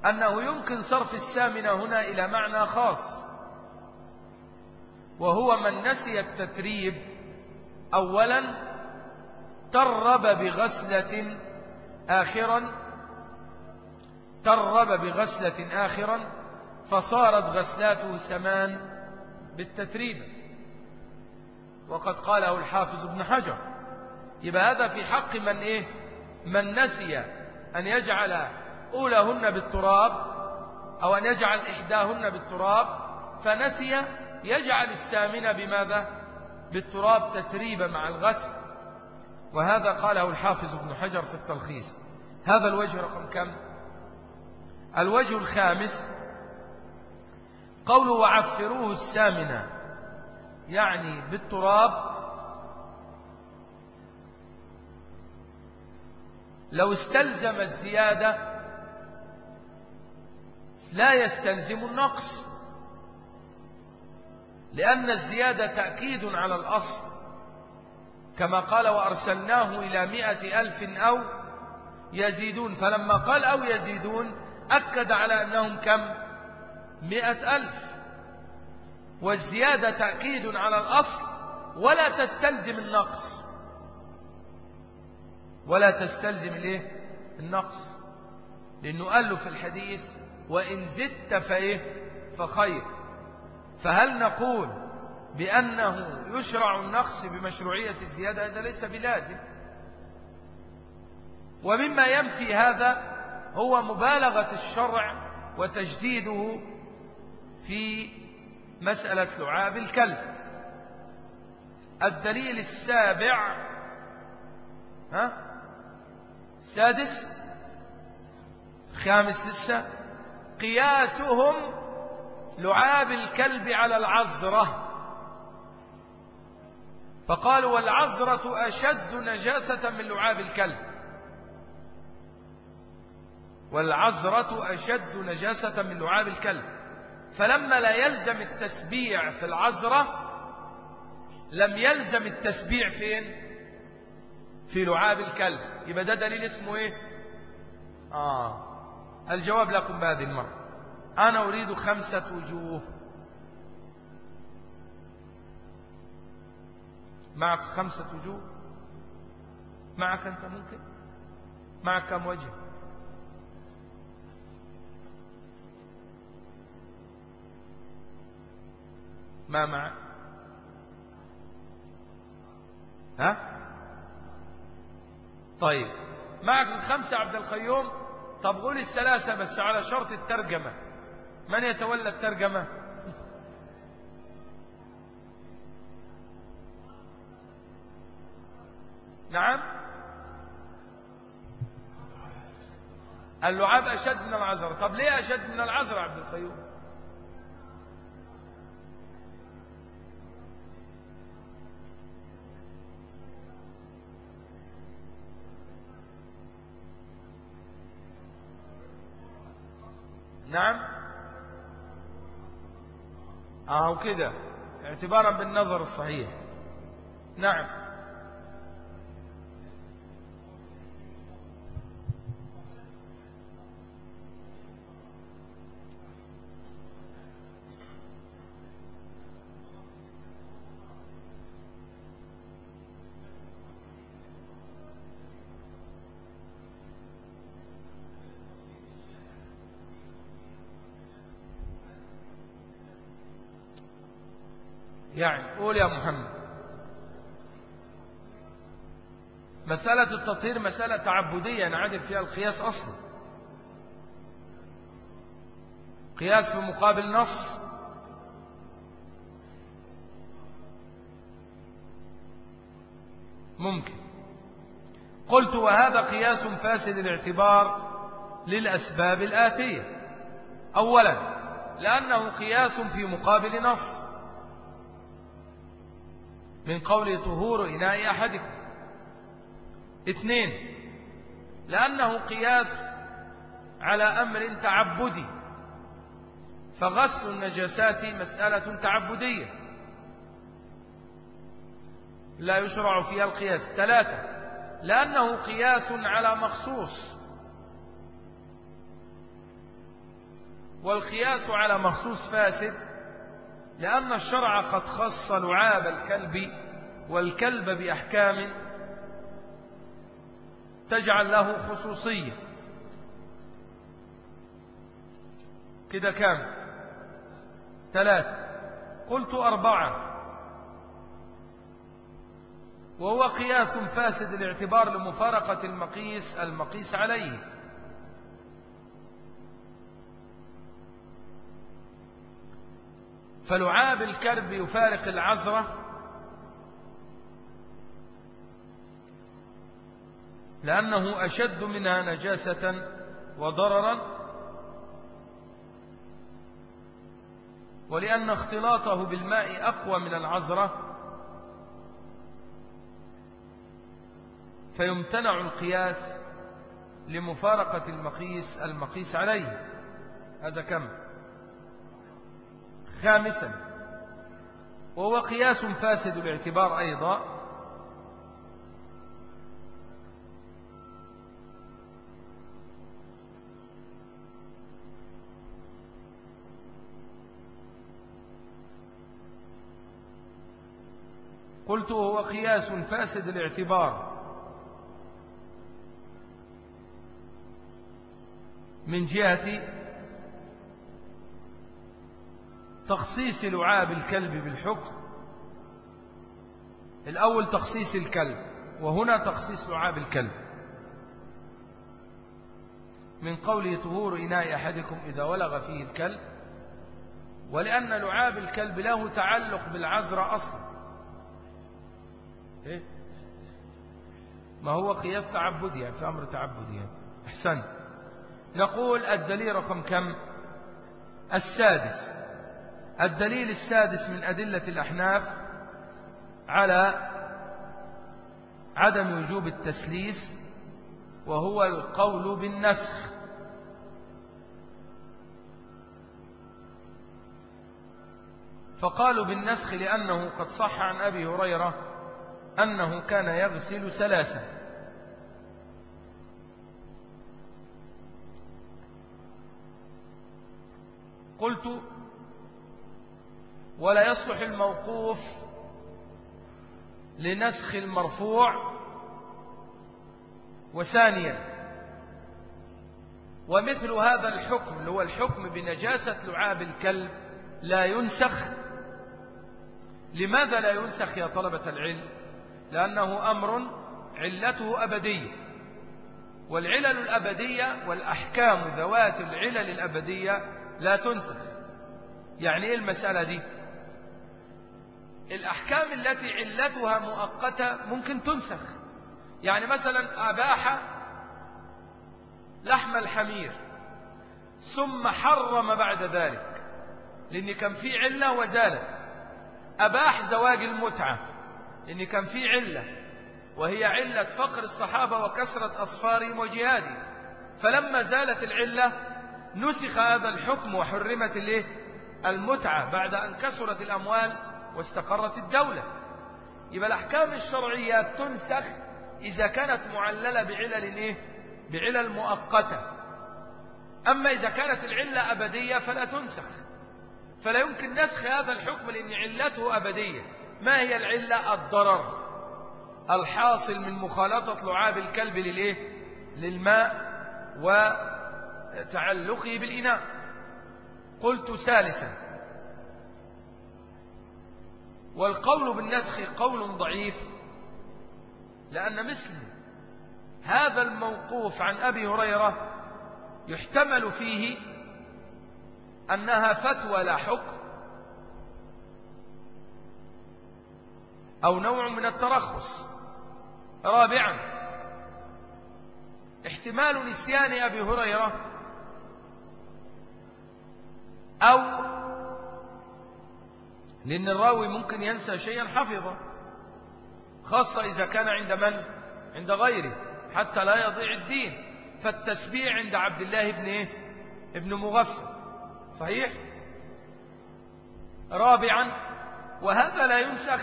أنه يمكن صرف السامنة هنا إلى معنى خاص وهو من نسي التتريب أولا ترب بغسلة آخرا ترب بغسلة آخرا فصارت غسلاته سمان بالتتريب. وقد قاله الحافظ ابن حجر. يبقى هذا في حق من إيه؟ من نسي أن يجعل أولهن بالتراب أو أن يجعل إحداهن بالتراب فنسي يجعل السامنة بماذا؟ بالتراب تتريبا مع الغسل. وهذا قاله الحافظ ابن حجر في التلخيص. هذا الوجه رقم كم؟ الوجه الخامس قوله وعفروه السامنة يعني بالتراب. لو استلزم الزيادة لا يستلزم النقص لأن الزيادة تأكيد على الأصل. كما قال وأرسلناه إلى مئة ألف أو يزيدون. فلما قال أو يزيدون أكد على أنهم كم؟ مئة ألف. والزيادة تأكيد على الأصل ولا تستلزم النقص. ولا تستلزم الإيه؟ النقص. لأنه قال له في الحديث وإن زدت فإيه؟ فخير. فهل نقول بأنه يشرع النقص بمشروعية الزيادة هذا ليس بلازم. ومما ينفي هذا هو مبالغة الشرع وتجديده في مسألة لعاب الكلب. الدليل السابع ها؟ سادس خامس لسه قياسهم لعاب الكلب على العزرة فقالوا والعزرة أشد نجاسة من لعاب الكلب. والعزرة أشد نجاسة من لعاب الكلب. فلما لا يلزم التسبيع في العزرة لم يلزم التسبيع فين؟ في لعاب الكلب. يبقى ده دليل اسمه إيه؟ آه. الجواب لكم بهذه المرة. أنا أريد خمسة وجوه. معك خمسة وجوه. معك أنت ممكن. معك كم وجه؟ ما معك؟ ها؟ طيب. معك الخمسة عبد القيوم؟ طب قول الثلاثة بس على شرط الترجمة. من يتولى الترجمة؟ نعم. اللعاب أشد من العذر طب ليه أشد من العذر عبد القيوم؟ نعم. آه كده. اعتبارا بالنظر الصحيح. نعم. يعني قول يا محمد. مسألة التطهير مسألة تعبدية ينعدم فيها القياس أصلا. قياس في مقابل نص. ممكن. قلت وهذا قياس فاسد الاعتبار للأسباب الآتية. أولا لأنه قياس في مقابل نص. من قول طهور إناء أحدكم. اثنين لأنه قياس على أمر تعبدي فغسل النجاسات مسألة تعبدية. لا يشرع فيها القياس. ثلاثة لأنه قياس على مخصوص. والقياس على مخصوص فاسد لأن الشرع قد خص لعاب الكلب والكلب بأحكام تجعل له خصوصية. كده كام؟ ثلاثة. قلت أربعة. وهو قياس فاسد الاعتبار لمفارقة المقيس المقيس عليه. فلعاب الكرب يفارق العزرة لأنه أشد منها نجاسة وضررا ولأن اختلاطه بالماء أقوى من العزرة فيمتنع القياس لمفارقة المقيس المقيس عليه. هذا كم؟ خامسا. وهو قياس فاسد الاعتبار أيضا. قلت وهو قياس فاسد الاعتبار من جهة تخصيص لعاب الكلب بالحكم. الأول تخصيص الكلب وهنا تخصيص لعاب الكلب. من قوله طهور إناء أحدكم إذا ولغ فيه الكلب ولأن لعاب الكلب له تعلق بالعزر أصلا. إيه؟ ما هو قياس تعبدي يعني في أمر تعبدي يعني. أحسن نقول الدليل رقم كم؟ السادس. الدليل السادس من أدلة الأحناف على عدم وجوب التسليس وهو القول بالنسخ. فقالوا بالنسخ لأنه قد صح عن أبي هريرة أنه كان يغسل سلاسا قلت ولا يصلح الموقوف لنسخ المرفوع. وثانيا ومثل هذا الحكم هو الحكم بنجاسة لعاب الكلب لا ينسخ. لماذا لا ينسخ يا طلبة العلم؟ لأنه أمر علته أبدية والعلل الأبدية والأحكام ذوات العلل الأبدية لا تنسخ. يعني إيه المسألة دي؟ الأحكام التي علتها مؤقتة ممكن تنسخ. يعني مثلا أباح لحم الحمير ثم حرم بعد ذلك لأن كان في علة وزالت. أباح زواج المتعة لأن كان في علة وهي علة فقر الصحابة وكسرة أصفارهم وجهادهم. فلما زالت العلة نسخ هذا الحكم وحرمت الإيه؟ المتعة بعد أن كسرت الأموال واستقرت الدولة. يبقى الأحكام الشرعية تنسخ إذا كانت معللة بعلل إيه؟ بعلل مؤقتة. أما إذا كانت العلة أبدية فلا تنسخ. فلا يمكن نسخ هذا الحكم لأن علته أبدية. ما هي العلة؟ الضرر. الحاصل من مخالطة لعاب الكلب للإيه؟ للماء وتعلقه بالإناء. قلت ثالثا. والقول بالنسخ قول ضعيف لأن مثل هذا الموقوف عن أبي هريرة يحتمل فيه أنها فتوى لا حكم أو نوع من الترخص. رابعا احتمال نسيان أبي هريرة أو لأن الراوي ممكن ينسى شيئا حفظه خاصة إذا كان عند من؟ عند غيره حتى لا يضيع الدين فالتسبيع عند عبد الله بن إيه؟ ابن مغفل صحيح؟ رابعا وهذا لا ينسخ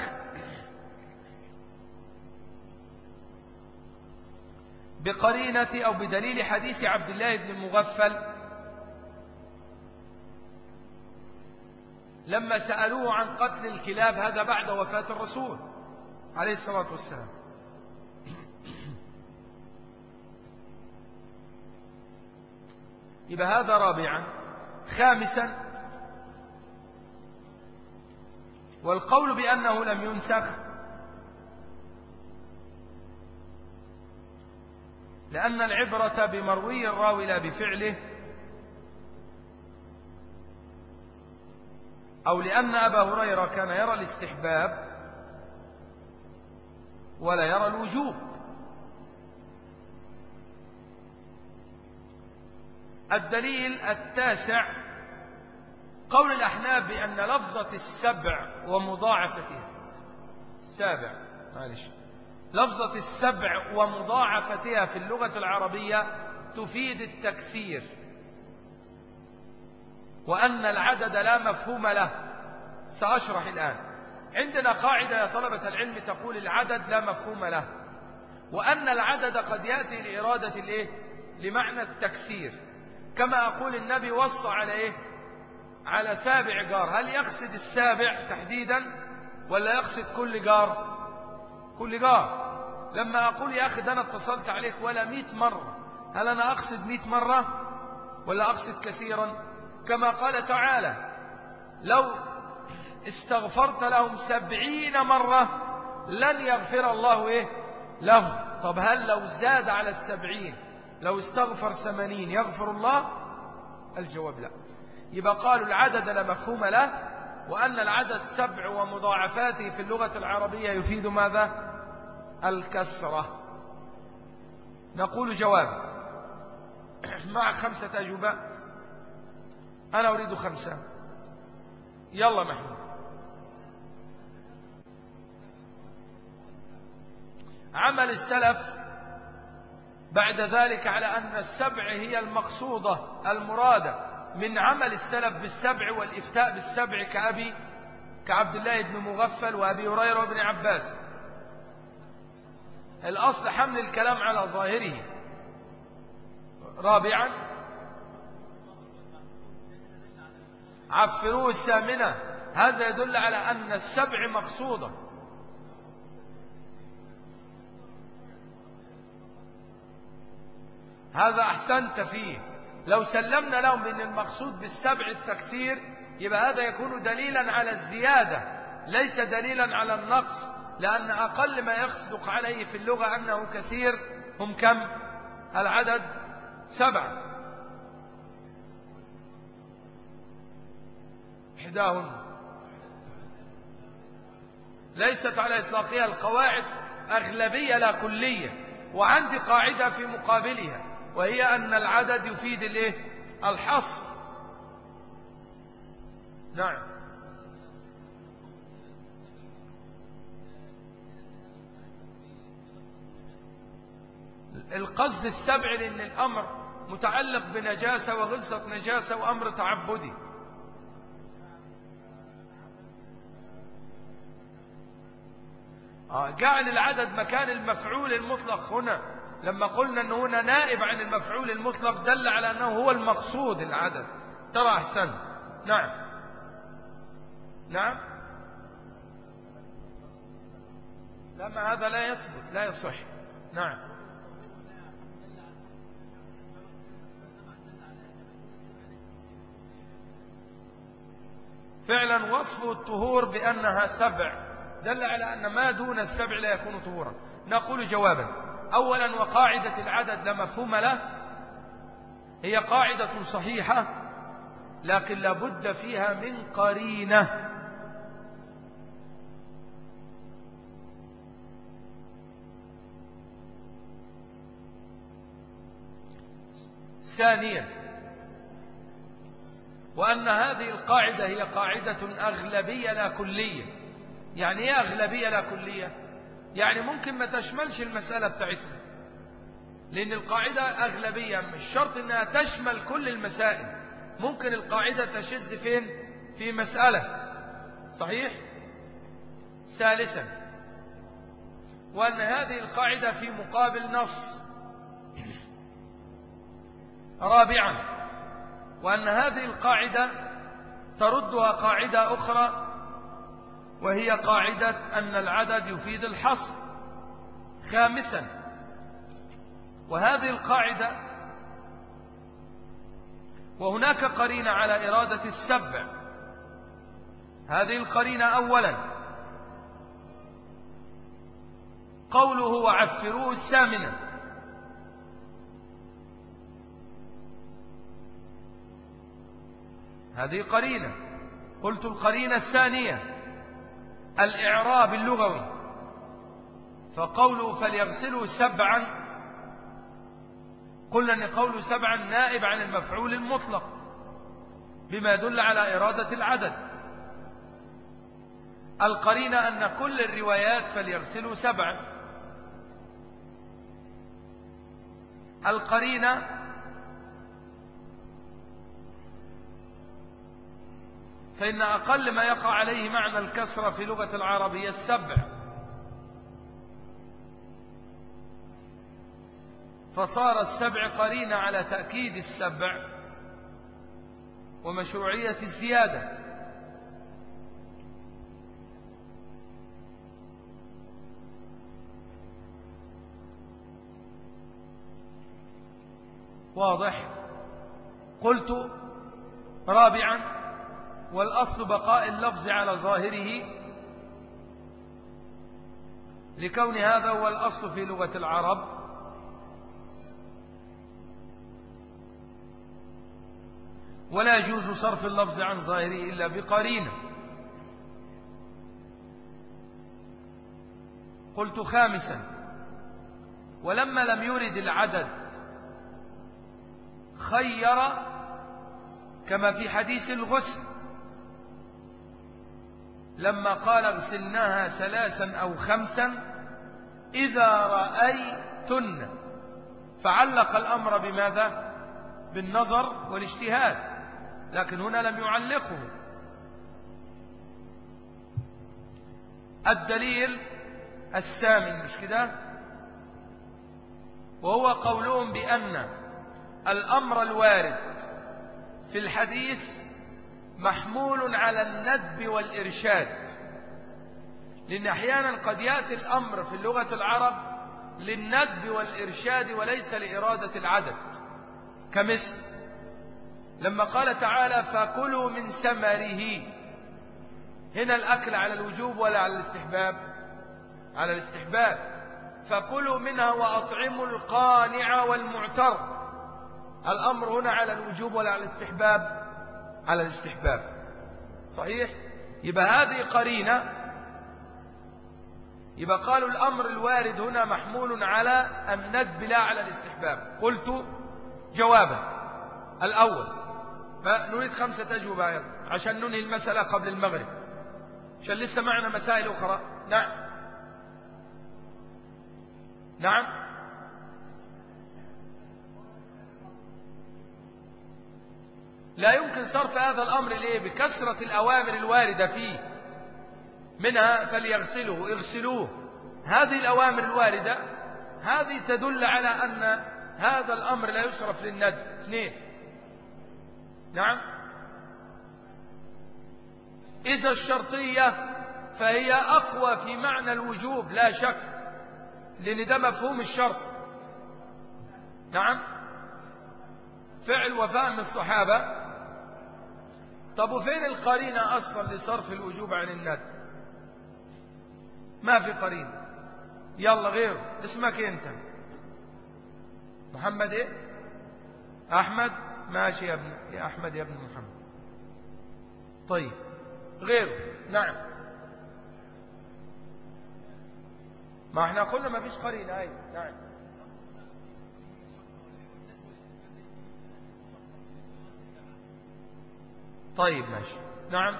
بقرينة أو بدليل حديث عبد الله بن المغفل لما سألوه عن قتل الكلاب هذا بعد وفاة الرسول عليه الصلاة والسلام. يبقى هذا رابعا. خامسا والقول بأنه لم ينسخ لأن العبرة بمروي الراوي لا بفعله أو لأن أبا هريرة كان يرى الاستحباب ولا يرى الوجوب. الدليل التاسع قول الأحناف بأن لفظة السبع ومضاعفتها. سابع معلش. لفظة السبع ومضاعفتها في اللغة العربية تفيد التكسير. وأن العدد لا مفهوم له. سأشرح الآن. عندنا قاعدة يا طلبة العلم تقول العدد لا مفهوم له. وأن العدد قد يأتي لإرادة الإيه؟ لمعنى التكسير. كما أقول النبي وصى على إيه؟ على سابع جار. هل يقصد السابع تحديدا ولا يقصد كل جار؟ كل جار. لما أقول يا أخي ده أنا اتصلت عليك ولا مئة مرة. هل أنا أقصد مئة مرة ولا أقصد كثيرا؟ كما قال تعالى لو استغفرت لهم سبعين مرة لن يغفر الله إيه؟ لهم. طب هل لو زاد على السبعين لو استغفر ثمانين يغفر الله؟ الجواب لا. يبقى قالوا العدد لا مفهوم له وأن العدد سبع ومضاعفاته في اللغة العربية يفيد ماذا؟ الكسرة. نقول جواب مع خمسة أجوبة أنا أريد خمسة. يلا محمود. عمل السلف بعد ذلك على أن السبع هي المقصودة المرادة. من عمل السلف بالسبع والإفتاء بالسبع كأبي كعبد الله بن مغفل وأبي هريرة وابن عباس. الأصل حمل الكلام على ظاهره. رابعا عفروه الثامنة. هذا يدل على أن السبع مقصودة. هذا أحسنت فيه. لو سلمنا لهم بأن المقصود بالسبع التكسير يبقى هذا يكون دليلا على الزيادة ليس دليلا على النقص لأن أقل ما يصدق عليه في اللغة أنه كثير هم كم؟ العدد سبع. إحداهن. ليست على إطلاقها القواعد أغلبية لا كلية وعندي قاعدة في مقابلها وهي أن العدد يفيد الإيه؟ الحصر. نعم. القصد السبع لأن الأمر متعلق بنجاسة وغلصة نجاسة وأمر تعبدي. جعل العدد مكان المفعول المطلق هنا. لما قلنا أنه هنا نائب عن المفعول المطلق دل على أنه هو المقصود العدد. ترى أحسن. نعم. نعم. لما هذا لا يثبت لا يصح. نعم. فعلا وصف الطهور بأنها سبع. دل على أن ما دون السبع لا يكون طهورا. نقول جوابا. أولا وقاعدة العدد لا مفهوم له. هي قاعدة صحيحة لكن لابد فيها من قرينة. ثانيا وأن هذه القاعدة هي قاعدة أغلبية لا كلية. يعني إيه أغلبية لا كلية. يعني ممكن ما تشملش المسألة بتاعتنا لأن القاعدة أغلبية مش شرط أنها تشمل كل المسائل. ممكن القاعدة تشذ فين؟ في مسألة. صحيح؟ ثالثا وأن هذه القاعدة في مقابل نص. رابعا وأن هذه القاعدة تردها قاعدة أخرى وهي قاعدة أن العدد يفيد الحصر. خامسا وهذه القاعدة وهناك قرينة على إرادة السبع. هذه القرينة أولا. قوله وعفروه السامنة هذه قرينة. قلت القرينة الثانية. الإعراب اللغوي. فقوله فليغسلوا سبعا قلنا أن قوله سبعا نائب عن المفعول المطلق بما يدل على إرادة العدد. القرينة أن كل الروايات فليغسلوا سبعا. القرينة فإن أقل ما يقع عليه معنى الكسرة في لغة العربية السبع. فصار السبع قرينة على تأكيد السبع ومشروعية الزيادة. واضح؟ قلت رابعا والأصل بقاء اللفظ على ظاهره. لكون هذا هو الأصل في لغة العرب. ولا يجوز صرف اللفظ عن ظاهره إلا بقرينة. قلت خامسا ولما لم يرد العدد خير كما في حديث الغسل. لما قال اغسلناها ثلاثا أو خمسا إذا رأيتن. فعلق الأمر بماذا؟ بالنظر والاجتهاد. لكن هنا لم يعلقه. الدليل الثامن مش كده؟ وهو قولهم بأن الأمر الوارد في الحديث محمول على الندب والإرشاد. لأن أحيانا قد يأتي الأمر في اللغة العرب للندب والإرشاد وليس لإرادة العدد. كمثل لما قال تعالى فكلوا من ثمره. هنا الأكل على الوجوب ولا على الاستحباب؟ على الاستحباب. فكلوا منها وأطعموا القانع والمعتر. الأمر هنا على الوجوب ولا على الاستحباب؟ على الاستحباب. صحيح؟ يبقى هذه قرينة يبقى قالوا الأمر الوارد هنا محمول على الندب لا على الاستحباب. قلت جوابا. الأول نريد خمسة أجوبة عشان ننهي المسألة قبل المغرب. عشان لسه معنا مسائل أخرى. نعم. نعم؟ لا يمكن صرف هذا الأمر ليه؟ بكثرة الأوامر الواردة فيه. منها فليغسلوه اغسلوه. هذه الأوامر الواردة هذه تدل على أن هذا الأمر لا يصرف للند. اثنين. نعم. إذا الشرطية فهي أقوى في معنى الوجوب لا شك لأن ده مفهوم الشرط. نعم. فعل وفهم الصحابة. طب وفين القرينة أصلا لصرف الوجوب عن الند ما في قرينة. يلا غيره. اسمك أنت؟ محمد إيه؟ أحمد؟ ماشي يا ابن يا أحمد يا ابن محمد. طيب غيره. نعم. ما إحنا قلنا ما فيش قرينة. أي نعم. طيب ماشي. نعم.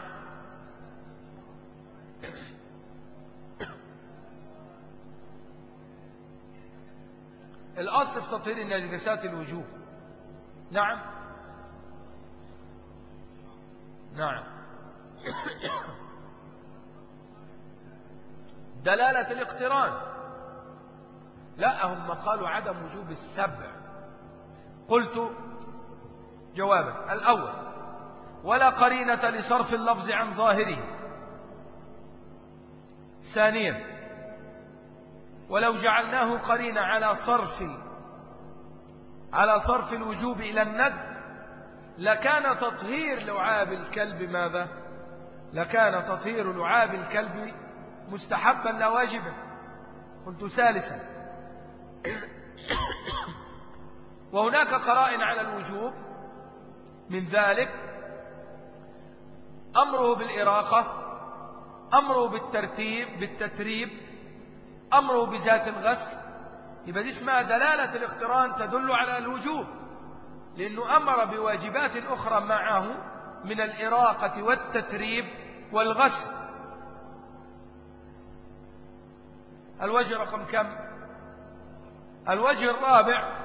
الأصل في تطهير النجسات الوجوب نعم. نعم. دلالة الاقتران. لا هم قالوا عدم وجوب السبع. قلت جوابا. الأول ولا قرينة لصرف اللفظ عن ظاهره. ثانيا ولو جعلناه قرينة على صرف على صرف الوجوب إلى الند لكان تطهير لعاب الكلب ماذا؟ لكان تطهير لعاب الكلب مستحبا لا واجبا. قلت ثالثا وهناك قرائن على الوجوب. من ذلك أمره بالإراقة أمره بالترتيب بالتتريب أمره بذات الغسل. يبقى دي اسمها دلالة الاقتران تدل على الوجوب لأنه أمر بواجبات أخرى معه من الإراقة والتتريب والغسل. الوجه رقم كم؟ الوجه الرابع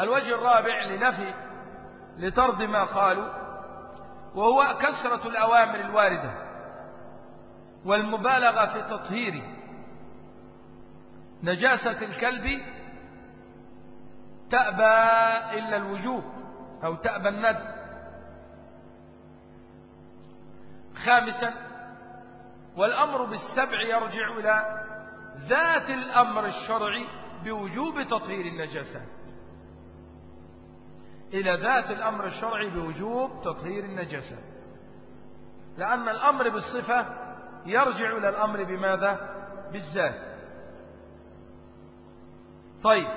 الوجه الرابع لنفي لطرد ما قالوا وهو كثرة الأوامر الواردة والمبالغة في تطهير نجاسة الكلب تأبى إلا الوجوب أو تأبى الند. خامسا والأمر بالسبع يرجع إلى ذات الأمر الشرعي بوجوب تطهير النجاسات إلى ذات الأمر الشرعي بوجوب تطهير النجاسات لأن الأمر بالصفة يرجع إلى الأمر بماذا؟ بالذات طيب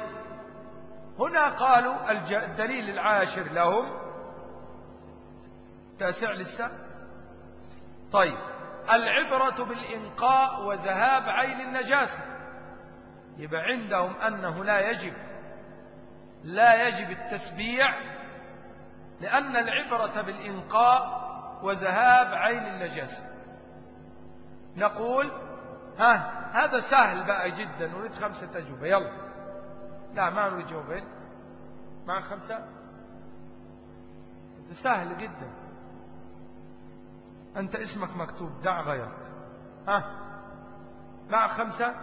هنا قالوا الدليل العاشر لهم. تاسع لسه؟ طيب العبرة بالإنقاء وذهاب عين النجاسة. يبقى عندهم أنه لا يجب لا يجب التسبيع لأن العبرة بالإنقاء وذهاب عين النجاسة. نقول ها هذا سهل بقى جدا نريد خمسة أجوبة يلا. لا ما نريد جوابين مع خمسة؟ سهل جدا. أنت اسمك مكتوب دع غيرك. ها مع خمسة؟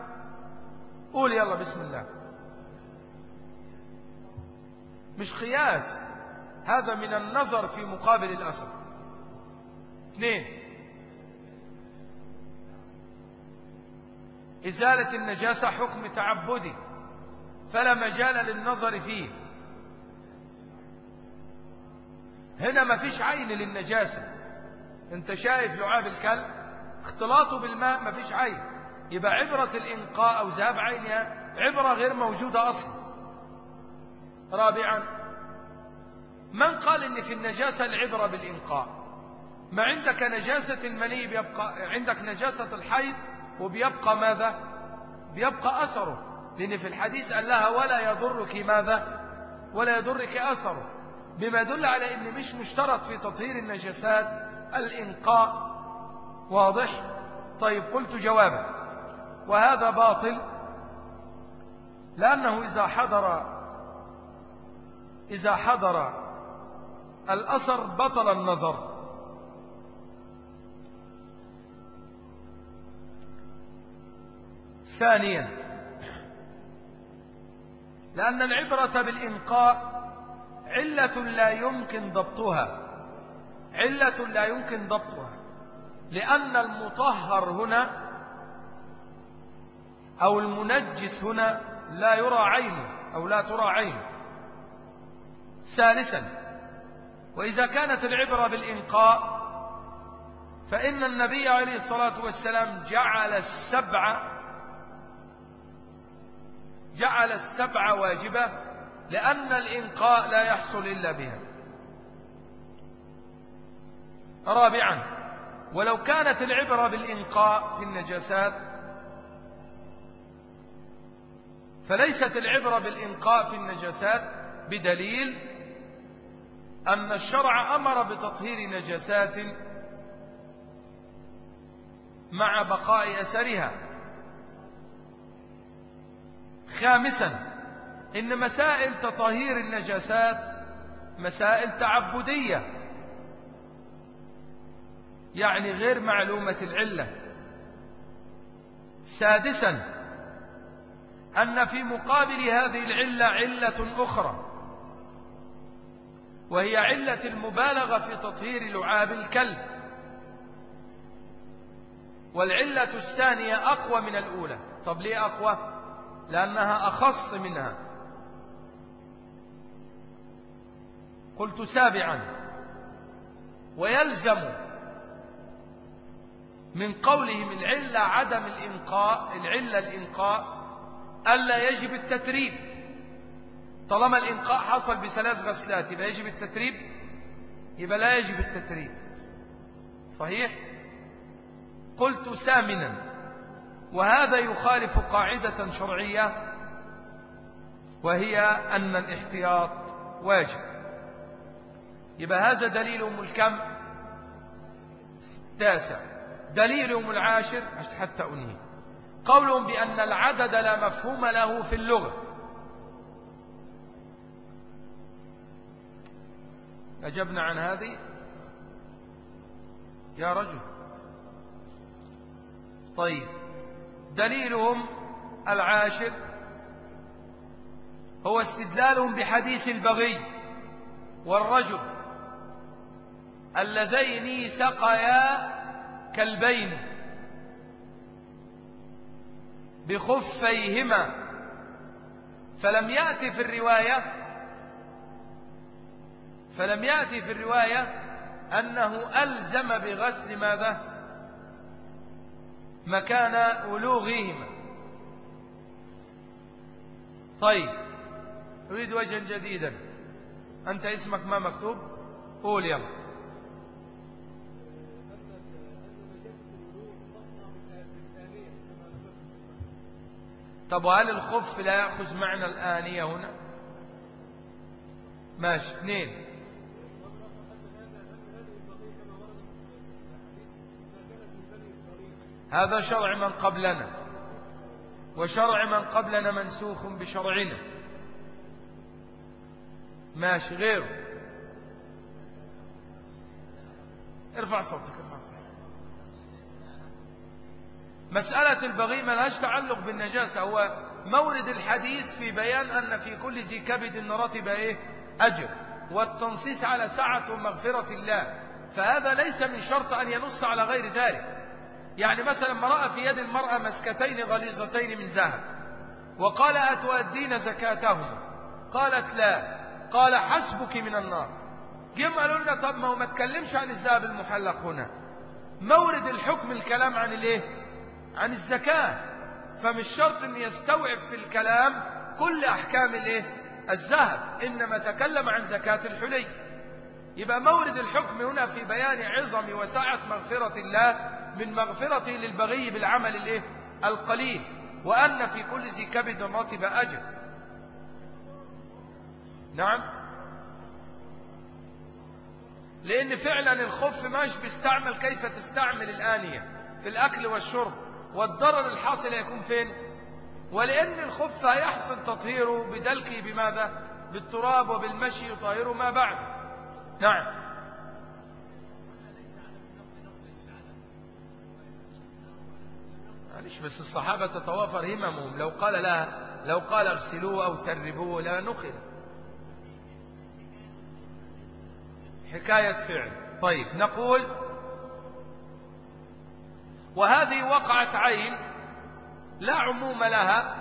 قول يلا بسم الله. مش قياس. هذا من النظر في مقابل الأصل. اثنين. إزالة النجاسة حكم تعبدي فلا مجال للنظر فيه. هنا ما فيش عين للنجاسة. أنت شايف لعاب الكلب؟ اختلاطه بالماء ما فيش عين. يبقى عبرة الإنقاء أو ذهاب عينها عبرة غير موجودة أصلا. رابعا من قال ان في النجاسة العبرة بالإنقاء ما عندك نجاسة المني بيبقى عندك نجاسة الحيض وبيبقى ماذا؟ بيبقى أثره. لأن في الحديث قال لها ولا يضرك ماذا؟ ولا يضرك أثره. بما يدل على أن مش مشترط في تطهير النجاسات الإنقاء واضح؟ طيب قلت جوابا. وهذا باطل لأنه إذا حضر إذا حضر الأثر بطل النظر. ثانيا لأن العبرة بالإنقاء علة لا يمكن ضبطها. علة لا يمكن ضبطها. لأن المطهر هنا أو المنجس هنا لا يرى عينه أو لا ترى عينه. ثالثا وإذا كانت العبرة بالإنقاء فإن النبي عليه الصلاة والسلام جعل السبع جعل السبع واجبة لأن الإنقاء لا يحصل إلا بها. رابعا ولو كانت العبرة بالإنقاء في النجاسات فليست العبرة بالإنقاء في النجاسات بدليل أن الشرع أمر بتطهير نجاسات مع بقاء أثرها. خامسا إن مسائل تطهير النجاسات مسائل تعبدية يعني غير معلومة العلة. سادسا أن في مقابل هذه العلة علة أخرى. وهي علة المبالغة في تطهير لعاب الكلب. والعلة الثانية أقوى من الأولى. طب ليه أقوى؟ لأنها أخص منها. قلت سابعا. ويلزم من قولهم العلة عدم الإنقاء العلة الإنقاء ألا يجب التتريب. طالما الإنقاء حصل بثلاث غسلات يبقى يجب التتريب؟ يبقى لا يجب التتريب. صحيح؟ قلت ثامنا وهذا يخالف قاعدة شرعية وهي أن الاحتياط واجب. يبقى هذا دليلهم الكم؟ التاسع دليلهم العاشر؟ حتى أنهي. قولهم بأن العدد لا مفهوم له في اللغة. أجبنا عن هذه؟ يا رجل. طيب. دليلهم العاشر هو استدلالهم بحديث البغي والرجل اللذين سقيا كلبين بخفيهما فلم يأتي في الرواية فلم يأتي في الرواية أنه ألزم بغسل ماذا؟ مكان ألوغهما طيب أريد وجها جديدا. أنت اسمك ما مكتوب؟ قول يلا. طب وهل الخف لا يأخذ معنى الآنية هنا؟ ماشي اثنين. هذا شرع من قبلنا وشرع من قبلنا منسوخ بشرعنا. ماشي غيره. ارفع صوتك ارفع صوتك. مسألة البغي ملهاش تعلق بالنجاسة هو مورد الحديث في بيان أن في كل ذي كبد رتب إيه؟ أجر. والتنصيص على سعة ومغفرة الله. فهذا ليس من شرط أن ينص على غير ذلك. يعني مثلا ما رأى في يد المرأة مسكتين غليظتين من ذهب وقال أتؤدين زكاتهما؟ قالت لا. قال حسبك من النار. جم قالوا لنا طب ما هو ما تكلمش عن الذهب المحلق هنا. مورد الحكم الكلام عن الايه؟ عن الزكاة. فمش شرط إن يستوعب في الكلام كل أحكام الايه؟ الذهب إنما تكلم عن زكاة الحلي. يبقى مورد الحكم هنا في بيان عظم وسعة مغفرة الله من مغفرته للبغي بالعمل الايه؟ القليل. وأن في كل ذي كبد راتب أجر. نعم. لأن فعلا الخف ماش بيستعمل كيف تستعمل الآنية. في الأكل والشرب. والضرر الحاصل يكون فين؟ ولأن الخف هيحصل تطهيره بدلكه بماذا؟ بالتراب وبالمشي يطهره ما بعد. نعم. معلش بس الصحابة تتوافر هممهم. لو قال لها لو قال اغسلوه أو تربوه لا نقل. حكاية فعل. طيب نقول وهذه وقعت عين لا عموم لها.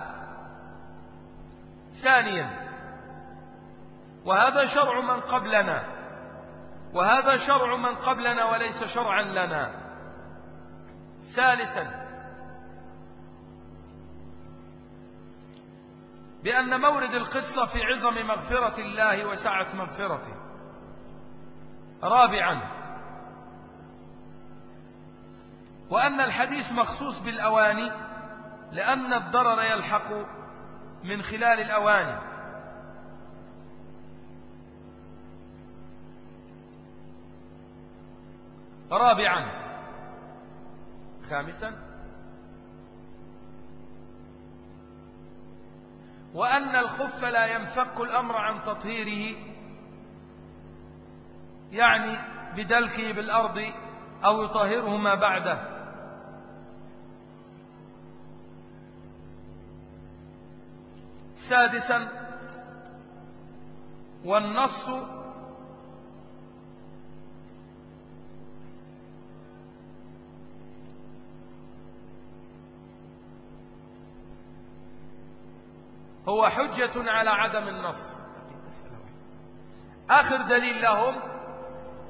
ثانيا وهذا شرع من قبلنا. وهذا شرع من قبلنا وليس شرعا لنا. ثالثا بأن مورد القصة في عظم مغفرة الله وسعة مغفرته. رابعا وأن الحديث مخصوص بالأواني لأن الضرر يلحق من خلال الأواني. رابعا خامسا وأن الخف لا ينفك الأمر عن تطهيره يعني بدلكه بالأرض أو يطهره ما بعده. سادسا والنص هو حجة على عدم النص. آخر دليل لهم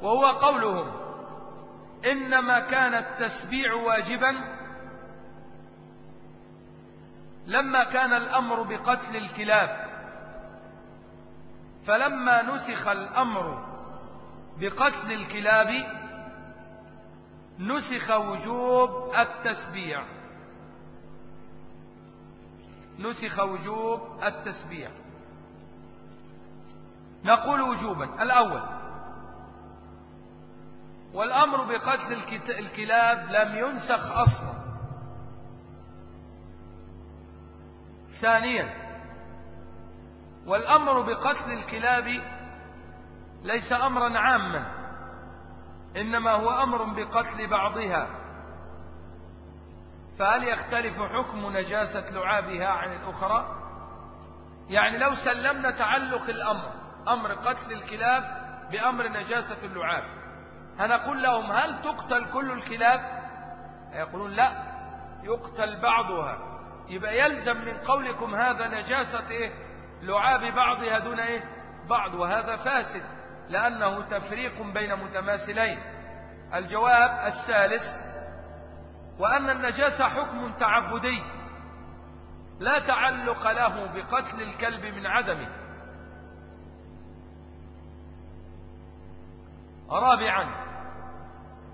وهو قولهم إنما كان التسبيع واجبا لما كان الأمر بقتل الكلاب. فلما نسخ الأمر بقتل الكلاب نسخ وجوب التسبيع. نسخ وجوب التسبيع نقول وجوبا. الأول والأمر بقتل الكلاب لم ينسخ أصلا. ثانيا والأمر بقتل الكلاب ليس أمرا عاما إنما هو أمر بقتل بعضها. فهل يختلف حكم نجاسة لعابها عن الأخرى يعني لو سلمنا تعلق الأمر أمر قتل الكلاب بأمر نجاسة اللعاب هنقول لهم هل تقتل كل الكلاب يقولون لا يقتل بعضها يبقى يلزم من قولكم هذا نجاسة إيه؟ لعاب بعضها دون إيه؟ بعض وهذا فاسد لأنه تفريق بين متماثلين الجواب الثالث وأن النجاسة حكم تعبدي لا تعلق له بقتل الكلب من عدمه. رابعا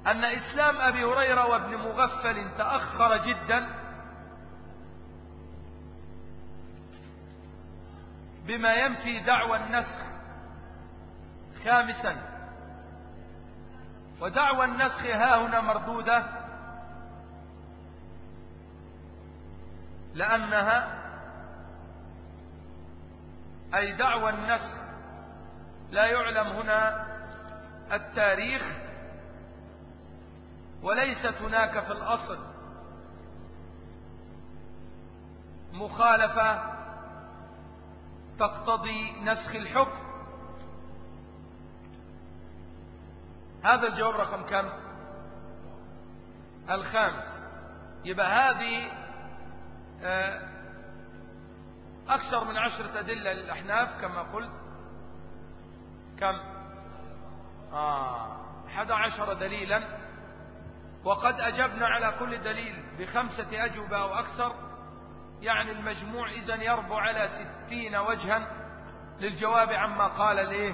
أن إسلام أبي هريرة وابن مغفل تأخر جدا بما ينفي دعوى النسخ خامسا. ودعوى النسخ ها هنا مردودة لأنها أي دعوى النسخ. لا يعلم هنا التاريخ وليست هناك في الأصل مخالفة تقتضي نسخ الحكم. هذا الجواب رقم كم؟ الخامس. يبقى هذه أكثر من عشرة أدلة للأحناف كما قلت. كم؟ آه حد عشر دليلا. وقد أجبنا على كل دليل بخمسة أجوبة أو أكثر. يعني المجموع إذا يربو على ستين وجها للجواب عما قال الإيه؟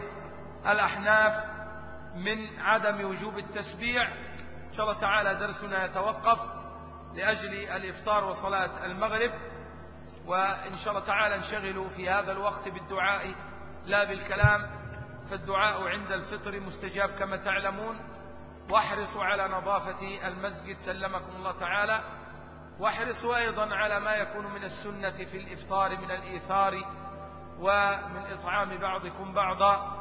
الأحناف من عدم وجوب التسبيع. إن شاء الله تعالى درسنا يتوقف. لأجل الإفطار وصلاة المغرب وإن شاء الله تعالى انشغلوا في هذا الوقت بالدعاء لا بالكلام. فالدعاء عند الفطر مستجاب كما تعلمون. واحرصوا على نظافة المسجد سلمكم الله تعالى. واحرصوا أيضا على ما يكون من السنة في الإفطار من الإيثار ومن إطعام بعضكم بعضا.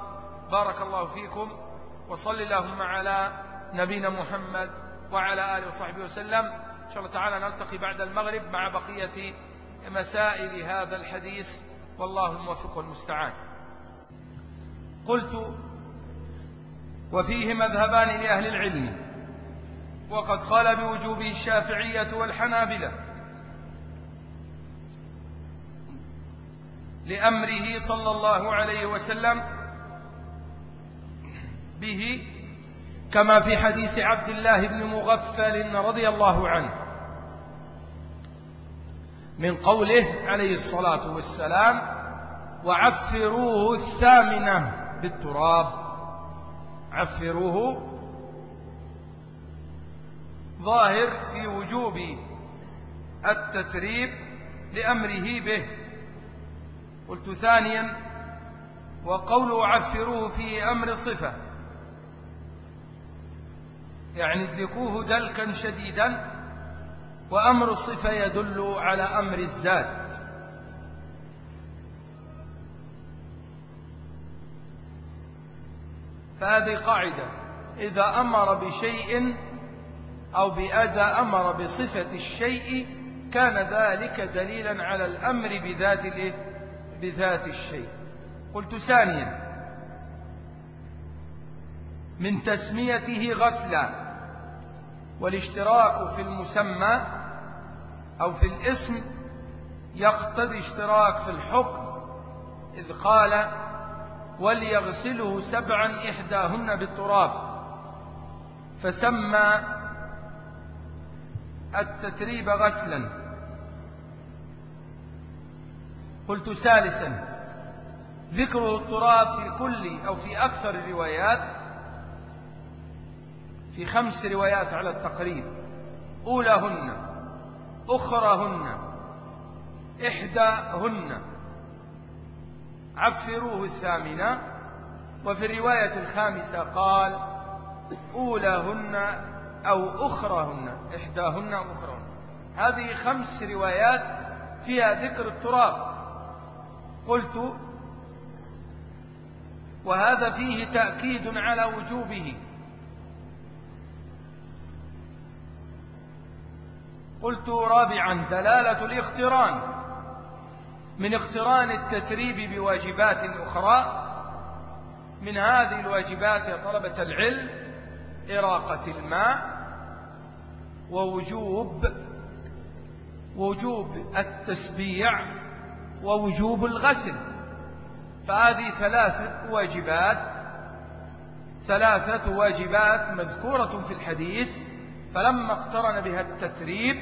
بارك الله فيكم وصل اللهم على نبينا محمد وعلى آله وصحبه وسلم. إن شاء الله تعالى نلتقي بعد المغرب مع بقية مسائل هذا الحديث. والله الموفق المستعان قلت وفيه مذهبان لأهل العلم وقد قال بوجوبه الشافعية والحنابلة لأمره صلى الله عليه وسلم به كما في حديث عبد الله بن مغفل رضي الله عنه. من قوله عليه الصلاة والسلام وعفروه الثامنة بالتراب. عفروه ظاهر في وجوب التتريب لأمره به. قلت ثانيا وقوله عفروه في أمر صفة. يعني ادلكوه دلكا شديدا. وأمر الصفة يدل على أمر الزاد فهذه قاعدة. إذا أمر بشيء أو بأدى أمر بصفة الشيء كان ذلك دليلا على الأمر بذات بذات الشيء. قلت ثانيا من تسميته غسلا والاشتراك في المسمى أو في الاسم يقتضي اشتراك في الحكم إذ قال وليغسله سبعا إحداهن بالتراب فسمى التتريب غسلا. قلت ثالثا ذكره التراب في كل أو في أكثر الروايات في خمس روايات على التقريب. أولاهن أخرهن إحداهن. عفروه الثامنة. وفي الرواية الخامسة قال أولاهن أو أخرهن إحداهن أو أخرهن. هذه خمس روايات فيها ذكر التراب. قلت وهذا فيه تأكيد على وجوبه. قلت رابعا دلالة الاقتران من اقتران التتريب بواجبات أخرى من هذه الواجبات يا طلبة العلم إراقة الماء ووجوب وجوب التسبيع ووجوب الغسل. فهذه ثلاثة واجبات ثلاثة واجبات مذكورة في الحديث. فلما اقترن بها التتريب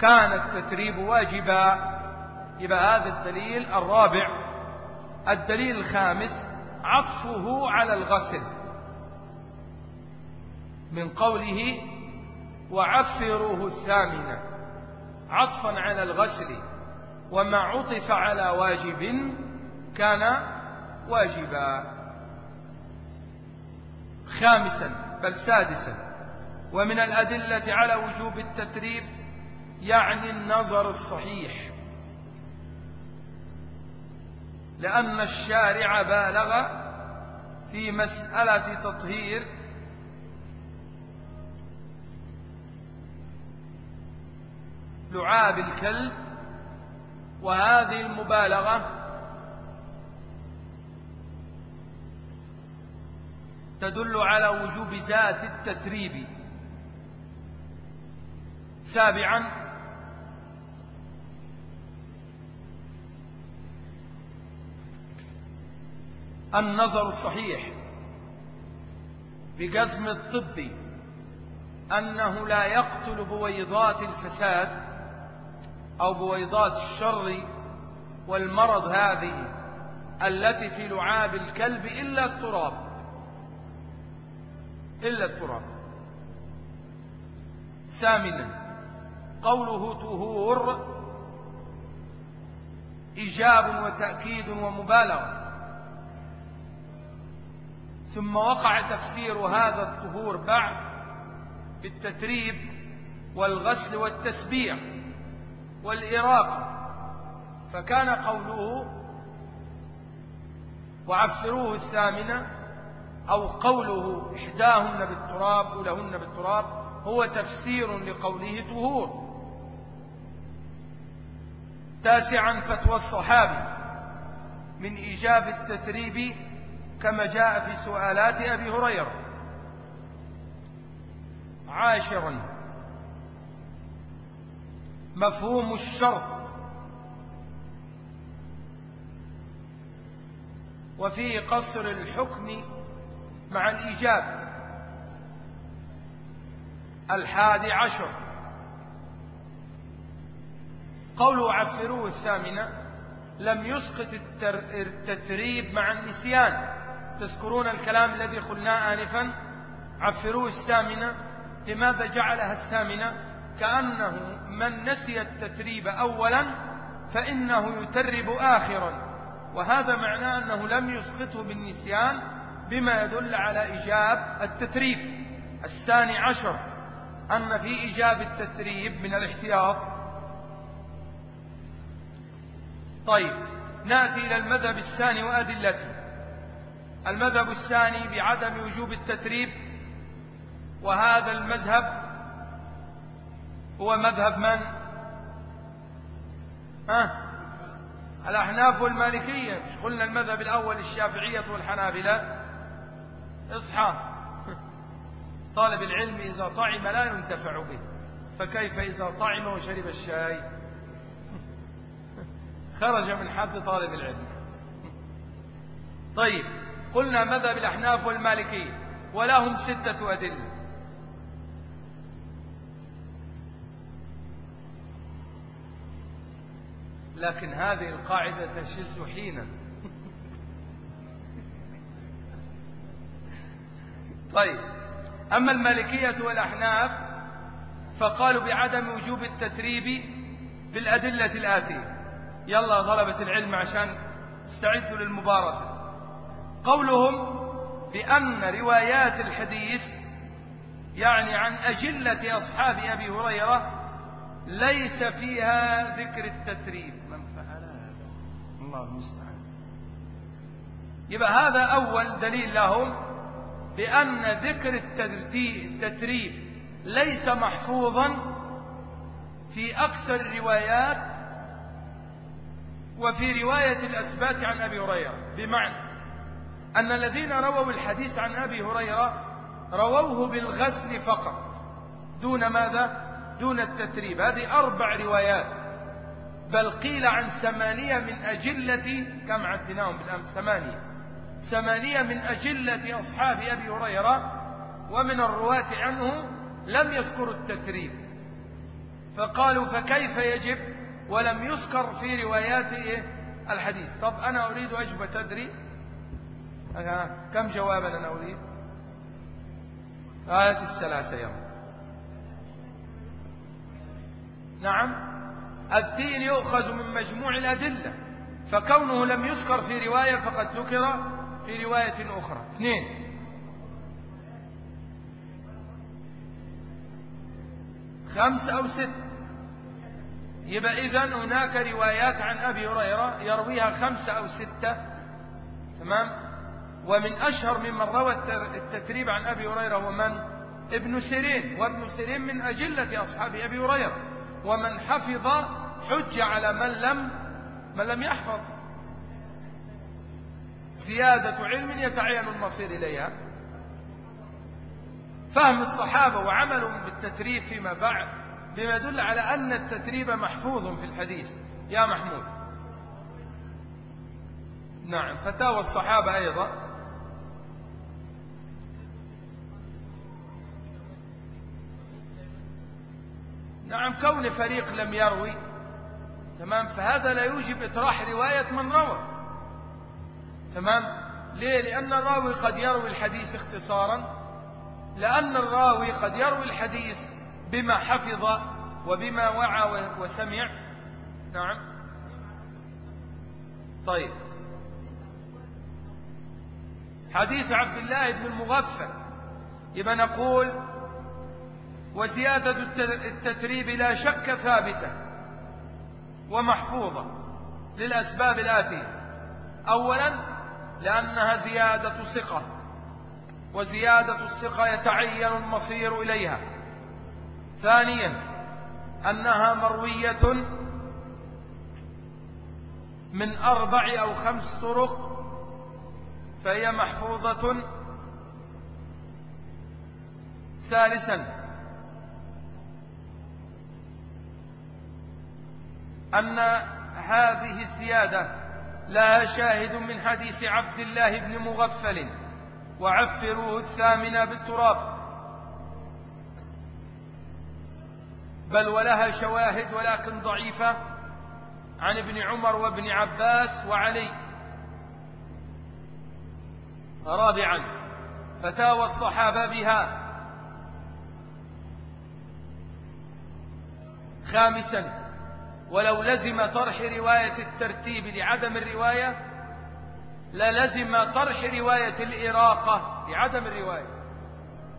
كان التتريب واجبا. يبقى هذا الدليل الرابع. الدليل الخامس عطفه على الغسل. من قوله وعفروه الثامنة. عطفا على الغسل. وما عطف على واجب كان واجبا. خامسا بل سادسا. ومن الأدلة على وجوب التتريب يعني النظر الصحيح. لأن الشارع بالغ في مسألة تطهير لعاب الكلب وهذه المبالغة تدل على وجوب ذات التتريب. سابعا. النظر الصحيح بقسم الطب أنه لا يقتل بويضات الفساد أو بويضات الشر والمرض هذه التي في لعاب الكلب إلا التراب. إلا التراب. ثامنا. قوله طهور إيجاب وتأكيد ومبالغة. ثم وقع تفسير هذا الطهور بعد بالتتريب والغسل والتسبيع والإراقة فكان قوله وعفروه الثامنة أو قوله إحداهن بالتراب أولهن بالتراب هو تفسير لقوله طهور تاسعا فتوى الصحابي من إيجاب التتريب كما جاء في سؤالات أبي هريرة. عاشرا. مفهوم الشرط. وفيه قصر الحكم مع الإيجاب. الحادي عشر. قوله عفروه الثامنة لم يسقط التتريب مع النسيان. تذكرون الكلام الذي قلناه آنفا؟ عفروه الثامنة لماذا جعلها الثامنة؟ كأنه من نسي التتريب أولا فإنه يترب آخرا. وهذا معناه أنه لم يسقطه بالنسيان بما يدل على إيجاب التتريب. الثاني عشر أن في إيجاب التتريب من الاحتياط. طيب نأتي إلى المذهب الثاني وأدلته المذهب الثاني بعدم وجوب التتريب وهذا المذهب هو مذهب من؟ ها؟ الأحناف والمالكية. مش قلنا المذهب الأول؟ الشافعية والحنابلة. اصحى طالب العلم إذا طعم لا ينتفع به فكيف إذا طعم وشرب الشاي؟ خرج من حد طالب العلم. طيب قلنا مذهب الأحناف والمالكية ولهم ستة أدلة. لكن هذه القاعدة تشز حينا. طيب أما المالكية والأحناف فقالوا بعدم وجوب التتريب بالأدلة الآتية. يلا طلبة العلم عشان استعدوا للمبارزة قولهم بأن روايات الحديث يعني عن أجلة أصحاب أبي هريرة ليس فيها ذكر التتريب. من فعل هذا؟ الله المستعان. يبقى هذا أول دليل لهم بأن ذكر التتريب ليس محفوظا في أكثر الروايات وفي رواية الأثبات عن أبي هريرة بمعنى أن الذين رووا الحديث عن أبي هريرة رووه بالغسل فقط دون ماذا؟ دون التتريب. هذه أربع روايات. بل قيل عن ثمانية من أجلة كم عدناهم بالأمس ثمانية. ثمانية من أجلة أصحاب أبي هريرة ومن الرواة عنه لم يذكروا التتريب. فقالوا فكيف يجب؟ ولم يذكر في روايات الحديث. طب أنا أريد أجب تدري؟ كم جوابا أنا أريد؟ آية الثلاثة يوم. نعم. الدين يؤخذ من مجموع الأدلة فكونه لم يذكر في رواية فقد ذكر في رواية أخرى. اثنين. خمس أو ست. يبقى إذن هناك روايات عن أبي هريرة يرويها خمسة أو ستة تمام؟ ومن أشهر ممن روى التتريب عن أبي هريرة هو من؟ ابن سيرين وابن سيرين من أجلة أصحاب أبي هريرة. ومن حفظ حج على من لم من لم يحفظ. زيادة علم يتعين المصير إليها. فهم الصحابة وعملهم بالتتريب فيما بعد. بما يدل على أن التتريب محفوظ في الحديث. يا محمود. نعم فتاوى الصحابة أيضا. نعم كون فريق لم يروي تمام فهذا لا يوجب إطراح رواية من روى. تمام؟ ليه؟ لأن الراوي قد يروي الحديث اختصارا لأن الراوي قد يروي الحديث بما حفظ وبما وعى وسمع. نعم. طيب. حديث عبد الله بن المغفل. يبقى نقول وزيادة التتريب لا شك ثابتة ومحفوظة للأسباب الآتية. أولا لأنها زيادة ثقة وزيادة الثقة يتعين المصير إليها. ثانيا أنها مروية من أربع أو خمس طرق فهي محفوظة ثالثا. أن هذه الزيادة لها شاهد من حديث عبد الله بن مغفل وعفروه الثامنة بالتراب. بل ولها شواهد ولكن ضعيفة عن ابن عمر وابن عباس وعلي. رابعا فتاوى الصحابة بها. خامسا ولو لزم طرح رواية الترتيب لعدم الرواية للزم طرح رواية الإراقة لعدم الرواية.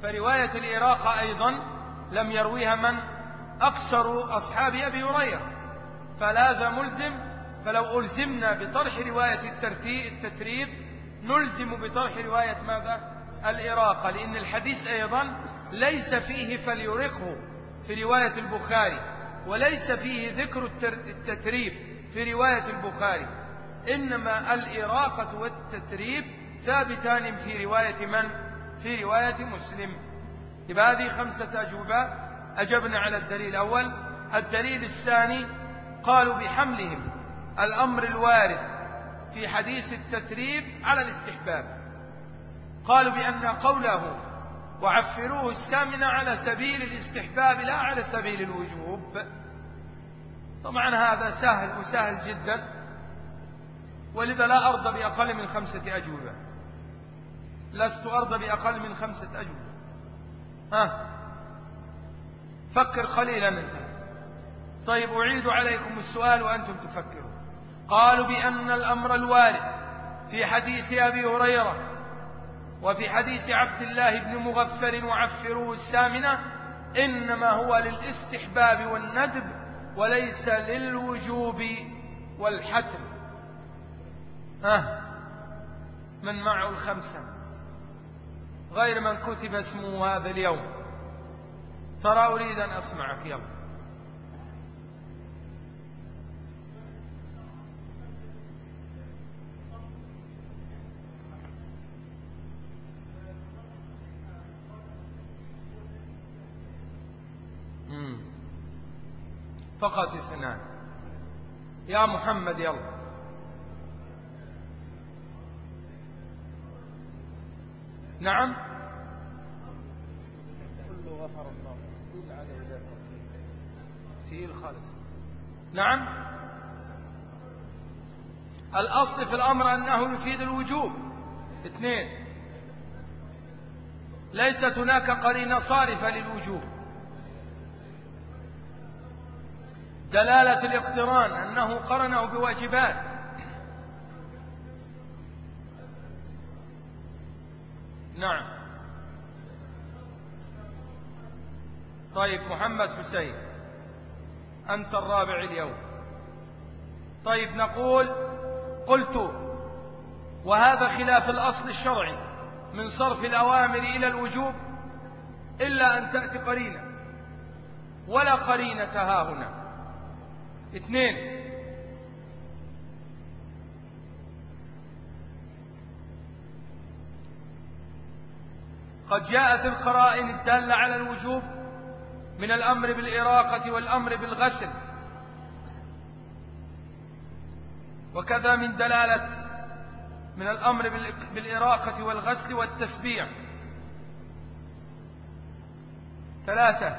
فرواية الإراقة أيضا لم يرويها من أكثر أصحاب أبي هريرة. فلاذا ملزم فلو ألزمنا بطرح رواية الترتيب التتريب نلزم بطرح رواية ماذا؟ الإراقة لأن الحديث أيضا ليس فيه فليرقه في رواية البخاري وليس فيه ذكر التتريب في رواية البخاري. إنما الإراقة والتتريب ثابتان في رواية من؟ في رواية مسلم. يبقى هذه خمسة أجوبة. أجبنا على الدليل الأول. الدليل الثاني قالوا بحملهم الأمر الوارد في حديث التتريب على الاستحباب. قالوا بأن قوله وعفروه السامن على سبيل الاستحباب لا على سبيل الوجوب. طبعا هذا سهل وسهل جدا ولذا لا أرضى بأقل من خمسة أجوبة. لست أرضى بأقل من خمسة أجوبة. ها؟ فكر قليلا انت طيب أعيد عليكم السؤال وأنتم تفكرون. قالوا بأن الأمر الوارد في حديث أبي هريرة وفي حديث عبد الله بن مغفر وعفروه السامنة إنما هو للاستحباب والندب وليس للوجوب والحتم. ها؟ من معه الخمسة. غير من كتب اسمه هذا اليوم. ترى أريد أن أسمعك يلا. فقط اثنان. يا محمد يلا. نعم. كله غفر. تقيل خالص. نعم. الأصل في الأمر أنه يفيد الوجوب. اثنين. ليست هناك قرينة صارفة للوجوب. دلالة الاقتران أنه قرنه بواجبات. نعم. طيب محمد حسين. أنت الرابع اليوم. طيب نقول قلت وهذا خلاف الأصل الشرعي من صرف الأوامر إلى الوجوب إلا أن تأتي قرينة ولا قرينة ها هنا. اثنين قد جاءت القرائن الدالة على الوجوب من الأمر بالإراقة والأمر بالغسل. وكذا من دلالة من الأمر بالإراقة والغسل والتسبيع ثلاثة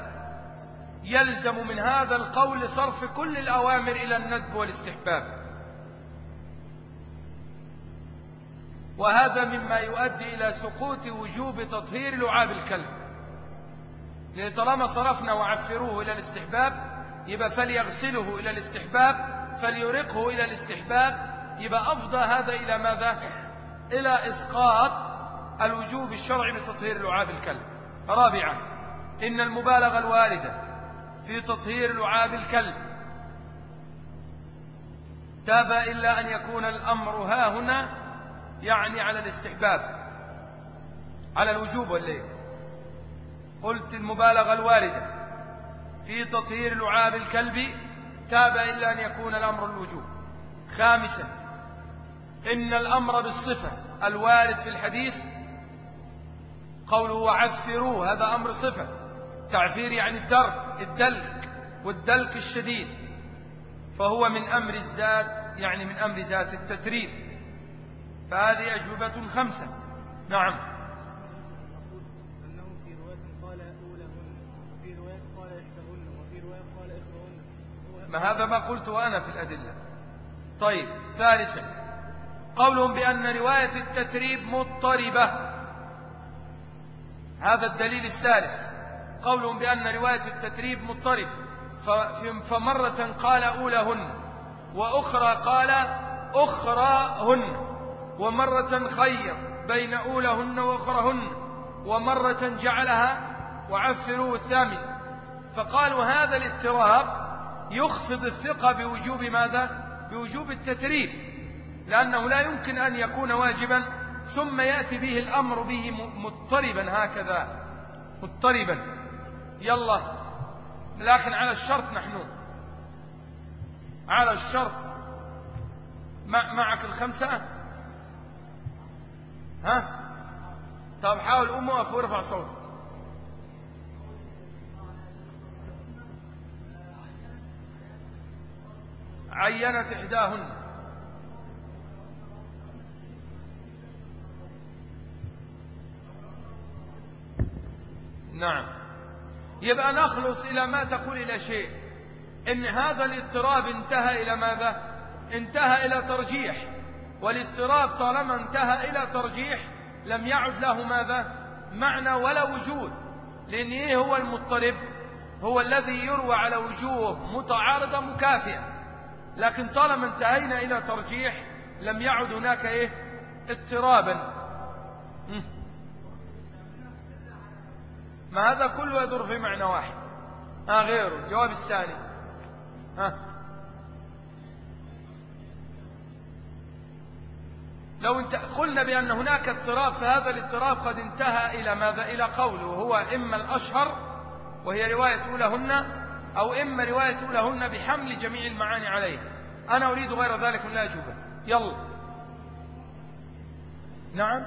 يلزم من هذا القول صرف كل الأوامر إلى الندب والاستحباب. وهذا مما يؤدي إلى سقوط وجوب تطهير لعاب الكلب. لأن طالما صرفنا وعفروه إلى الاستحباب يبقى فليغسله إلى الاستحباب فليرقه إلى الاستحباب يبقى أفضى هذا إلى ماذا؟ إلى إسقاط الوجوب الشرعي بتطهير لعاب الكلب رابعا إن المبالغة الواردة في تطهير لعاب الكلب تاب إلا أن يكون الأمر ها هنا يعني على الاستحباب على الوجوب والليل قلت المبالغة الواردة في تطهير لعاب الكلب تاب إلا أن يكون الأمر الوجوب. خامسا إن الأمر بالصفة الوارد في الحديث قوله وعفروه هذا أمر صفة تعفير يعني الدرك الدلك والدلك الشديد فهو من أمر الذات يعني من أمر ذات التتريب. فهذه أجوبة خمسة. نعم أنه في رواية قال أولهن وفي رواية قال إحداهن وفي رواية قال إخوهن ما هذا ما قلت أنا في الأدلة. طيب ثالثا قولهم بأن رواية التتريب مضطربة. هذا الدليل الثالث قولهم بأن رواية التتريب مضطرب. فمرة قال أولهن وأخرى قال أخراهن. ومرة خير بين أولهن وأخرهن ومرة جعلها وعفروا الثامن. فقالوا هذا الاضطراب يخفض الثقة بوجوب ماذا؟ بوجوب التتريب لأنه لا يمكن أن يكون واجبا ثم يأتي به الأمر به مضطربا هكذا. مضطربا. يلا. لكن على الشرط نحن. على الشرط. معك الخمسة؟ ها؟ طب حاول أم وقف وارفع صوتك. عينت إحداهن. نعم. يبقى نخلص إلى ما تقول إلى شيء. إن هذا الاضطراب انتهى إلى ماذا؟ انتهى إلى ترجيح. والاضطراب طالما انتهى إلى ترجيح لم يعد له ماذا؟ معنى ولا وجود. لأن إيه هو المضطرب؟ هو الذي يروى على وجوه متعارضة مكافئة. لكن طالما انتهينا إلى ترجيح لم يعد هناك إيه؟ اضطرابا. ما هذا كله يدور في معنى واحد. ها غيره. الجواب الثاني. ها. لو انت قلنا بأن هناك اضطراب فهذا الاضطراب قد انتهى إلى ماذا؟ إلى قوله وهو إما الأشهر وهي رواية أولهن أو إما رواية أولهن بحمل جميع المعاني عليه أنا أريد غير ذلك لا أجوبه. يلا. نعم.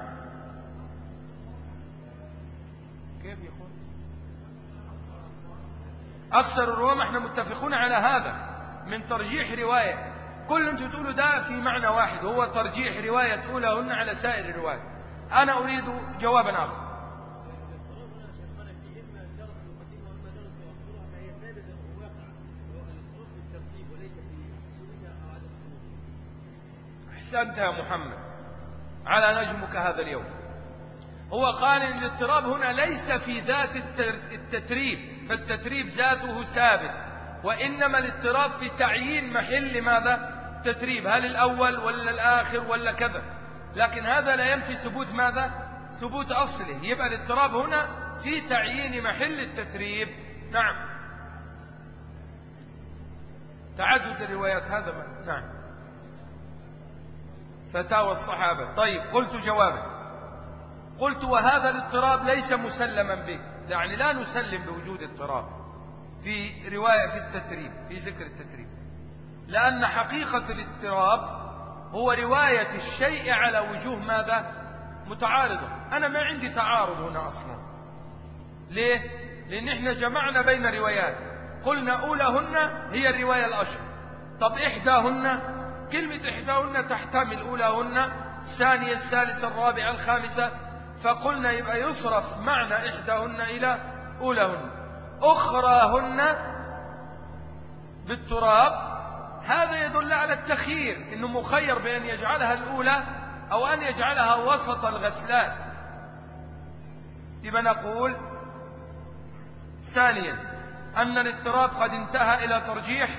كيف يقول أكثر الروام إحنا متفقون على هذا من ترجيح رواية. كل أنتم تقولوا ده في معنى واحد وهو ترجيح رواية أولهن على سائر الروايات. أنا أريد جوابا آخر. أحسنت يا محمد. على نجمك هذا اليوم. هو قال إن الاضطراب هنا ليس في ذات التتريب فالتتريب ذاته ثابت. وإنما الاضطراب في تعيين محل ماذا تتريب هل الأول ولا الآخر ولا كذا. لكن هذا لا ينفي ثبوت ماذا؟ ثبوت أصله. يبقى الاضطراب هنا في تعيين محل التتريب. نعم. تعدد الروايات هذا ما. نعم. فتاوى الصحابة. طيب قلت جوابا. قلت وهذا الاضطراب ليس مسلما به. يعني لا نسلم بوجود اضطراب في رواية في التتريب في ذكر التتريب. لأن حقيقة الاضطراب هو رواية الشيء على وجوه ماذا؟ متعارضة. أنا ما عندي تعارض هنا أصلا. ليه؟ لأن إحنا جمعنا بين روايات. قلنا أولهن هي الرواية الأشهر. طب إحداهن كلمة إحداهن تحتمل أولهن الثانية الثالثة الرابعة الخامسة فقلنا يبقى يصرف معنى إحداهن إلى أولهن أخراهن بالتراب هذا يدل على التخيير إنه مخير بأن يجعلها الأولى أو أن يجعلها وسط الغسلان. يبقى نقول ثانيا أن الاضطراب قد انتهى إلى ترجيح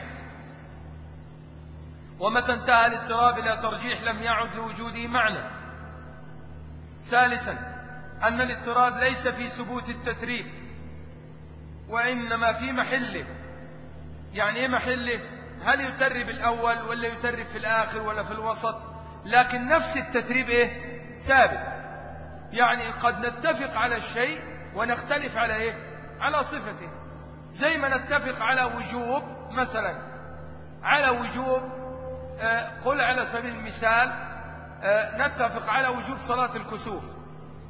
ومتى انتهى الاضطراب إلى ترجيح لم يعد لوجوده معنى. ثالثا أن الاضطراب ليس في ثبوت التتريب وإنما في محله. يعني إيه محله؟ هل يترب الأول ولا يترب في الآخر ولا في الوسط؟ لكن نفس التتريب إيه؟ ثابت. يعني قد نتفق على الشيء ونختلف على إيه؟ على صفته. زي ما نتفق على وجوب مثلا على وجوب قل على سبيل المثال آه نتفق على وجوب صلاة الكسوف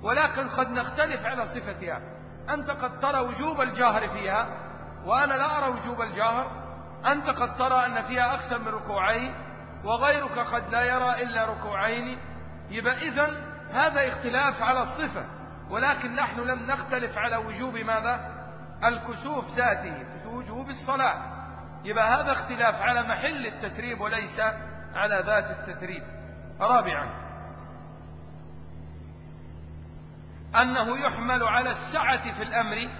ولكن قد نختلف على صفتها. أنت قد ترى وجوب الجاهر فيها وأنا لا أرى وجوب الجاهر أنت قد ترى أن فيها أكثر من ركوعين وغيرك قد لا يرى إلا ركوعين. يبقى إذن هذا اختلاف على الصفة ولكن نحن لم نختلف على وجوب ماذا؟ الكسوف ذاته وجوب الصلاة. يبقى هذا اختلاف على محل التتريب وليس على ذات التتريب. رابعا أنه يحمل على السعة في الأمر.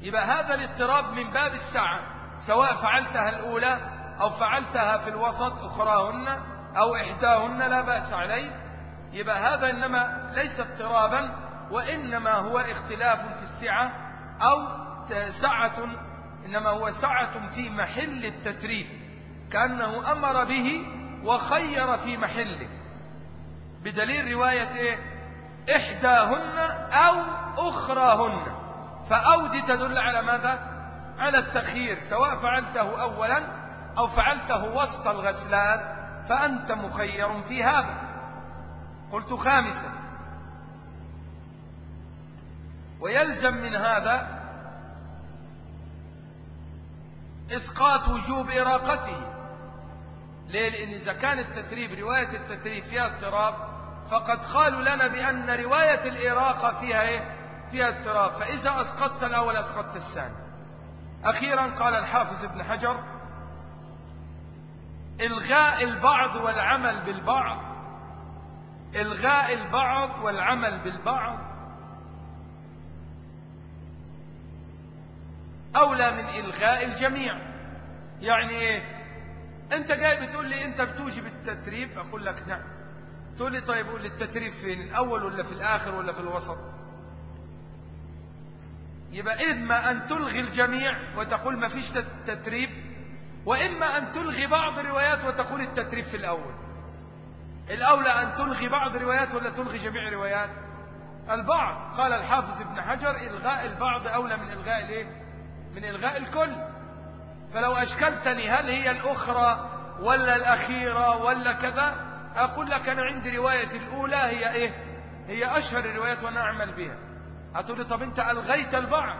يبقى هذا الاضطراب من باب السعة سواء فعلتها الأولى أو فعلتها في الوسط أخراهن أو إحداهن لا بأس عليه. يبقى هذا إنما ليس اضطرابا وإنما هو اختلاف في السعة أو سعة إنما هو سعة في محل التتريب كأنه أمر به وخير في محله بدليل رواية إيه؟ إحداهن أو أخراهن فأو دي تدل على ماذا؟ على التخيير سواء فعلته أولا أو فعلته وسط الغسلات فأنت مخير في هذا قلت خامسا ويلزم من هذا إسقاط وجوب إراقته ليه؟ لأن إذا كان التتريب رواية التتريب فيها اضطراب فقد قالوا لنا بأن رواية الإراقة فيها إيه؟ فيها اضطراب فإذا أسقطت الأول أسقطت الثاني أخيرا قال الحافظ ابن حجر إلغاء البعض والعمل بالبعض إلغاء البعض والعمل بالبعض أولى من إلغاء الجميع. يعني إيه؟ أنت جاي بتقول لي أنت بتوجب التتريب؟ أقول لك نعم. تقول لي طيب قول التتريب فين؟ الأول ولا في الآخر ولا في الوسط؟ يبقى إما أن تلغي الجميع وتقول ما فيش تتريب وإما أن تلغي بعض الروايات وتقول التتريب في الأول. الأولى أن تلغي بعض الروايات ولا تلغي جميع الروايات؟ البعض. قال الحافظ ابن حجر إلغاء البعض أولى من إلغاء الإيه؟ من إلغاء الكل. فلو أشكلتني هل هي الأخرى ولا الأخيرة ولا كذا أقول لك أنا عندي رواية الأولى هي إيه؟ هي أشهر الروايات وأنا أعمل بها. هتقول لي طب أنت ألغيت البعض.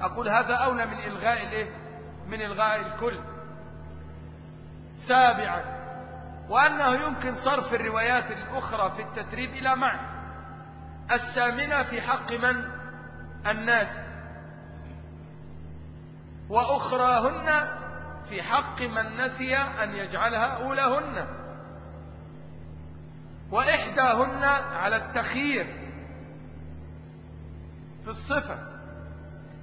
أقول هذا أولى من إلغاء الإيه؟ من إلغاء الكل. سابعا وأنه يمكن صرف الروايات الأخرى في التتريب إلى معنى. الثامنة في حق من؟ الناس. وأخراهن في حق من نسي أن يجعلها أولاهن وإحداهن على التخيير في الصفة.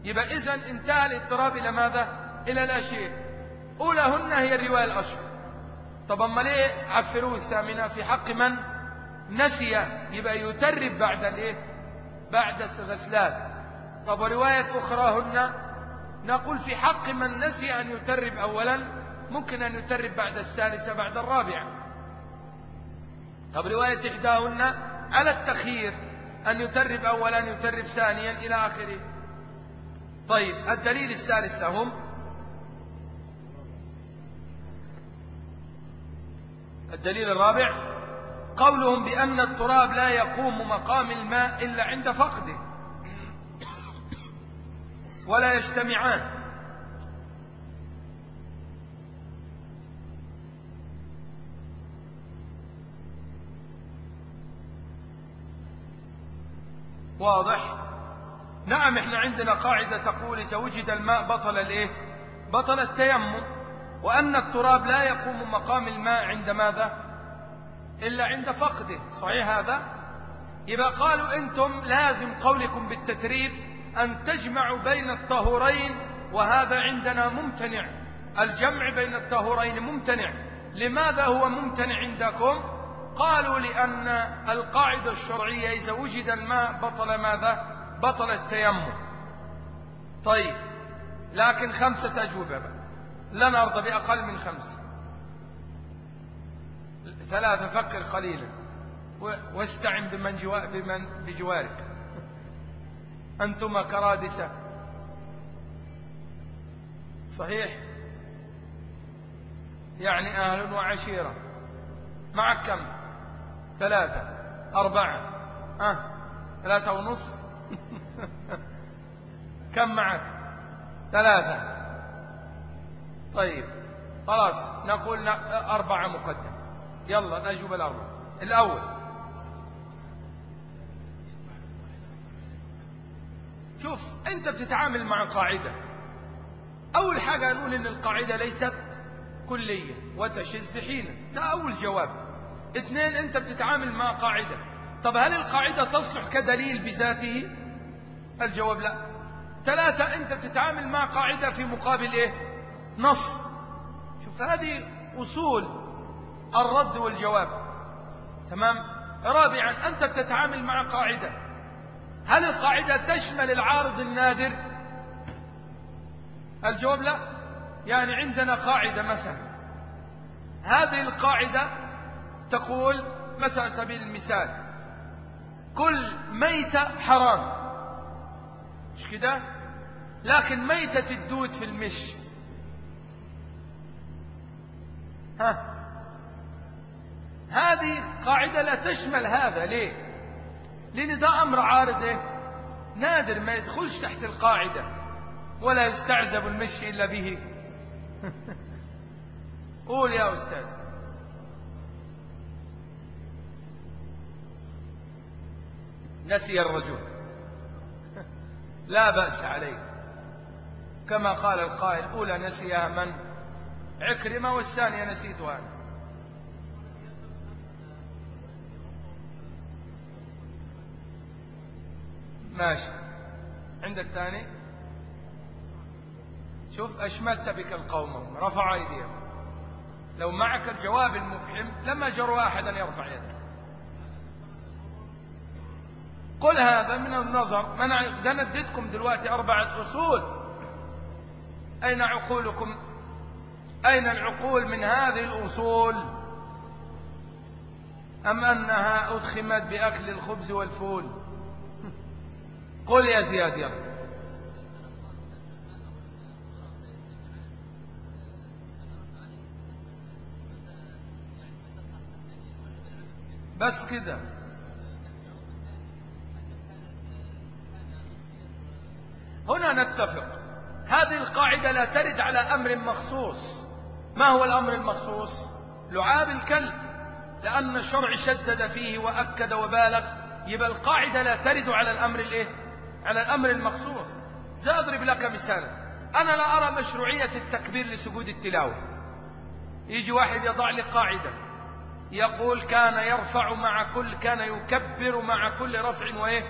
يبقى إذن انتهى الاضطراب إلى ماذا؟ إلى الأشياء. أولاهن هي الرواية الأشهر طب أما ليه عفروه الثامنة؟ في حق من نسي. يبقى يترب بعد الإيه؟ بعد الغسلات طب ورواية أخراهن نقول في حق من نسي أن يترب أولا ممكن أن يترب بعد الثالثة بعد الرابعة. طب رواية إحداهن على التخيير أن يترب أولا يترب ثانيا إلى آخره؟ طيب الدليل الثالث لهم. الدليل الرابع قولهم بأن التراب لا يقوم مقام الماء إلا عند فقده. ولا يجتمعان. واضح؟ نعم إحنا عندنا قاعدة تقول إذا وجد الماء بطل الإيه؟ بطل التيمم. وأن التراب لا يقوم مقام الماء عند ماذا؟ إلا عند فقده. صحيح هذا؟ يبقى قالوا أنتم لازم قولكم بالتتريب أن تجمعوا بين الطهورين وهذا عندنا ممتنع. الجمع بين الطهورين ممتنع. لماذا هو ممتنع عندكم؟ قالوا لأن القاعدة الشرعية إذا وجد الماء بطل ماذا؟ بطل التيمم. طيب لكن خمسة أجوبة لن أرضى بأقل من خمسة. ثلاثة فكر قليلا. واستعن بمن, جوا بمن بجوارك. أنتما كرادسة. صحيح؟ يعني أهل وعشيرة. معك كم؟ ثلاثة. أربعة. أه ثلاثة ونص؟ كم معك؟ ثلاثة. طيب. خلاص نقول أربعة مقدم. يلا الأجوبة الأول الأول. شوف أنت بتتعامل مع قاعدة. أول حاجة نقول إن القاعدة ليست كلية وتشذ حينا ده أول جواب. اثنين أنت بتتعامل مع قاعدة. طب هل القاعدة تصلح كدليل بذاته؟ الجواب لا. ثلاثة أنت بتتعامل مع قاعدة في مقابل إيه؟ نص. شوف هذه أصول الرد والجواب. تمام؟ رابعا أنت بتتعامل مع قاعدة. هل القاعدة تشمل العارض النادر؟ الجواب لا. يعني عندنا قاعدة مثلا. هذه القاعدة تقول مثلا سبيل المثال كل ميتة حرام. مش كده؟ لكن ميتة الدود في المش. ها. هذه قاعدة لا تشمل هذا. ليه؟ لأن ده أمر عارض إيه؟ نادر ما يدخلش تحت القاعدة ولا يستعزب المشي إلا به. قول يا أستاذ. نسي الرجل. لا بأس عليه. كما قال القائل أولى نسيها من؟ عكرمة والثانية نسيتها أنا. ماشي. عندك ثاني شوف أشملت بك القوم رفع أيديهم. لو معك الجواب المفحم لما جروا أحدا يرفع يده. قل هذا من النظر. ده نديتكم دلوقتي أربعة أصول. أين عقولكم؟ أين العقول من هذه الأصول؟ أم أنها أدخمت بأكل الخبز والفول؟ قل يا زياد يلا بس كده. هنا نتفق. هذه القاعدة لا ترد على أمر مخصوص. ما هو الأمر المخصوص؟ لعاب الكلب. لأن الشرع شدد فيه وأكد وبالغ. يبقى القاعدة لا ترد على الأمر الإيه؟ على الأمر المخصوص. سأضرب لك مثالا أنا لا أرى مشروعية التكبير لسجود التلاوة. يجي واحد يضع لي قاعدة. يقول كان يرفع مع كل كان يكبر مع كل رفع وإيه؟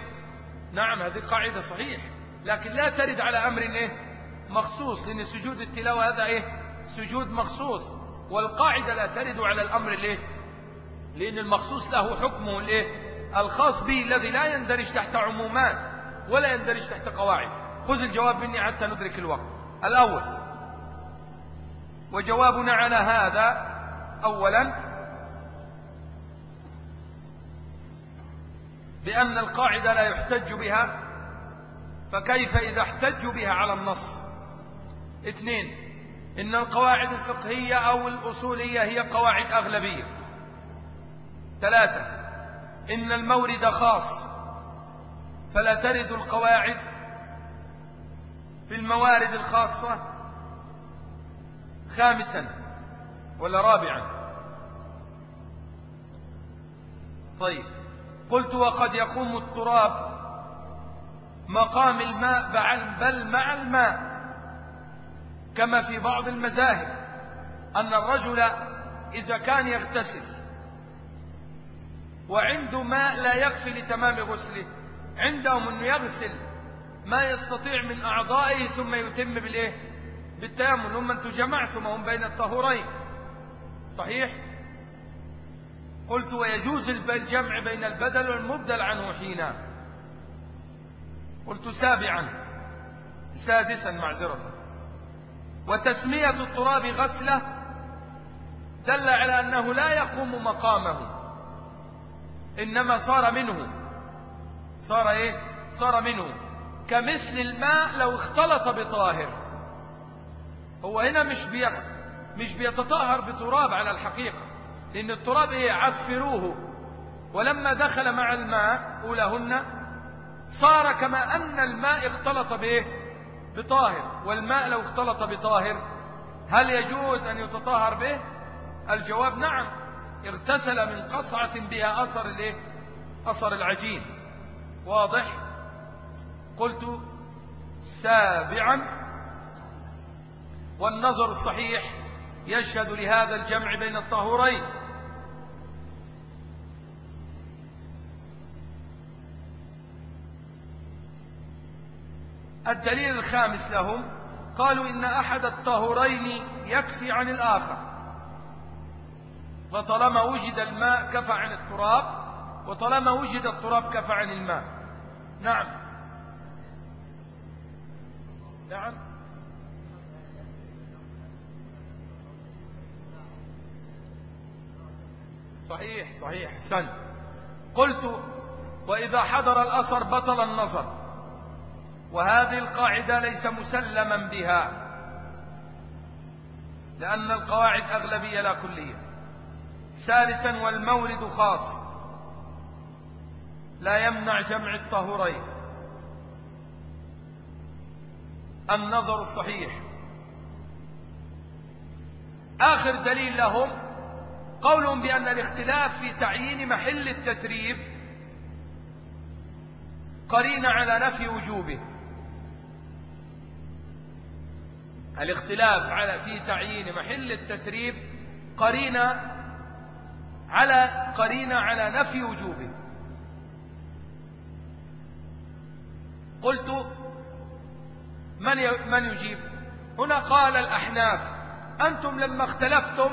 نعم هذه قاعدة صحيح. لكن لا ترد على أمر إيه؟ مخصوص لأن سجود التلاوة هذا إيه؟ سجود مخصوص. والقاعدة لا ترد على الأمر الإيه لأن المخصوص له حكمه الإيه الخاص به الذي لا يندرج تحت عمومات. ولا يندرج تحت قواعد. خذ الجواب مني حتى ندرك الوقت. الأول وجوابنا على هذا أولا بأن القاعدة لا يحتج بها فكيف إذا احتجوا بها على النص؟ اثنين إن القواعد الفقهية أو الأصولية هي قواعد أغلبية. ثلاثة إن المورد خاص. فلا ترد القواعد في الموارد الخاصة خامسا ولا رابعا. طيب قلت وقد يقوم التراب مقام الماء بل مع الماء كما في بعض المذاهب أن الرجل إذا كان يغتسل وعنده ماء لا يكفي لتمام غسله. عندهم أنه يغسل ما يستطيع من أعضائه ثم يتم بالإيه؟ بالتيمم هم أنتم جمعتم هم بين الطهورين. صحيح؟ قلت ويجوز الجمع بين البدل والمبدل عنه حينا قلت سابعا سادسا معذرة. وتسمية التراب غسلة دل على أنه لا يقوم مقامه إنما صار منه. صار إيه؟ صار منه. كمثل الماء لو اختلط بطاهر. هو هنا مش بيخ مش بيتطهر بتراب على الحقيقة. لأن التراب إيه؟ عفروه. ولما دخل مع الماء أولهن صار كما أن الماء اختلط به بطاهر. والماء لو اختلط بطاهر هل يجوز أن يتطهر به؟ الجواب نعم. اغتسل من قصعة بها أثر الإيه؟ أثر العجين. واضح؟ قلت سابعا. والنظر الصحيح يشهد لهذا الجمع بين الطهورين. الدليل الخامس لهم قالوا إن أحد الطهورين يكفي عن الآخر. فطالما وجد الماء كفى عن التراب وطالما وجد التراب كفى عن الماء. نعم. نعم. صحيح صحيح. سن. قلت وإذا حضر الأثر بطل النظر. وهذه القاعدة ليس مسلما بها. لأن القواعد أغلبية لا كلية. ثالثا والمورد خاص. لا يمنع جمع الطهورين. النظر الصحيح. آخر دليل لهم قولهم بأن الاختلاف في تعيين محل التتريب قرين على نفي وجوبه. الاختلاف على في تعيين محل التتريب قرينة على قرينة على نفي وجوبه. قلت من من يجيب؟ هنا قال الأحناف أنتم لما اختلفتم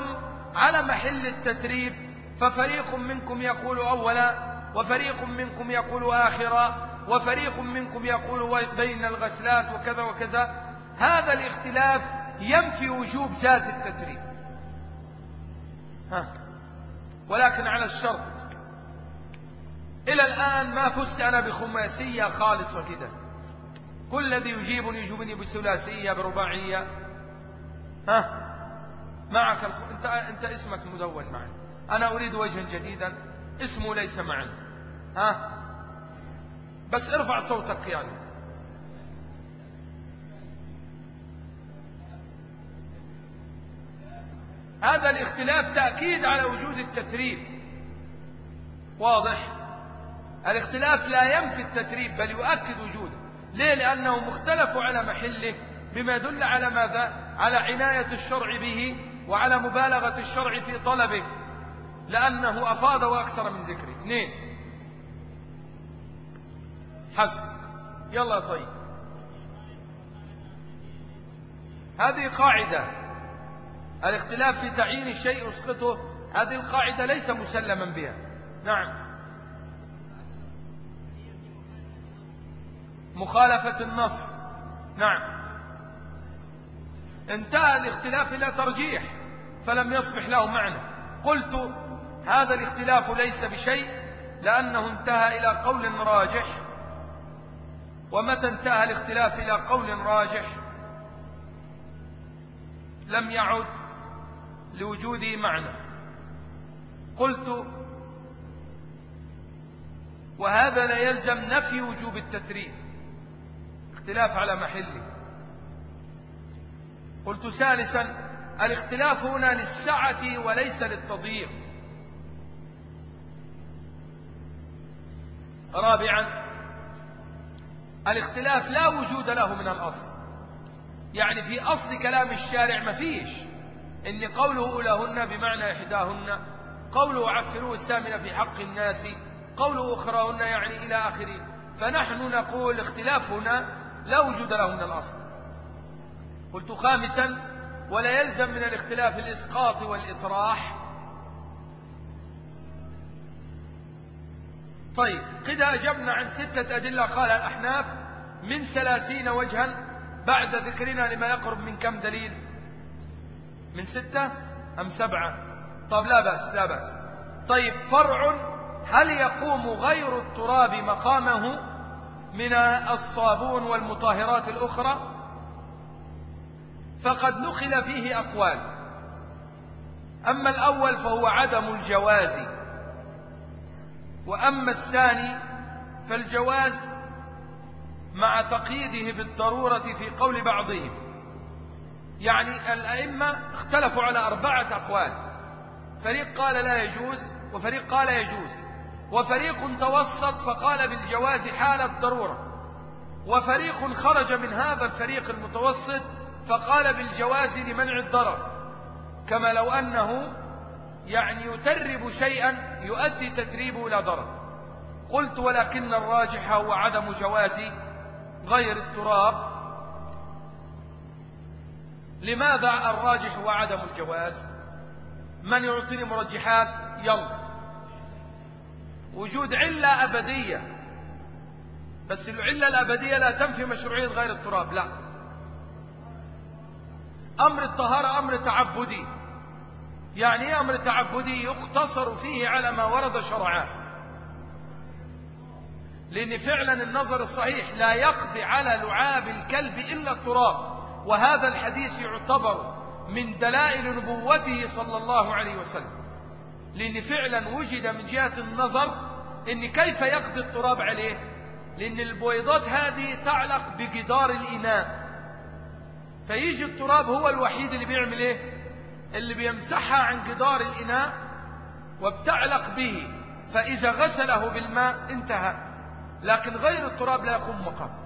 على محل التتريب ففريق منكم يقول أولا وفريق منكم يقول آخرا وفريق منكم يقول بين الغسلات وكذا وكذا. هذا الاختلاف ينفي وجوب ذات التتريب ها. ولكن على الشرط. إلى الآن ما فزت أنا بخماسية خالصة كده. كل الذي يجيبني يجيبني بثلاثية برباعية. ها؟ معك الخ... انت انت اسمك مدون معي. أنا أريد وجها جديدا. اسمه ليس معنا ها؟ بس ارفع صوتك يعني هذا الاختلاف تأكيد على وجود التتريب. واضح؟ الاختلاف لا ينفي التتريب بل يؤكد وجوده. ليه؟ لأنهم اختلفوا على محله بما يدل على ماذا؟ على عناية الشرع به وعلى مبالغة الشرع في طلبه لأنه أفاض وأكثر من ذكره. اثنين. حسب يلا طيب. هذه قاعدة. الاختلاف في تعيين الشيء اسقطه هذه القاعدة ليس مسلما بها. نعم. مخالفة النص. نعم. انتهى الاختلاف إلى ترجيح فلم يصبح له معنى. قلت هذا الاختلاف ليس بشيء لأنه انتهى إلى قول راجح. ومتى انتهى الاختلاف إلى قول راجح؟ لم يعد لوجوده معنى. قلت وهذا لا يلزم نفي وجوب التتريب. اختلاف على محله. قلت ثالثا الاختلاف هنا للسعة وليس للتضييق رابعا الاختلاف لا وجود له من الأصل. يعني في أصل كلام الشارع ما فيش. إن قوله أولهن بمعنى إحداهن قوله عفروه السامن في حق الناس قوله أخراهن يعني إلى آخره. فنحن نقول اختلاف هنا لا وجود له من الأصل. قلت خامسا ولا يلزم من الاختلاف الإسقاط والإطراح. طيب كده أجبنا عن ستة أدلة قال الأحناف من ثلاثين وجها بعد ذكرنا لما يقرب من كم دليل؟ من ستة أم سبعة؟ طب لا بأس لا بأس. طيب فرع هل يقوم غير التراب مقامه من الصابون والمطهرات الأخرى فقد نقل فيه أقوال. أما الأول فهو عدم الجواز وأما الثاني فالجواز مع تقييده بالضرورة في قول بعضهم. يعني الأئمة اختلفوا على أربعة أقوال فريق قال لا يجوز وفريق قال يجوز. وفريق توسط فقال بالجواز حال الضرورة. وفريق خرج من هذا الفريق المتوسط فقال بالجواز لمنع الضرر. كما لو أنه يعني يترب شيئا يؤدي تتريبه إلى ضرر. قلت ولكن الراجح هو عدم جواز غير التراب. لماذا الراجح هو عدم الجواز؟ من يعطيني مرجحات يلا. وجود علة أبدية. بس العلة الأبدية لا تنفي مشروعية غير التراب لا. أمر الطهارة أمر تعبدي. يعني إيه أمر تعبدي؟ يقتصر فيه على ما ورد شرعا. لأن فعلا النظر الصحيح لا يقضي على لعاب الكلب إلا التراب. وهذا الحديث يعتبر من دلائل نبوته صلى الله عليه وسلم. لأن فعلا وجد من جهة النظر إن كيف يقضي التراب عليه؟ لأن البويضات هذه تعلق بجدار الإناء. فيجي التراب هو الوحيد اللي بيعمل إيه؟ اللي بيمسحها عن جدار الإناء وبتعلق به. فإذا غسله بالماء انتهى. لكن غير التراب لا يقوم مقام.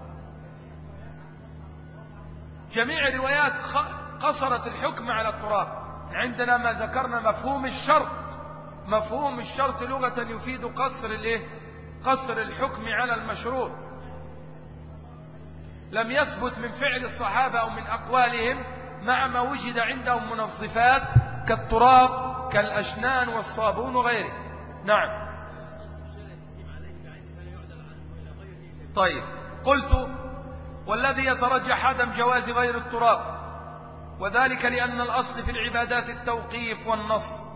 جميع الروايات قصرت الحكم على التراب. عندنا ما ذكرنا مفهوم الشرط. مفهوم الشرط لغة يفيد قصر الايه؟ قصر الحكم على المشروط. لم يثبت من فعل الصحابة أو من أقوالهم مع ما وجد عندهم منظفات كالتراب كالأشنان والصابون وغيره. نعم. طيب قلت والذي يترجح عدم جواز غير التراب وذلك لأن الأصل في العبادات التوقيف والنص.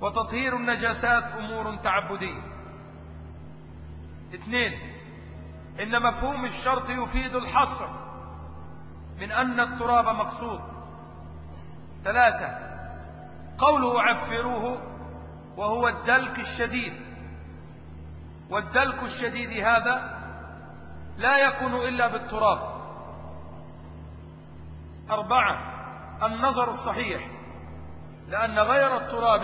وتطهير النجاسات أمور تعبدية. اثنين إن مفهوم الشرط يفيد الحصر من أن التراب مقصود. ثلاثة قوله عفروه وهو الدلك الشديد. والدلك الشديد هذا لا يكون إلا بالتراب. أربعة النظر الصحيح لأن غير التراب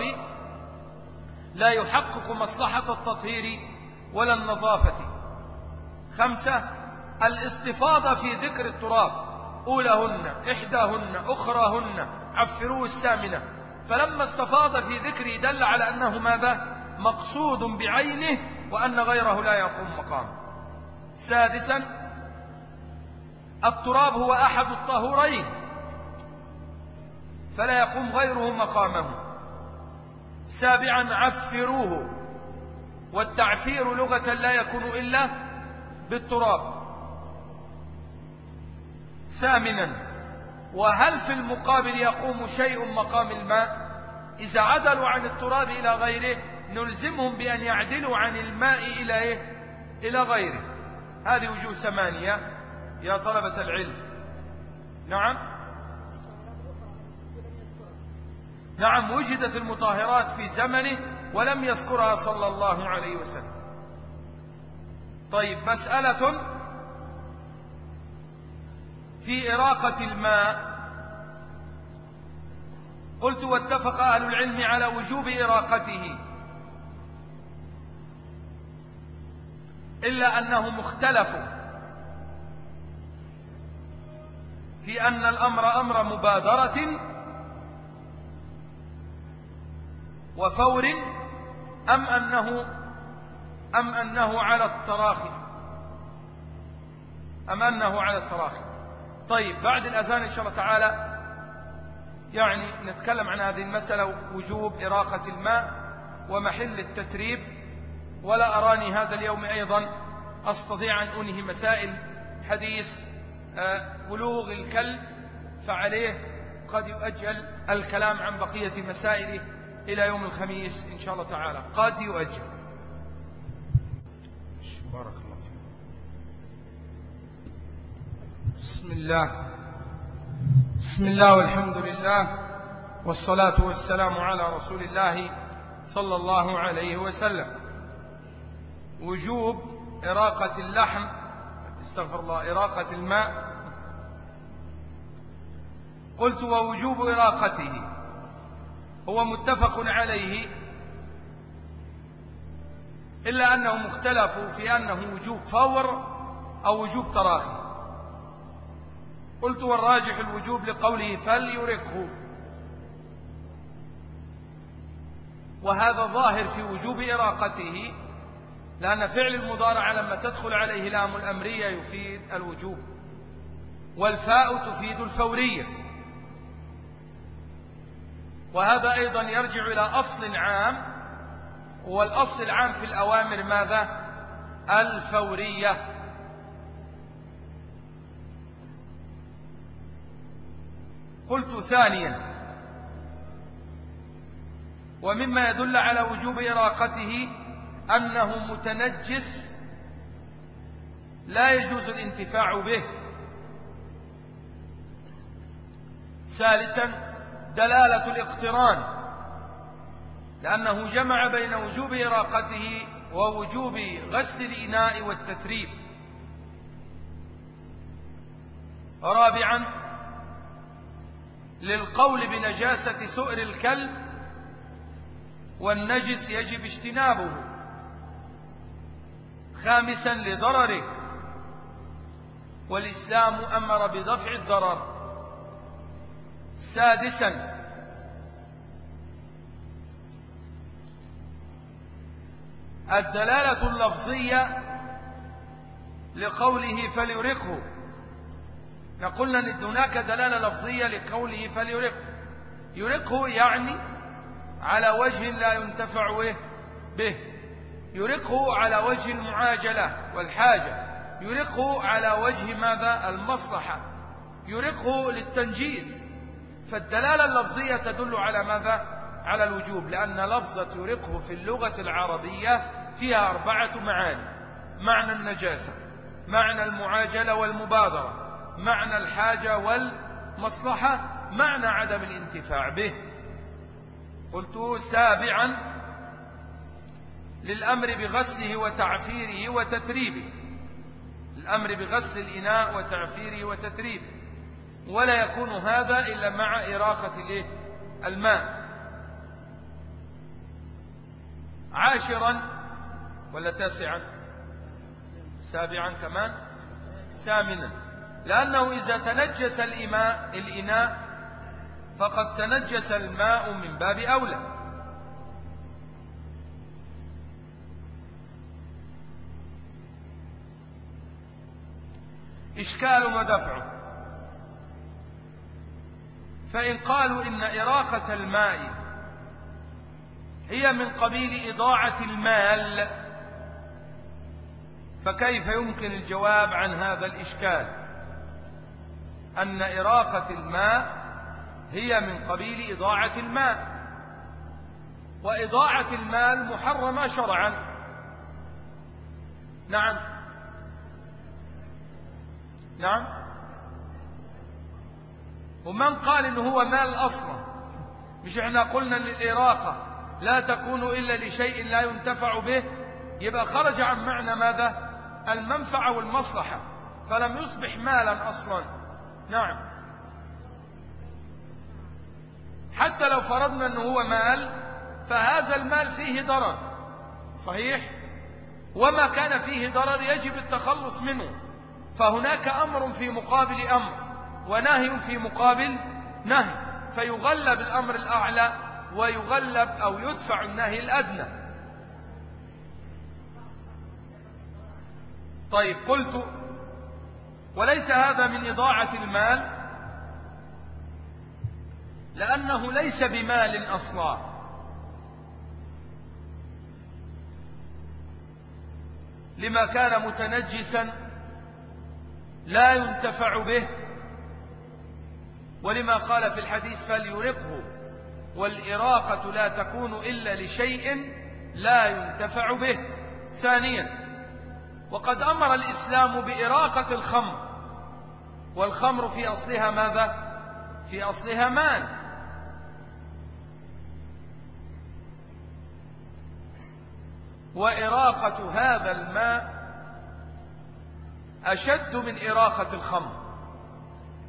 لا يحقق مصلحة التطهير ولا النظافة. خمسة الاستفاضة في ذكر التراب أولهن إحداهن أخراهن عفروه السامنة. فلما استفاض في ذكره دل على أنه ماذا؟ مقصود بعينه وأن غيره لا يقوم مقامه. سادسا التراب هو أحد الطهورين فلا يقوم غيره مقامه. سابعا عفروه والتعفير لغة لا يكون إلا بالتراب. ثامنا وهل في المقابل يقوم شيء مقام الماء؟ إذا عدلوا عن التراب إلى غيره نلزمهم بأن يعدلوا عن الماء إلى إيه؟ إلى غيره. هذه وجوه ثمانية يا طلبة العلم. نعم. نعم وجدت المطهرات في زمنه ولم يذكرها صلى الله عليه وسلم. طيب مسألة في إراقة الماء. قلت واتفق أهل العلم على وجوب إراقته. إلا أنهم اختلفوا في أن الأمر أمر مبادرة وفور أم أنه أم أنه على التراخي؟ أم أنه على التراخي؟ طيب بعد الأذان إن شاء الله تعالى يعني نتكلم عن هذه المسألة وجوب إراقة الماء ومحل التتريب. ولا أراني هذا اليوم أيضا أستطيع أن أنهي مسائل حديث بلوغ الكلب فعليه قد يؤجل الكلام عن بقية مسائله. إلى يوم الخميس إن شاء الله تعالى. قد يؤجل. بارك الله فيك. بسم الله. بسم الله والحمد لله والصلاة والسلام على رسول الله صلى الله عليه وسلم. وجوب إراقة اللحم استغفر الله إراقة الماء. قلت ووجوب إراقته. هو متفق عليه إلا أنهم اختلفوا في أنه وجوب فور أو وجوب تراخي. قلت والراجح الوجوب لقوله فليرقه. وهذا ظاهر في وجوب إراقته لأن فعل المضارعة لما تدخل عليه لام الأمرية يفيد الوجوب والفاء تفيد الفورية. وهذا أيضا يرجع إلى أصل عام والأصل العام في الأوامر ماذا؟ الفورية. قلت ثانيا ومما يدل على وجوب إراقته أنه متنجس لا يجوز الانتفاع به. ثالثا دلالة الاقتران لأنه جمع بين وجوب إراقته ووجوب غسل الإناء والتتريب. رابعا للقول بنجاسة سؤر الكلب والنجس يجب اجتنابه. خامسا لضرره والإسلام أمر بدفع الضرر. سادسا. الدلالة اللفظية لقوله فليرقه. نقولنا أن هناك دلالة لفظية لقوله فليرقه. يرقه يعني على وجه لا ينتفع به. يرقه على وجه المعاجلة والحاجة. يرقه على وجه ماذا؟ المصلحة. يرقه للتنجيز. فالدلالة اللفظية تدل على ماذا؟ على الوجوب لأن لفظة يرقه في اللغة العربية فيها أربعة معاني. معنى النجاسة معنى المعاجلة والمبادرة معنى الحاجة والمصلحة معنى عدم الانتفاع به. قلت سابعا للأمر بغسله وتعفيره وتتريبه. الأمر بغسل الإناء وتعفيره وتتريبه. ولا يكون هذا إلا مع إراقة الماء. عاشرا ولا تاسعا؟ سابعا كمان؟ ثامنا. لأنه إذا تنجس الإماء الإناء فقد تنجس الماء من باب أولى. إشكال ودفع. فإن قالوا إن إراقة الماء هي من قبيل إضاعة المال فكيف يمكن الجواب عن هذا الإشكال؟ أن إراقة الماء هي من قبيل إضاعة الماء وإضاعة المال محرمة شرعا. نعم. نعم. ومن قال إنه هو مال أصلا؟ مش إحنا قلنا ان الإراقة لا تكون إلا لشيء لا ينتفع به. يبقى خرج عن معنى ماذا؟ المنفعة والمصلحة. فلم يصبح مالا أصلا. نعم. حتى لو فرضنا أنه هو مال فهذا المال فيه ضرر. صحيح؟ وما كان فيه ضرر يجب التخلص منه. فهناك أمر في مقابل أمر. ونهي في مقابل نهي فيغلب الأمر الأعلى ويغلب أو يدفع النهي الأدنى. طيب قلت وليس هذا من إضاعة المال؟ لأنه ليس بمال أصلا. لما كان متنجسا لا ينتفع به ولما قال في الحديث فليرقه والإراقة لا تكون إلا لشيء لا ينتفع به. ثانيا وقد أمر الإسلام بإراقة الخمر والخمر في أصلها ماذا؟ في أصلها مال. وإراقة هذا الماء أشد من إراقة الخمر.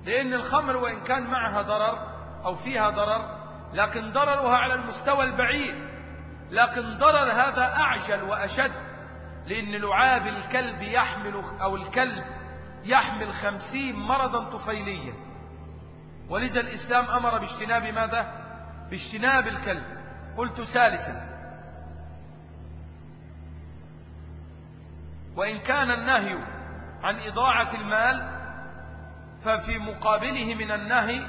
لأن الخمر وإن كان معها ضرر أو فيها ضرر لكن ضررها على المستوى البعيد. لكن ضرر هذا أعجل وأشد لأن لعاب الكلب يحمل أو الكلب يحمل خمسين مرضا طفيليا. ولذا الإسلام أمر باجتناب ماذا؟ باجتناب الكلب. قلت ثالثا وإن كان النهي عن إضاعة المال ففي مقابله من النهي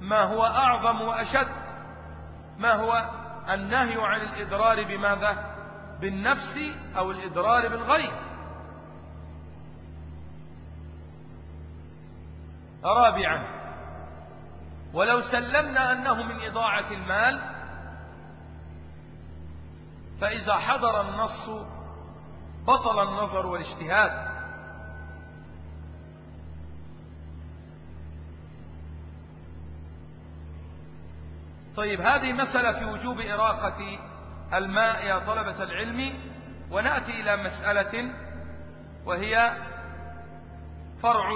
ما هو أعظم وأشد ما هو النهي عن الإضرار بماذا؟ بالنفس أو الإضرار بالغير رابعا ولو سلمنا أنه من إضاعة المال فإذا حضر النص بطل النظر والاجتهاد. طيب هذه مسألة في وجوب إراقة الماء يا طلبة العلم. ونأتي إلى مسألة وهي فرع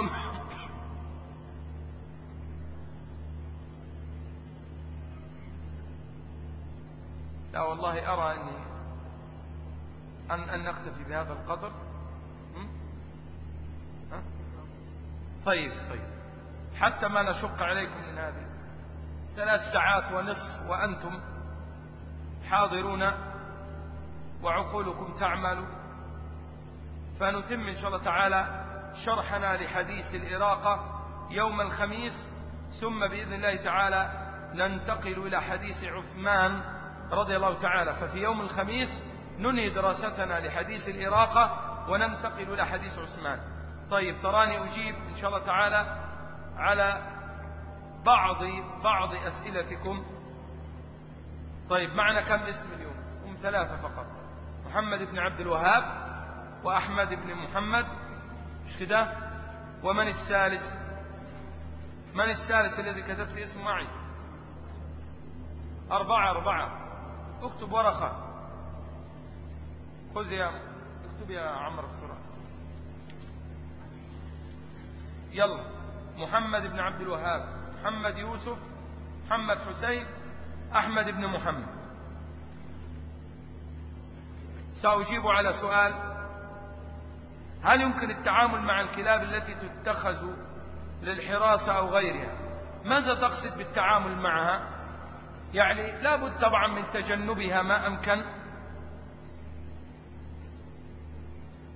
لا والله أرى أني أن, أن بهذا القدر. طيب طيب. حتى ما نشق عليكم من هذه. ثلاث ساعات ونصف وأنتم حاضرون وعقولكم تعمل. فنتم إن شاء الله تعالى شرحنا لحديث الإراقة يوم الخميس ثم بإذن الله تعالى ننتقل إلى حديث عثمان رضي الله تعالى. ففي يوم الخميس ننهي دراستنا لحديث الإراقة وننتقل إلى حديث عثمان. طيب تراني أجيب إن شاء الله تعالى على بعض بعض أسئلتكم. طيب معنا كم اسم اليوم؟ هم ثلاثة فقط. محمد بن عبد الوهاب وأحمد بن محمد. مش كده؟ ومن الثالث؟ من الثالث الذي كتبت اسمه معي؟ أربعة أربعة. اكتب ورقة. خذ يا اكتب يا عمرو بسرعة. يلا. محمد بن عبد الوهاب. محمد يوسف محمد حسين أحمد بن محمد. سأجيب على سؤال هل يمكن التعامل مع الكلاب التي تتخذ للحراسة أو غيرها؟ ماذا تقصد بالتعامل معها؟ يعني لابد طبعا من تجنبها ما أمكن.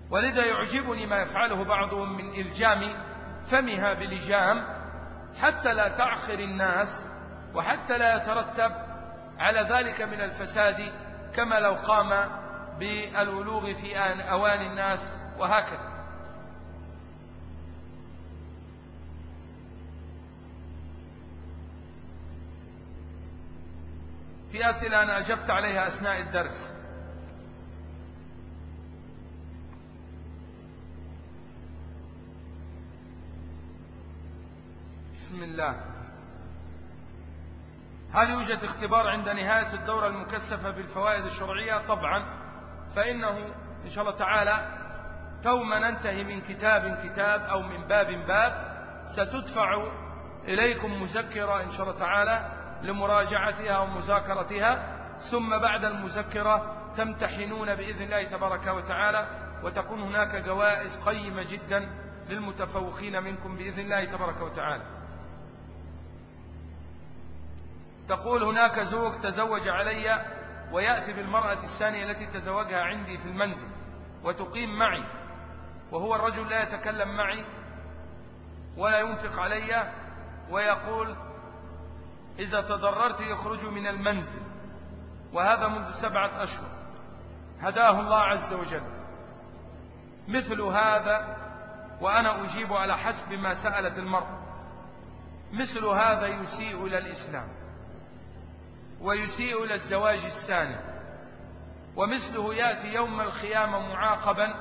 ولذا يعجبني ما يفعله بعضهم من إلجام فمها بلجام. حتى لا تعخر الناس وحتى لا يترتب على ذلك من الفساد كما لو قام بالولوغ في أوان الناس وهكذا. في أسئلة أنا أجبت عليها أثناء الدرس. بسم الله. هل يوجد اختبار عند نهاية الدورة المكثفة بالفوائد الشرعية؟ طبعا. فإنه إن شاء الله تعالى توم ننتهي من كتاب كتاب أو من باب باب. ستدفع إليكم مذكرة إن شاء الله تعالى لمراجعتها ومذاكرتها. ثم بعد المذكرة تمتحنون بإذن الله تبارك وتعالى وتكون هناك جوائز قيمة جدا للمتفوقين منكم بإذن الله تبارك وتعالى. تقول هناك زوج تزوج علي ويأتي بالمرأة الثانية التي تزوجها عندي في المنزل وتقيم معي وهو الرجل لا يتكلم معي ولا ينفق علي ويقول إذا تضررت يخرج من المنزل وهذا منذ سبعة أشهر هداه الله عز وجل. مثل هذا وأنا أجيب على حسب ما سألت المرأة مثل هذا يسيء إلى الإسلام. ويسيء إلى الزواج الثاني. ومثله يأتي يوم القيامة معاقبا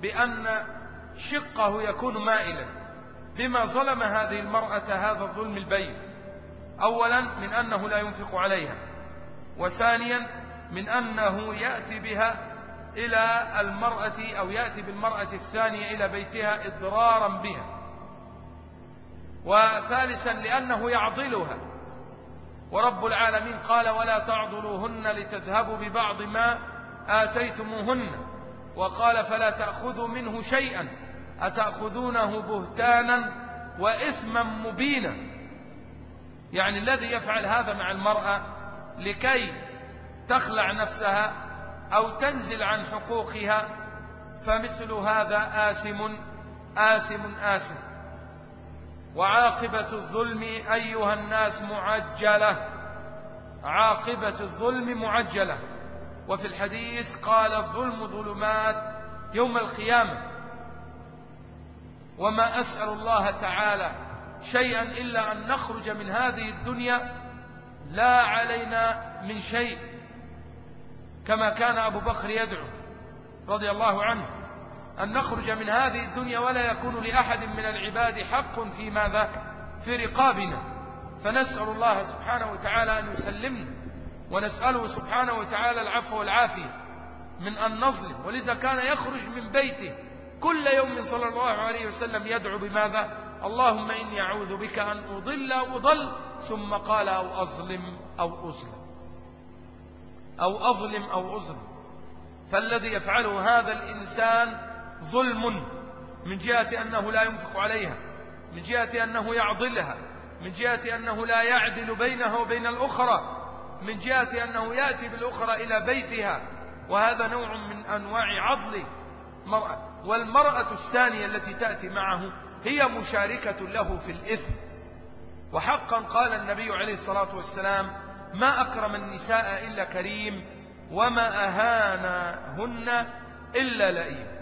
بأن شقه يكون مائلا. بما ظلم هذه المرأة هذا الظلم البين. أولا من أنه لا ينفق عليها. وثانيا من أنه يأتي بها إلى المرأة أو يأتي بالمرأة الثانية إلى بيتها إضرارا بها. وثالثا لأنه يعضلها. ورب العالمين قال ولا تعضلوهن لتذهبوا ببعض ما آتيتموهن. وقال فلا تأخذوا منه شيئا. أتأخذونه بهتانا وإثما مبينا. يعني الذي يفعل هذا مع المرأة لكي تخلع نفسها أو تنزل عن حقوقها فمثل هذا آثم آثم آثم. وعاقبة الظلم أيها الناس معجلة. عاقبة الظلم معجلة. وفي الحديث قال الظلم ظلمات يوم القيامة. وما أسأل الله تعالى شيئا إلا أن نخرج من هذه الدنيا لا علينا من شيء. كما كان أبو بكر يدعو رضي الله عنه. أن نخرج من هذه الدنيا ولا يكون لأحد من العباد حق في ماذا؟ في رقابنا. فنسأل الله سبحانه وتعالى أن يسلمنا ونسأله سبحانه وتعالى العفو والعافية. من أن نظلم ولذا كان يخرج من بيته كل يوم صلى الله عليه وسلم يدعو بماذا؟ اللهم إني أعوذ بك أن أضل أو أضل ثم قال أو أظلم أو أظلم. أو أظلم أو أظلم. فالذي يفعله هذا الإنسان ظلم من جهة أنه لا ينفق عليها من جهة أنه يعضلها من جهة أنه لا يعدل بينها وبين الأخرى من جهة أنه يأتي بالأخرى إلى بيتها. وهذا نوع من أنواع عضل مرأة والمرأة الثانية التي تأتي معه هي مشاركة له في الإثم. وحقا قال النبي عليه الصلاة والسلام ما أكرم النساء إلا كريم وما أهانهن إلا لئيم.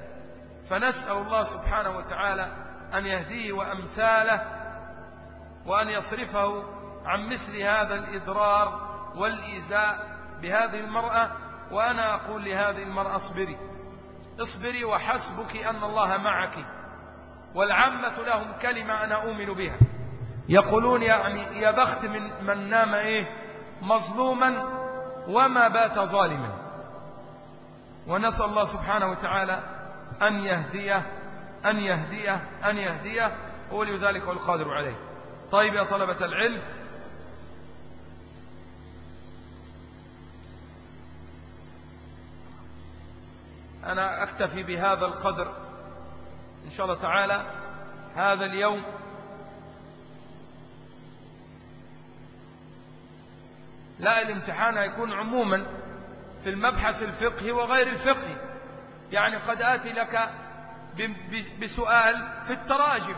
فنسأل الله سبحانه وتعالى أن يهديه وأمثاله وأن يصرفه عن مثل هذا الإضرار والإيذاء بهذه المرأة وأنا أقول لهذه المرأة اصبري. اصبري وحسبك أن الله معك. والعامة لهم كلمة أنا أؤمن بها. يقولون يعني يا بخت من من نام إيه؟ مظلوما وما بات ظالما. ونسأل الله سبحانه وتعالى أن يهديه أن يهديه أن يهديه ولي ذلك والقادر عليه. طيب يا طلبة العلم. أنا أكتفي بهذا القدر. إن شاء الله تعالى هذا اليوم. لا الامتحان هيكون عموما في المبحث الفقهي وغير الفقهي. يعني قد آتي لك بسؤال في التراجم.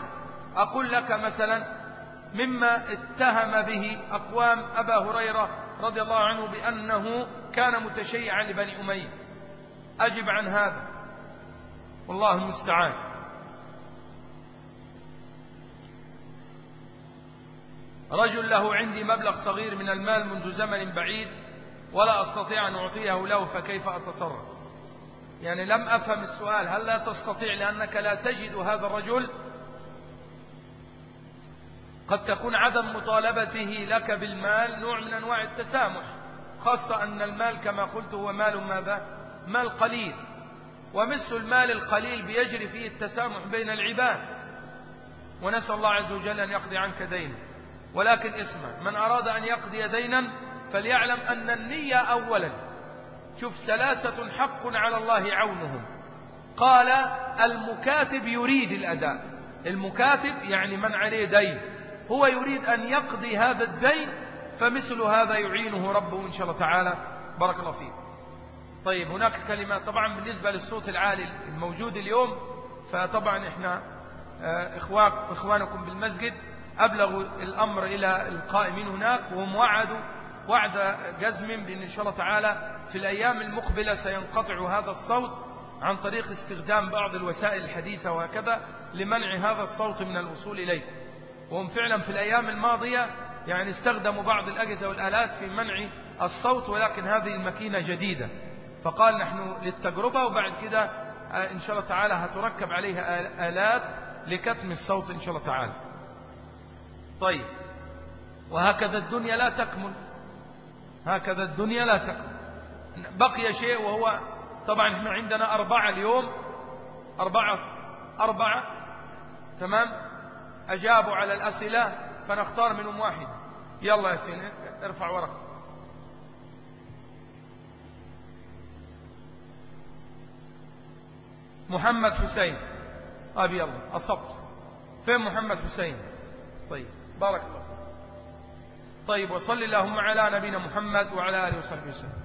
أقول لك مثلا مما اتهم به أقوام أبا هريرة رضي الله عنه بأنه كان متشيعا لبني أمية. أجب عن هذا. والله المستعان. رجل له عندي مبلغ صغير من المال منذ زمن بعيد ولا أستطيع أن أعطيه له فكيف أتصرف؟ يعني لم أفهم السؤال. هل لا تستطيع لأنك لا تجد هذا الرجل؟ قد تكون عدم مطالبته لك بالمال نوع من أنواع التسامح خاصة أن المال كما قلت هو مال ماذا؟ مال قليل. ومثل المال القليل بيجري فيه التسامح بين العباد. ونسأل الله عز وجل أن يقضي عنك دينا ولكن اسمع من أراد أن يقضي دينا فليعلم أن النية أولا. شوف ثلاثة حق على الله عونهم. قال المكاتب يريد الأداء. المكاتب يعني من عليه دين. هو يريد أن يقضي هذا الدين فمثل هذا يعينه ربه إن شاء الله تعالى. بارك الله فيه طيب هناك كلمات. طبعا بالنسبة للصوت العالي الموجود اليوم فطبعا إحنا آه، إخوانكم بالمسجد أبلغوا الأمر إلى القائمين هناك وهم وعدوا وعد جزم بأن إن شاء الله تعالى في الأيام المقبلة سينقطع هذا الصوت عن طريق استخدام بعض الوسائل الحديثة وهكذا لمنع هذا الصوت من الوصول إليه. وهم فعلا في الأيام الماضية يعني استخدموا بعض الأجهزة والآلات في منع الصوت ولكن هذه الماكينة جديدة. فقال نحن للتجربة وبعد كده آه، إن شاء الله تعالى هتركب عليها آلات لكتم الصوت إن شاء الله تعالى. طيب. وهكذا الدنيا لا تكمل هكذا الدنيا لا تكمل. بقي شيء وهو طبعا إحنا عندنا أربعة اليوم. أربعة أربعة تمام؟ أجابوا على الأسئلة فنختار منهم واحد. يلا يا سيدي ارفع ورقة محمد حسين. أبي الله أصبت. فين محمد حسين؟ طيب بارك الله طيب وصل اللهم على نبينا محمد وعلى آله وصحبه وسلم.